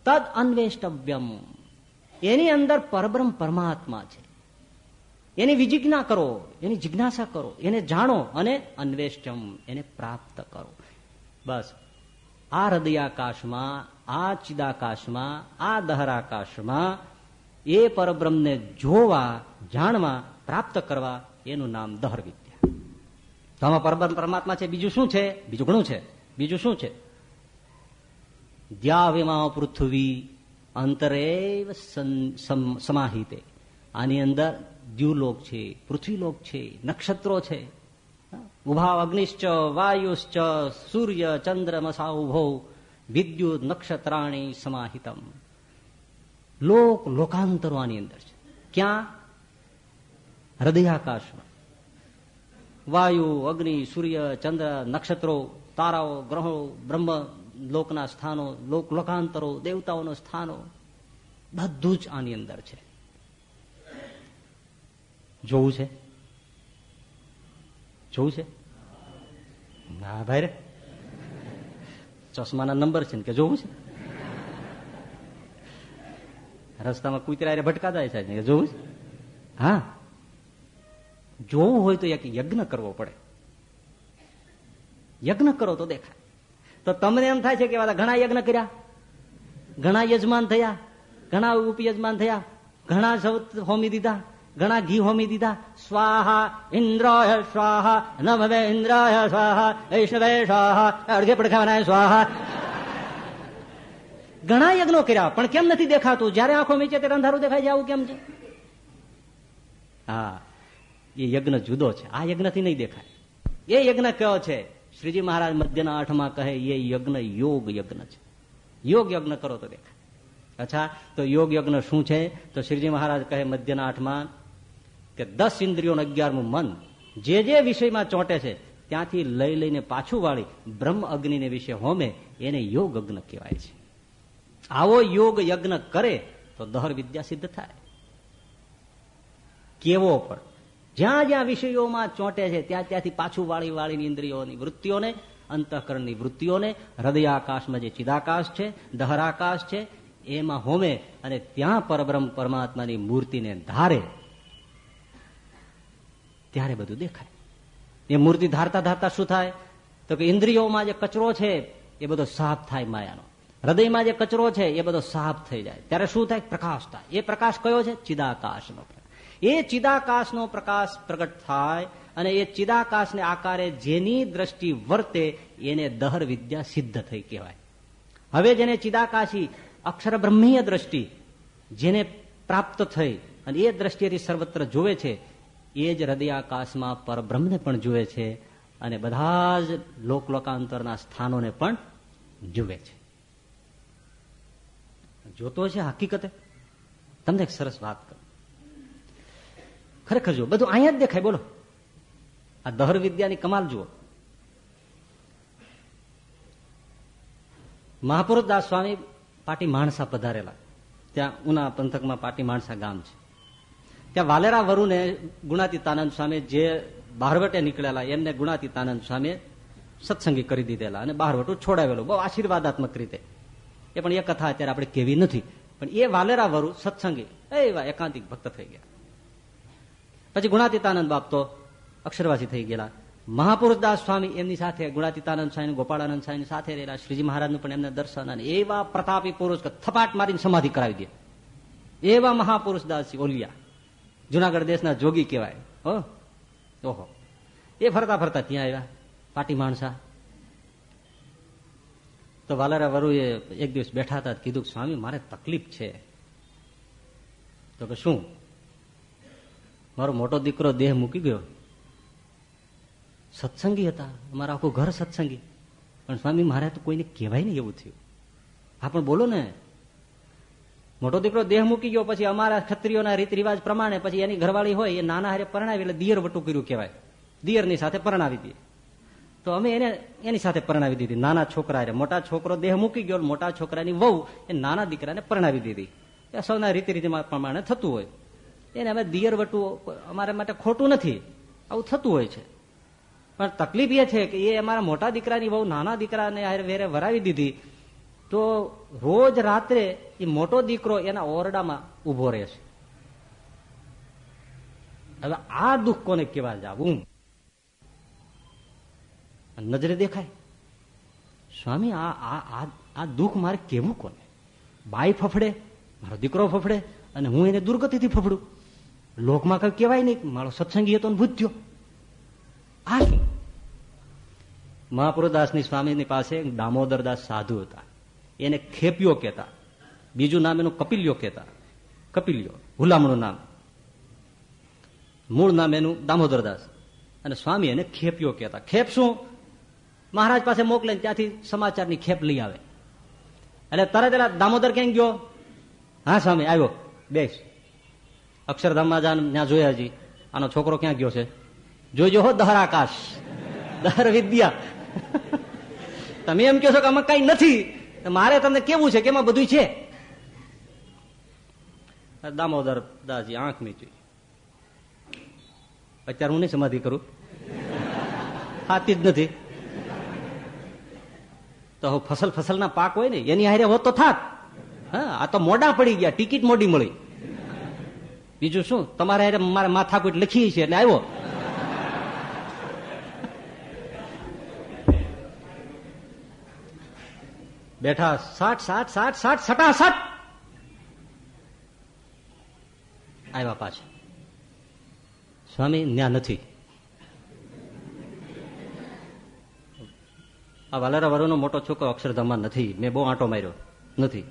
તદ અન્વેષ્ટવ્યમ. એની અંદર પરબ્રહ્મ પરમાત્મા છે. એની વિજિજ્ઞા કરો, એની જિજ્ઞાસા કરો, એને જાણો અને અન્વેષ્ટમ, એને પ્રાપ્ત કરો. બસ. આ હૃદયાકાશમાં આ ચિદાકાશમાં, આ દહરાકાશમાં, એ પરબ્રહ્મને જોવા, જાણવા, પ્રાપ્ત કરવા એનું નામ દહર વિદ્યા તો આમાં પરબ્રહ્મ પરમાત્મા છે, બીજું શું છે? બીજું ઘણું છે. બીજું શું છે? દ્યાવિમા પૃથ્વી અંતરેવ સમાહિતે. આની અંદર દ્યુલોક છે, પૃથ્વીલોક છે, નક્ષત્રો છે. ઊભા અગ્નિશ્ચ, વાયુશ્ચ, સૂર્ય ચંદ્રમસા ઊભો. વિદ્યુત નક્ષત્રાણી સમાહિતમ. લોક લોકાંતરો આની અંદર છે. ક્યાં? હૃદયાકાશમાં. વાયુ, અગ્નિ, સૂર્ય, ચંદ્ર, નક્ષત્રો, તારાઓ, ગ્રહો, બ્રહ્મ, લોકના સ્થાનો, લોક લોકાંતરો, દેવતાઓના સ્થાનો, બધું જ આની અંદર છે. જોવું છે? જોવું છે? ના ભાઈ રે. ચશ્માના નંબર છે કે જોવું છે? રસ્તામાં કૂતરા ભટકા જાય છે જોવું છે? હા. જોવું હોય તો એક યજ્ઞ કરવો પડે. યજ્ઞ કરો તો દેખાય. તો તમને એમ થાય છે કે ઘણા યજ્ઞ કર્યા? ઘણા યજમાન થયા? ઘણા ઉપયજમાન થયા? ઘણા હોમી દીધા? ઘણા ઘી હોમી દીધા. સ્વાહા, ઇન્દ્રાય સ્વાહા નભવે ઇન્દ્રાય સ્વાહા, વૈષ્ણવે સ્વાહા અડઘે પડખાવાના સ્વાહા. ઘણા યજ્ઞો કર્યા, પણ કેમ નથી દેખાતું? જયારે આંખો મીચે ત્યારે અંધારું દેખાય આવું કેમ છે? હા, એ યજ્ઞ જુદો છે. આ યજ્ઞથી નહીં દેખાય. એ યજ્ઞ કયો છે? શ્રીજી મહારાજ મધ્યના આઠમાં કહે, એ યજ્ઞ યોગ યજ્ઞ છે. યોગ યજ્ઞ કરો તો દેખાય. અચ્છા, તો યોગ યજ્ઞ શું છે? તો શ્રીજી મહારાજ કહે મધ્યના આઠમાં કે દસ ઇન્દ્રિયોનું અગિયારમું મન જે જે વિષયમાં ચોંટે છે, ત્યાંથી લઈ લઈને પાછું વાળી બ્રહ્મ અગ્નિને વિશે હોમે એને યોગ અગ્ન કહેવાય છે. આવો યોગ યજ્ઞ કરે તો દહર વિદ્યા સિદ્ધ થાય. કેવો પણ. જ્યાં જ્યાં વિષયોમાં ચોંટે છે, ત્યાં ત્યાંથી પાછું વાળી વાળીની ઇન્દ્રિયોની વૃત્તિઓને, અંતઃકરણની વૃત્તિઓને, હૃદયાકાશમાં જે ચિદાકાશ છે, દહરાકાશ છે, એમાં હોમે અને ત્યાં પરબ્રહ્મ પરમાત્માની મૂર્તિને ધારે ત્યારે બધું દેખાય. એ મૂર્તિ ધારતા ધારતા શું થાય? તો કે ઇન્દ્રિયોમાં જે કચરો છે, એ બધો સાફ થાય માયાનો. હૃદયમાં જે કચરો છે, એ બધો સાફ થઈ જાય. ત્યારે શું થાય? પ્રકાશ થાય. એ પ્રકાશ કયો છે? ચિદાકાશનો એ ચિદાકાશનો પ્રકાશ પ્રગટ થાય અને એ ચિદાકાશને આકારે જેની દ્રષ્ટિ વર્તે, એને દહર વિદ્યા સિદ્ધ થઈ કહેવાય. હવે જેને ચિદાકાશી અક્ષર બ્રહ્મીય દ્રષ્ટિ જેને પ્રાપ્ત થઈ અને એ દ્રષ્ટિએથી સર્વત્ર જોવે છે એ જ હૃદયાકાશમાં પરબ્રહ્મને પણ જુએ છે અને બધા જ લોકલોકાંતરના સ્થાનોને પણ જુએ છે. જોતો છે હકીકતે? તમને એક સરસ વાત કરું ખરેખર જો બધું અહીંયા જ દેખાય, બોલો. આ દહર વિદ્યાની કમાલ જુઓ. મહાપુરુષ દાસ સ્વામી પાટી માણસા પધારેલા. ત્યાં ઉના પંથકમાં પાટી માણસા ગામ છે. ત્યાં વાલેરા વરુને ગુણાતીતાનંદ સ્વામી જે બહારવટે નીકળેલા, એમને ગુણાતીતાનંદ સ્વામી સત્સંગી કરી દીધેલા અને બહારવટું છોડાવેલું. બહુ આશીર્વાદાત્મક રીતે. એ પણ એ કથા અત્યારે આપણે કેવી નથી. પણ એ વાલેરા વરુ સત્સંગી એવા એકાંતિક ભક્ત થઈ ગયા. પછી ગુણાતીતાનંદ બાપ તો અક્ષરવાસી થઈ ગયેલા. મહાપુરુષદાસ સ્વામી એમની સાથે, ગુણાતીતાનંદ સ્વામી ગોપાળાનંદ સ્વામી સાથે રહેલા. શ્રીજી મહારાજનું પણ એમને દર્શન અને એવા પ્રતાપી પુરુષ થપાટ મારીને સમાધિ કરાવી દે. એવા મહાપુરુષદાસ ઓલિયા. જુનાગઢ દેશના જોગી કહેવાય. હો? ઓહો. એ ફરતા ફરતા ત્યાં આવ્યા, પાટી માણસા. તો વાલારા વરુએ એક દિવસ બેઠા હતા, કીધું કે, સ્વામી, મારે તકલીફ છે. તો કે, શું? મારો મોટો દીકરો દેહ મૂકી ગયો. સત્સંગી હતા. અમારા આખું ઘર સત્સંગી. પણ સ્વામી, મારે તો કોઈને કહેવાય નહીં એવું થયું. હા, પણ બોલો ને. મોટો દીકરો દેહ મૂકી ગયો, પછી અમારા ક્ષત્રિયોના રીત રિવાજ પ્રમાણે પછી એની ઘરવાળી હોય, એ નાના હારે પરણાવી, એટલે દિયર વટું કર્યું કહેવાય. દિયરની સાથે પરણાવી દઈએ તો અમે એને, એની સાથે પરણાવી દીધી. નાના છોકરા મોટા છોકરો દેહ મૂકી ગયો મોટા છોકરાની વહુ એ નાના દીકરાને પરણાવી દીધી. એ સૌના રીતિ રીતિ પ્રમાણે થતું હોય. એને અમે દિયર વટું અમારા માટે ખોટું નથી. આવું થતું હોય છે. પણ તકલીફ એ છે કે એ અમારા મોટા દીકરાની વહુ નાના દીકરાને વેરે વરાવી દીધી. તો રોજ રાત્રે એ મોટો દીકરો એના ઓરડામાં ઊભો રહેશે હવે આ દુઃખ કોને કેવા જાવું? નજરે દેખાય. સ્વામી, આ દુઃખ મારે કેવું કોને? બાઈ ફફડે, મારો દીકરો ફફડે, અને હું એને દુર્ગતિથી ફફડું. લોકમાં કઈ કહેવાય નહીં મારો સત્સંગી હતો ભૂત આ શું? મહાપુરદાસની સ્વામીની પાસે દામોદરદાસ સાધુ હતા. એને ખેપિયો કહેતા. બીજું નામ એનું કપિલ્યો કહેતા. કપિલ્યો, હુલામણું નામ. મૂળ નામ એનું દામોદરદાસ અને સ્વામી એને ખેપિયો કહેતા. ખેપ શું? મહારાજ પાસે મોકલે ત્યાંથી સમાચારની ખેપ લઈ આવે. એટલે તરત એલા દામોદર ક્યાં ગયો? હા, સ્વામી, આવ્યો. બેસ. અક્ષરધામમાં જાન, ત્યાં જોયા હજી આનો છોકરો ક્યાં ગયો છે? જોજો હો, દહર આકાશ. દહર વિદ્યા. તમે એમ કહો છો કે આમાં કઈ નથી. મારે તમને કેવું છે કે એમાં બધું છે દામોદર દાસજી, આંખ નીચી અત્યારે હું નહીં સમાધિ કરું. હાથી જ નથી. તો ફસલ ફસલના પાક હોય ને, એની હારે હોત તો થાત. હા, આ તો મોડા પડી ગયા, ટિકિટ મોડી મળી. બીજું શું? તમારે હારે મારે માથાકૂટ લખી છે, એટલે આવ્યો. બેઠા સાઠ સાઠ સાઠ સાઠ સટા સટ આવ્યા પાછા. સ્વામી, ન્યા નથી. આ વાલારા વરોનો મોટો છોકરો અક્ષરધામમાં નથી. મેં બહુ આંટો માર્યો. નથી.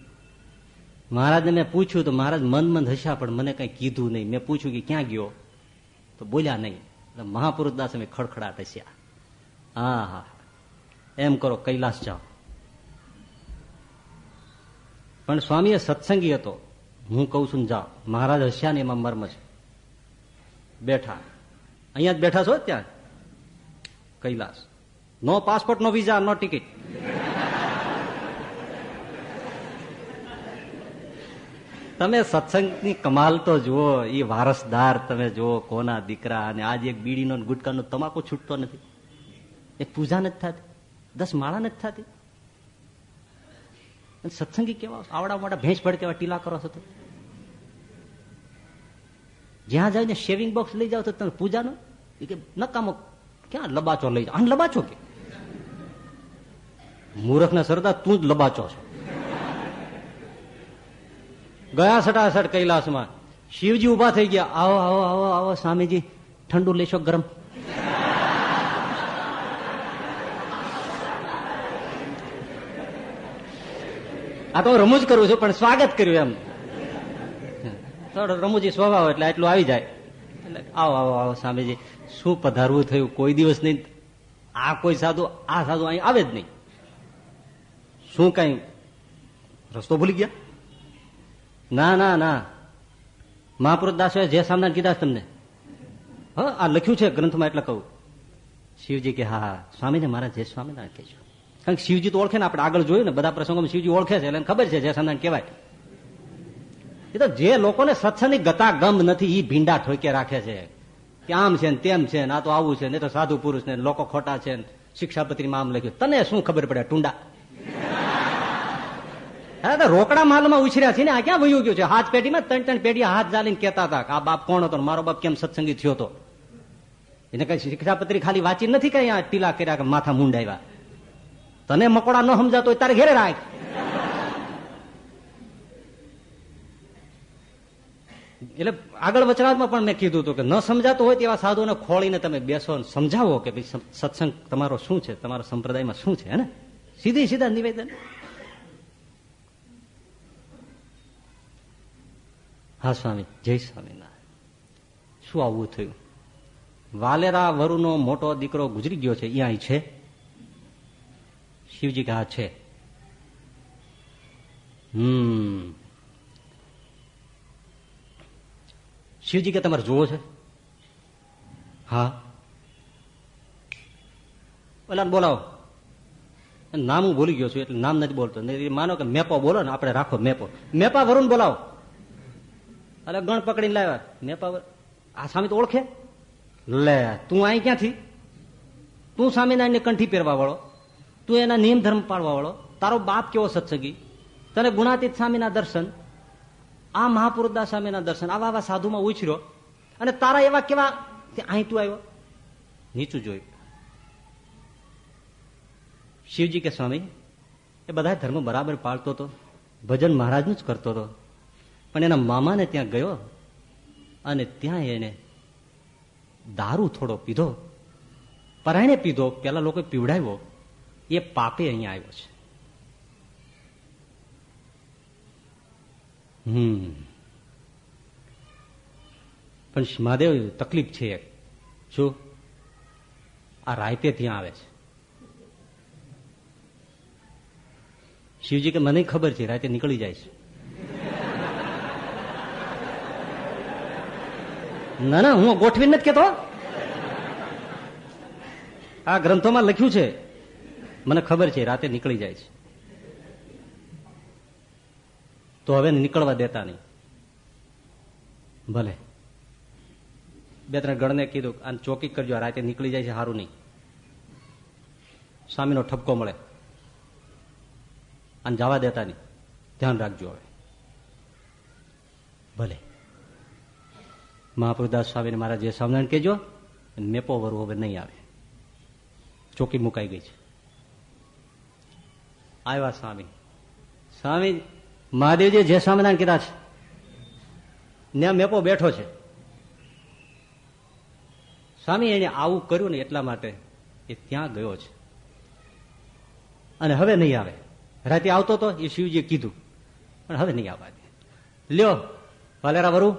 મહારાજને પૂછ્યું તો મહારાજ, મન મન હસ્યા પણ મને કઈ કીધું નહીં. મેં પૂછ્યું કે ક્યાં ગયો? તો બોલ્યા નહીં. એટલે મહાપુરુષ દાસ અમે ખડખડાટ હસ્યા. હા હા. એમ કરો, કૈલાસ જાઓ. પણ સ્વામી સત્સંગી હતો. હું કઉ છું, જાઓ. મહારાજ હસ્યા ને એમાં મર્મ છે. બેઠા. અહીંયા જ બેઠા છો ત્યાં? Kailash. No passport, no visa, no ticket. તમે સત્સંગની કમાલ તો જુઓ, એ વારસદાર તમે જુઓ, કોના દીકરા અને આજે એક બીડીનો ગુટકાનો તમાકુ છૂટતો નથી. એક પૂજા નથી થતી, દસ માળા નથી થતી. સત્સંગી કેવા આવડા મોટા ભેંસ ભડ કેવા ટીલા કરો છો તો? જ્યાં જઈને શેવિંગ બોક્સ લઈ જાવ તો તમે પૂજાનો? કે નકામો ક્યાં લબાચો લઈ જાવ લબાચો કે? મૂર્ખના સરદાર તું જ લબાચો છો. ગયા સટાસટ કૈલાસમાં શિવજી ઊભા થઈ ગયા. આવો આવો આવો આવો, સ્વામીજી, ઠંડુ લેશો ગરમ. આ તો રમૂજ કરું છું, પણ સ્વાગત કર્યું એમ. થોડો રમૂજી સ્વભાવ એટલે આટલું આવી જાય. એટલે આવો આવો આવો સ્વામીજી. શું પધારવું થયું? કોઈ દિવસ નહીં. આ કોઈ સાધુ, આ સાધુ અહીં આવે જ નહીં. શું કઈ? રસ્તો ભૂલી ગયા? ના ના ના. મહાપુરુષ દાસોએ જે સામના કીધા તમને. હ, આ લખ્યું છે ગ્રંથમાં એટલે કહું. શિવજી કે, હા સ્વામીને મારા જે સ્વામિનારાયણ કહેજો. કારણ કે શિવજી તો ઓળખે ને આપણે આગળ જોયું ને, બધા પ્રસંગોમાં શિવજી ઓળખે છે, એટલે ખબર છે જે કહેવાય. એ તો જે લોકોને સત્સંગની ગતા ગમ નથી એ ભીંડા ઠોકે રાખે છે. કે આમ છે ને તેમ છે ને, આ તો આવું છે ને તો સાધુ પુરુષ ને, લોકો ખોટા છે ને, શિક્ષાપત્રીમાં આમ લખ્યું. તને શું ખબર પડે, ટુંડા? હા, તો રોકડા માલમાં ઉછર્યા છે ને, આ ક્યાં વયું ગયું છે? હાથ પેઢીમાં ત્રણ ત્રણ પેઢી હાથ ચાલીને કેતા હતા આ બાપ કોણ હતો મારો બાપ કેમ સત્સંગી થયો હતો એને કઈ શિક્ષાપત્રી ખાલી વાંચી નથી કઈ આ ટીલા કર્યા કે માથા મુંડાવ્યા તને મકોડા ન સમજાતો હોય તારે ઘેરે રાખ. એટલે આગળ વચનાથમાં પણ મેં કીધું હતું કે ન સમજાતું હોય તેવા સાધુને ખોળીને તમે બેસો અને સમજાવો કે ભાઈ સત્સંગ તમારો શું છે? તમારા સંપ્રદાયમાં શું છે? ને સીધી સીધા નિવેદન. હા, સ્વામી. જય સ્વામિનારાયણ. શું આવું થયું? વાલેરા વરુનો મોટો દીકરો ગુજરી ગયો છે. અહીંયા છે? શિવજી કહા છે. હમ. શિવજી કે તમારે જોવો છે? હા. પેલા બોલાવો. નામ હું ભૂલી ગયો છું, એટલે નામ નથી બોલતો. માનો કે મેપો બોલો ને, આપણે રાખો મેપો. મેપા વરુણ બોલાવો. અરે ગણ પકડીને લાવ્યા. મેપા આ સામે તો ઓળખે? લે, તું અહીં ક્યાંથી? તું સ્વામિનારાયણને કંઠી પહેરવા વાળો. તું એના નિયમ ધર્મ પાડવા વાળો. તારો બાપ કેવો સત્સંગી? તને ગુણાતીત સ્વામીના દર્શન, આ મહાપુરુષદાસ સ્વામીના દર્શન, આવા આવા સાધુમાં ઉછર્યો. અને તારા એવા કેવા અહીં તું આવ્યો? નીચું જોયું શિવજી કે, સ્વામી, એ બધા ધર્મ બરાબર પાળતો હતો ભજન મહારાજનું જ કરતો હતો પણ એના મામાને ત્યાં ગયો અને ત્યાં એને દારૂ થોડો પીધો. પરાયણે પીધો, પેલા લોકો પીવડાવ્યો. એ પાપે અહીંયા આવ્યો છે. હમ. પણ મહાદેવ તકલીફ છે એક. શું આ રાયતે ત્યાં આવે છે. શિવજી કે, મને ખબર છે રાતે નીકળી જાય છે. ના ના, હું ગોઠવી નથી કેતો. આ ગ્રંથોમાં લખ્યું છે મને ખબર છે, રાતે નીકળી જાય છે. તો હવે નીકળવા દેતા નહીં. ભલે. બે ત્રણ ગણને કીધું, આને ચોકી કરજો રાતે નીકળી જાય છે સારું નહીં. સ્વામીનો ઠપકો મળે. અને જવા દેતા નહીં. ધ્યાન રાખજો હવે. ભલે. મહાપુરદાસ સ્વામીને મારા જે સમજણ કહેજો, મેપો વરુ હવે નહીં આવે. ચોકી મુકાઈ ગઈ છે. આવ્યા સ્વામી. સ્વામી, મહાદેવજી જે સ્વામિનારાયણ કીધા છે. ને મેપો બેઠો છે. સ્વામી એને આવું કર્યું ને એટલા માટે એ ત્યાં ગયો છે. અને હવે નહીં આવે. રાતે આવતો હતો એ શિવજીએ કીધું. પણ હવે નહીં આવવા દે. લ્યો, વાલેરા વરુ,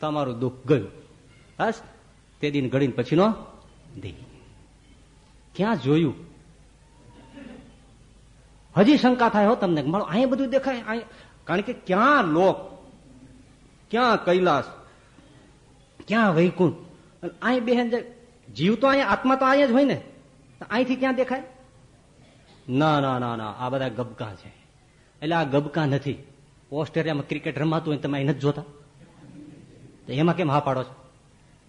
તમારું દુઃખ ગયું. બસ, તે દિન ગળીને પછીનો દે. ક્યાં જોયું? હજી શંકા થાય હો તમને. મારો અહીંયા બધું દેખાય. કારણ કે ક્યાં લોક? ક્યાં કૈલાસ? ક્યાં વૈકુંઠ? અહીં બેન જીવ તો અહીંયા, આત્મા તો અહીંયા જ હોય ને. અહીંથી ક્યાં દેખાય? ના ના ના ના. આ બધા ગબકા છે. એટલે આ ગબકા નથી. ઓસ્ટ્રેલિયામાં ક્રિકેટ રમાતું હોય તમે અહીં નથી જોતા? તો એમાં કેમ હા પાડો છો?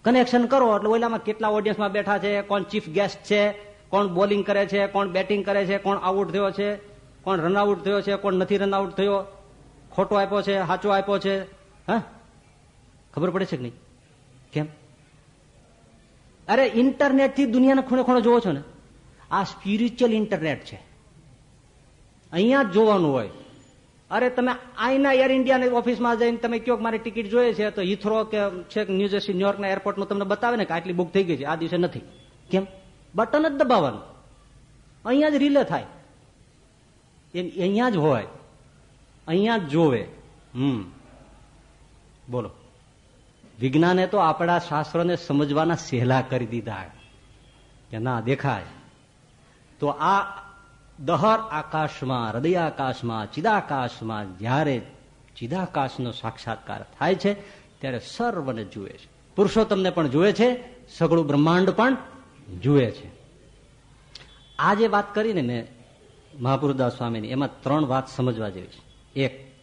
કનેક્શન કરો. એટલે ઓલામાં કેટલા ઓડિયન્સમાં બેઠા છે? કોણ ચીફ ગેસ્ટ છે? કોણ બોલિંગ કરે છે? કોણ બેટિંગ કરે છે? કોણ આઉટ થયો છે? કોણ રનઆઉટ થયો છે, કોણ નથી રનઆઉટ થયો, ખોટો આપ્યો છે, સાચો આપ્યો છે, હા? ખબર પડે છે કે નહીં? કેમ? અરે ઇન્ટરનેટથી દુનિયાના ખૂણે ખૂણે જોવો છો ને, આ સ્પિરિચ્યુઅલ ઇન્ટરનેટ છે. અહીંયા જ જોવાનું હોય. અરે તમે આઈના એર ઇન્ડિયાની ઓફિસમાં જઈને તમે કયો મારી ટિકિટ જોઈએ છે, તો હિથ્રો કે છે ન્યુજર્સી ન્યુયોર્કના એરપોર્ટનું તમને બતાવે ને કે આટલી બુક થઈ ગઈ છે, આ દિવસે નથી. કેમ? બટન જ દબાવવાનું. અહીંયા જ રિલે થાય. અહીંયા જ હોય. અહીંયા જ જોવે. હમ. બોલો. વિજ્ઞાને તો આપણા શાસ્ત્રોને સમજવાના સહેલા કરી દીધા કે ના, દેખાય. તો આ દહર આકાશમાં, હૃદયાકાશમાં, ચિદાકાશમાં જ્યારે ચિદાકાશનો સાક્ષાત્કાર થાય છે, ત્યારે સર્વને જુએ છે. પુરુષોત્તમને પણ જુએ છે, સગળું બ્રહ્માંડ પણ જુએ છે. આ જે વાત કરીને મેં મહાપુરુદાસ સ્વામીની. એમાં ત્રણ વાત સમજવા જેવી છે. એક,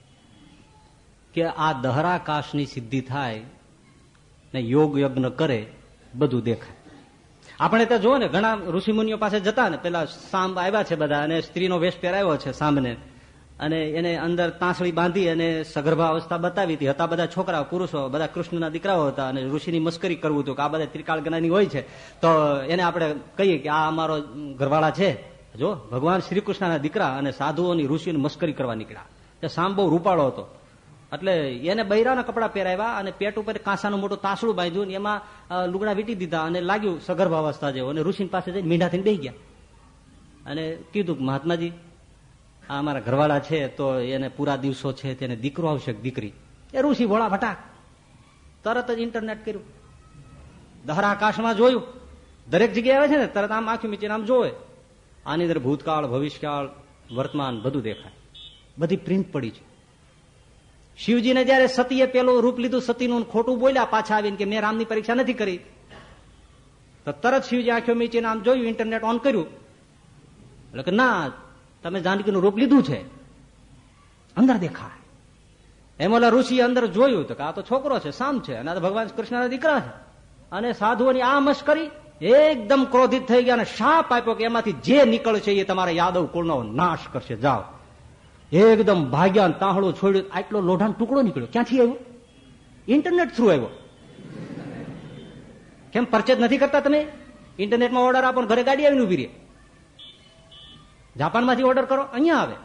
કે આ દહરાકાશની સિદ્ધિ થાય ને યોગ યજ્ઞ કરે, બધું દેખાય. આપણે તો જુઓ ને, ઘણા ઋષિમુનિઓ પાસે જતા ને, પેલા સાંબ આવ્યા છે બધા અને સ્ત્રીનો વેશ પહેરાવ્યો છે સાંભને અને એને અંદર તાંસળી બાંધી અને સગર્ભા અવસ્થા બતાવી હતી. હતા બધા છોકરા પુરુષો, બધા કૃષ્ણના દીકરાઓ હતા અને ઋષિની મસ્કરી કરવું હતું કે આ બધા ત્રિકાળ જ્ઞાની હોય છે. તો એને આપણે કહીએ કે આ અમારો ઘરવાળા છે. જો ભગવાન શ્રી કૃષ્ણના દીકરા અને સાધુઓની ઋષિની મસ્કરી કરવા નીકળ્યા. તે સામ બહુ રૂપાળો હતો. એટલે એને બૈરાના કપડા પહેરાવ્યા અને પેટ ઉપર કાંસાનું મોટું તાસડું બાંધ્યું ને એમાં લુગડા વીટી દીધા અને લાગ્યું સગર્ભાવસ્થા જેવો. અને ઋષિ પાસે જઈને મીંઢા થઈને ગયા. અને કીધું મહાત્માજી, આ અમારા ઘરવાળા છે તો એને પૂરા દિવસો છે તેને દીકરો આવશે દીકરી. એ ઋષિ ભોળા ભટાક. તરત જ ઇન્ટરનેટ કર્યું. દહરા આકાશમાં જોયું. દરેક જગ્યાએ આવે છે ને, તરત આમ આંખી મીચીને આમ જોવે. આની અંદર ભૂતકાળ, ભવિષ્યકાળ, વર્તમાન બધું દેખાય. બધી પ્રિન્ટ પડી છે. શિવજીને જયારે સતીએ પેલું રૂપ લીધું, સતીનું ખોટું બોલ્યા પાછા આવીને કે મેં રામની પરીક્ષા નથી કરી. તો તરત શિવજી આંખો મીચીને આમ જોયું, ઇન્ટરનેટ ઓન કર્યું. એટલે કે ના, તમે જાનકીનું રૂપ લીધું છે. અંદર દેખાય. એમ ઓલા ઋષિ અંદર જોયું તો કે આ તો છોકરો છે, સામ છે, અને આ તો ભગવાન કૃષ્ણના દીકરા છે. અને સાધુઓની આ મશ્કરી એકદમ ક્રોધિત થઈ ગયા અને શાપ આપ્યો કે એમાંથી જે નીકળશે એ તમારા યાદવ કુળનો નાશ કરશે. જાઓ. એકદમ ભાગ્યા તાહળો છોડ્યો. આટલો લોઢાનો ટુકડો નીકળ્યો. ક્યાંથી આવ્યો? ઇન્ટરનેટ થ્રુ આવ્યો. કેમ પરચેજ નથી કરતા તમે? ઇન્ટરનેટમાં ઓર્ડર આપો ઘરે ગાડી આવીને ઊભી રહે. જાપાનમાંથી ઓર્ડર કરો. અહીંયા આવે.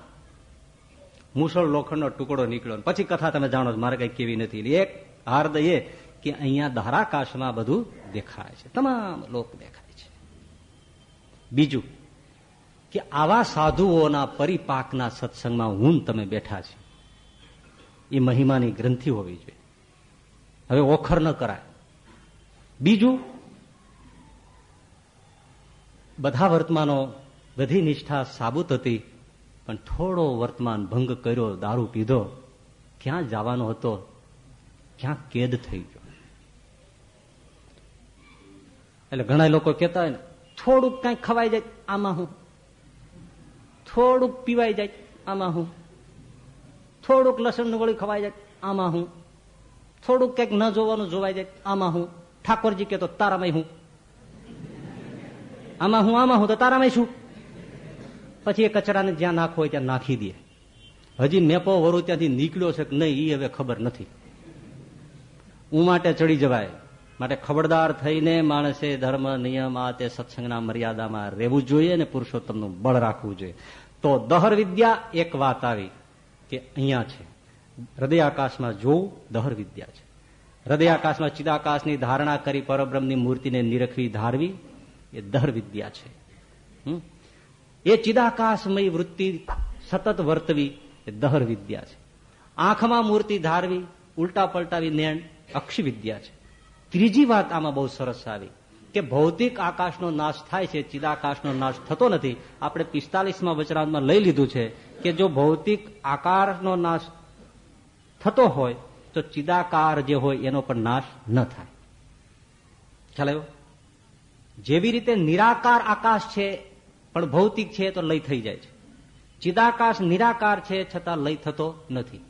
મુસળ લોખંડનો ટુકડો નીકળ્યો પછી કથા તમે જાણો મારે કઈ કેવી નથી. એક હાર્દ એ કે અહીંયા ધારાકાશમાં બધું દેખાય છે. તમામ. લોક દેખાય છે. બીજું કે આવા સાધુઓના પરિપાકના સત્સંગમાં હું તમે બેઠા છે. એ મહિમાની ગ્રંથિ હોવી જોઈએ. હવે ઓખર ન કરાય. બીજું બધા વર્તમાનો બધી નિષ્ઠા સાબુત હતી પણ થોડો વર્તમાન ભંગ કર્યો દારૂ પીધો ક્યાં જવાનો હતો ક્યાં કેદ થઈ ગયો. એટલે ઘણા લોકો કહેતા હોય ને, થોડુંક કઈ ખવાઈ જાય, આમાં હું. થોડુંક પીવાઈ જાય, આમાં હું. થોડુંક લસણ વળી ખવાઈ જાય, આમાં હું. થોડુંક કંઈક ન જોવાનું જોવાઈ જાય, આમાં હું. ઠાકોરજી કે તો તારામાં હું. આમાં હું આમાં હું, તો તારામાં છું પછી એ કચરાને જ્યાં નાખવો હોય ત્યાં નાખી દે. હજી મેપો વરુ ત્યાંથી નીકળ્યો છે કે નહીં એ હવે ખબર નથી. હું માટે ચડી જવાય. માટે ખબરદાર થઈને માણસે ધર્મ, નિયમ, આ તે સત્સંગના મર્યાદામાં રહેવું જોઈએ અને પુરુષોત્તમનું બળ રાખવું જોઈએ. તો દહર વિદ્યા એક વાત આવી કે અહીંયા છે. હૃદય આકાશમાં જોવું દહર વિદ્યા છે. હૃદય આકાશમાં ચિદાકાશની ધારણા કરી પરબ્રહ્મની મૂર્તિને નિરખવી ધારવી, એ દહર વિદ્યા છે. એ ચિદાકાશમય વૃત્તિ સતત વર્તવી, એ દહર વિદ્યા છે. આંખમાં મૂર્તિ ધારવી ઉલટા પલટાવી નેણ અક્ષ વિદ્યા છે. ત્રીજી વાત આમાં બહુ સરસ આવી કે ભૌતિક આકાશનો નાશ થાય છે, ચિદાકાશનો નાશ થતો નથી. આપણે પિસ્તાલીસમાં વચરાંતમાં લઈ લીધું છે કે જો ભૌતિક આકારનો નાશ થતો હોય, તો ચિદાકાર જે હોય એનો પણ નાશ ન થાય. ખ્યાલ આવ્યો? જેવી રીતે નિરાકાર આકાશ છે, પણ ભૌતિક છે, તો લય થઈ જાય છે. ચિદાકાશ નિરાકાર છે, છતાં લય થતો નથી.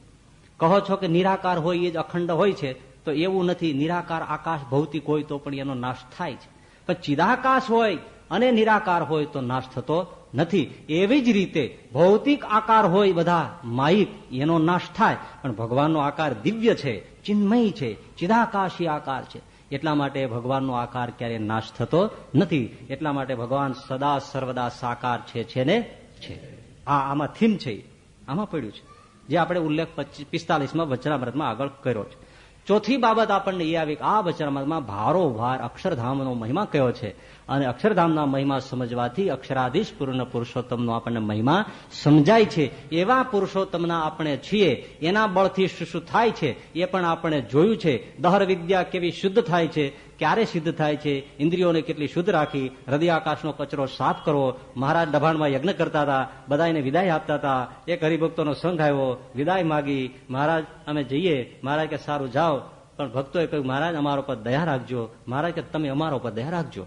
કહો છો કે નિરાકાર હોય એ જ અખંડ હોય છે તો એવું નથી, નિરાકાર આકાશ ભૌતિક હોય તો પણ એનો નાશ થાય છે. પણ ચિદાકાશ હોય અને નિરાકાર હોય તો નાશ થતો નથી. એવી જ રીતે ભૌતિક આકાર હોય બધા માઇક એનો નાશ થાય. પણ ભગવાનનો આકાર દિવ્ય છે, ચિન્મય છે, ચિદાકાશી આકાર છે. એટલા માટે ભગવાનનો આકાર ક્યારે નાશ થતો નથી. એટલા માટે ભગવાન સદા સર્વદા સાકાર છે છે ને છે. આ આમાં થીમ છે. આમાં પડ્યું છે. જે આપણે ઉલ્લેખ પિસ્તાલીસમાં વચનામૃતમાં આગળ કર્યો છે. ચોથી બાબત આપણને એ આવી આ વચનામાં ભારો ભાર અક્ષરધામનો મહિમા કયો છે? અને અક્ષરધામના મહિમા સમજવાથી અક્ષરાધીશ પૂર્ણ પુરુષોત્તમનો આપણને મહિમા સમજાય છે. એવા પુરુષોત્તમના આપણે છીએ, એના બળથી શું શું થાય છે, એ પણ આપણે જોયું છે. દહર વિદ્યા કેવી શુદ્ધ થાય છે, ક્યારે સિદ્ધ થાય છે, ઇન્દ્રિયોને કેટલી શુદ્ધ રાખી, હૃદય આકાશનો કચરો સાફ કરવો, મહારાજ દભાણમાં યજ્ઞ કરતા હતા બધાને વિદાય આપતા હતા, એક હરિભક્તોનો સંઘ આવ્યો, વિદાય માગી, મહારાજ, અમે જઈએ, મહારાજ કે સારું જાઓ. પણ ભક્તોએ કહ્યું, મહારાજ, અમારા પર દયા રાખજો, મહારાજ કે તમે અમારા ઉપર દયા રાખજો.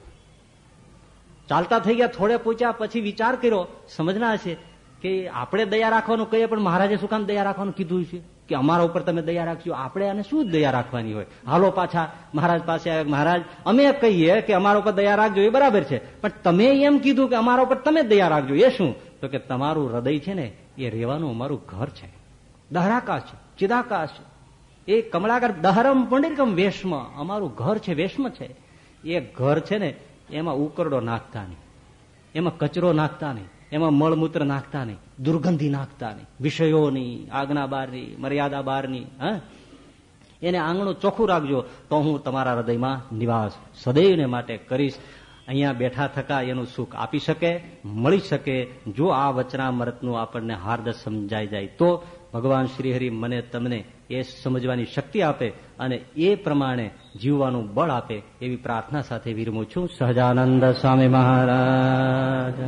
ચાલતા થઈ ગયા, થોડે પૂછ્યા, પછી વિચાર કર્યો. સમજના છે કે આપણે દયા રાખવાનું કહીએ, પણ મહારાજે શું દયા રાખવાનું કીધું છે? કે અમારા ઉપર તમે દયા રાખજો આપણે આને શું દયા રાખવાની હોય? હાલો પાછા મહારાજ પાસે મહારાજ, અમે કહીએ કે અમારા ઉપર દયા રાખજો, એ બરાબર છે. પણ તમે એમ કીધું કે અમારા ઉપર તમે દયા રાખજો, એ શું? તો કે તમારું હૃદય છે ને, એ રહેવાનું અમારું ઘર છે. દહરાકાશ છે, ચિદાકાશ છે. એ કમળાકર દહરમ પુંડરીકમ વેશમાં, અમારું ઘર છે, વેશમ છે. એ ઘર છે ને એમાં ઉકરડો નાખતા નહીં. એમાં કચરો નાખતા નહીં. એમાં મળમૂત્ર નાખતા નહીં. દુર્ગંધી નાખતા નહીં. વિષયોની, આજ્ઞા બારની, મર્યાદા બારની, હા? એને આંગણું ચોખ્ખું રાખજો તો હું તમારા હૃદયમાં નિવાસ સદૈવને માટે કરીશ. અહીંયા બેઠા થકા એનું સુખ આપી શકે, મળી શકે. જો આ વચનામૃતનું આપણને હાર્દ સમજાઈ જાય તો ભગવાન શ્રીહરિ મને તમને એ સમજવાની શક્તિ આપે અને એ પ્રમાણે જીવવાનું બળ આપે એવી પ્રાર્થના સાથે વિરમું છું. સહજાનંદ સ્વામી મહારાજ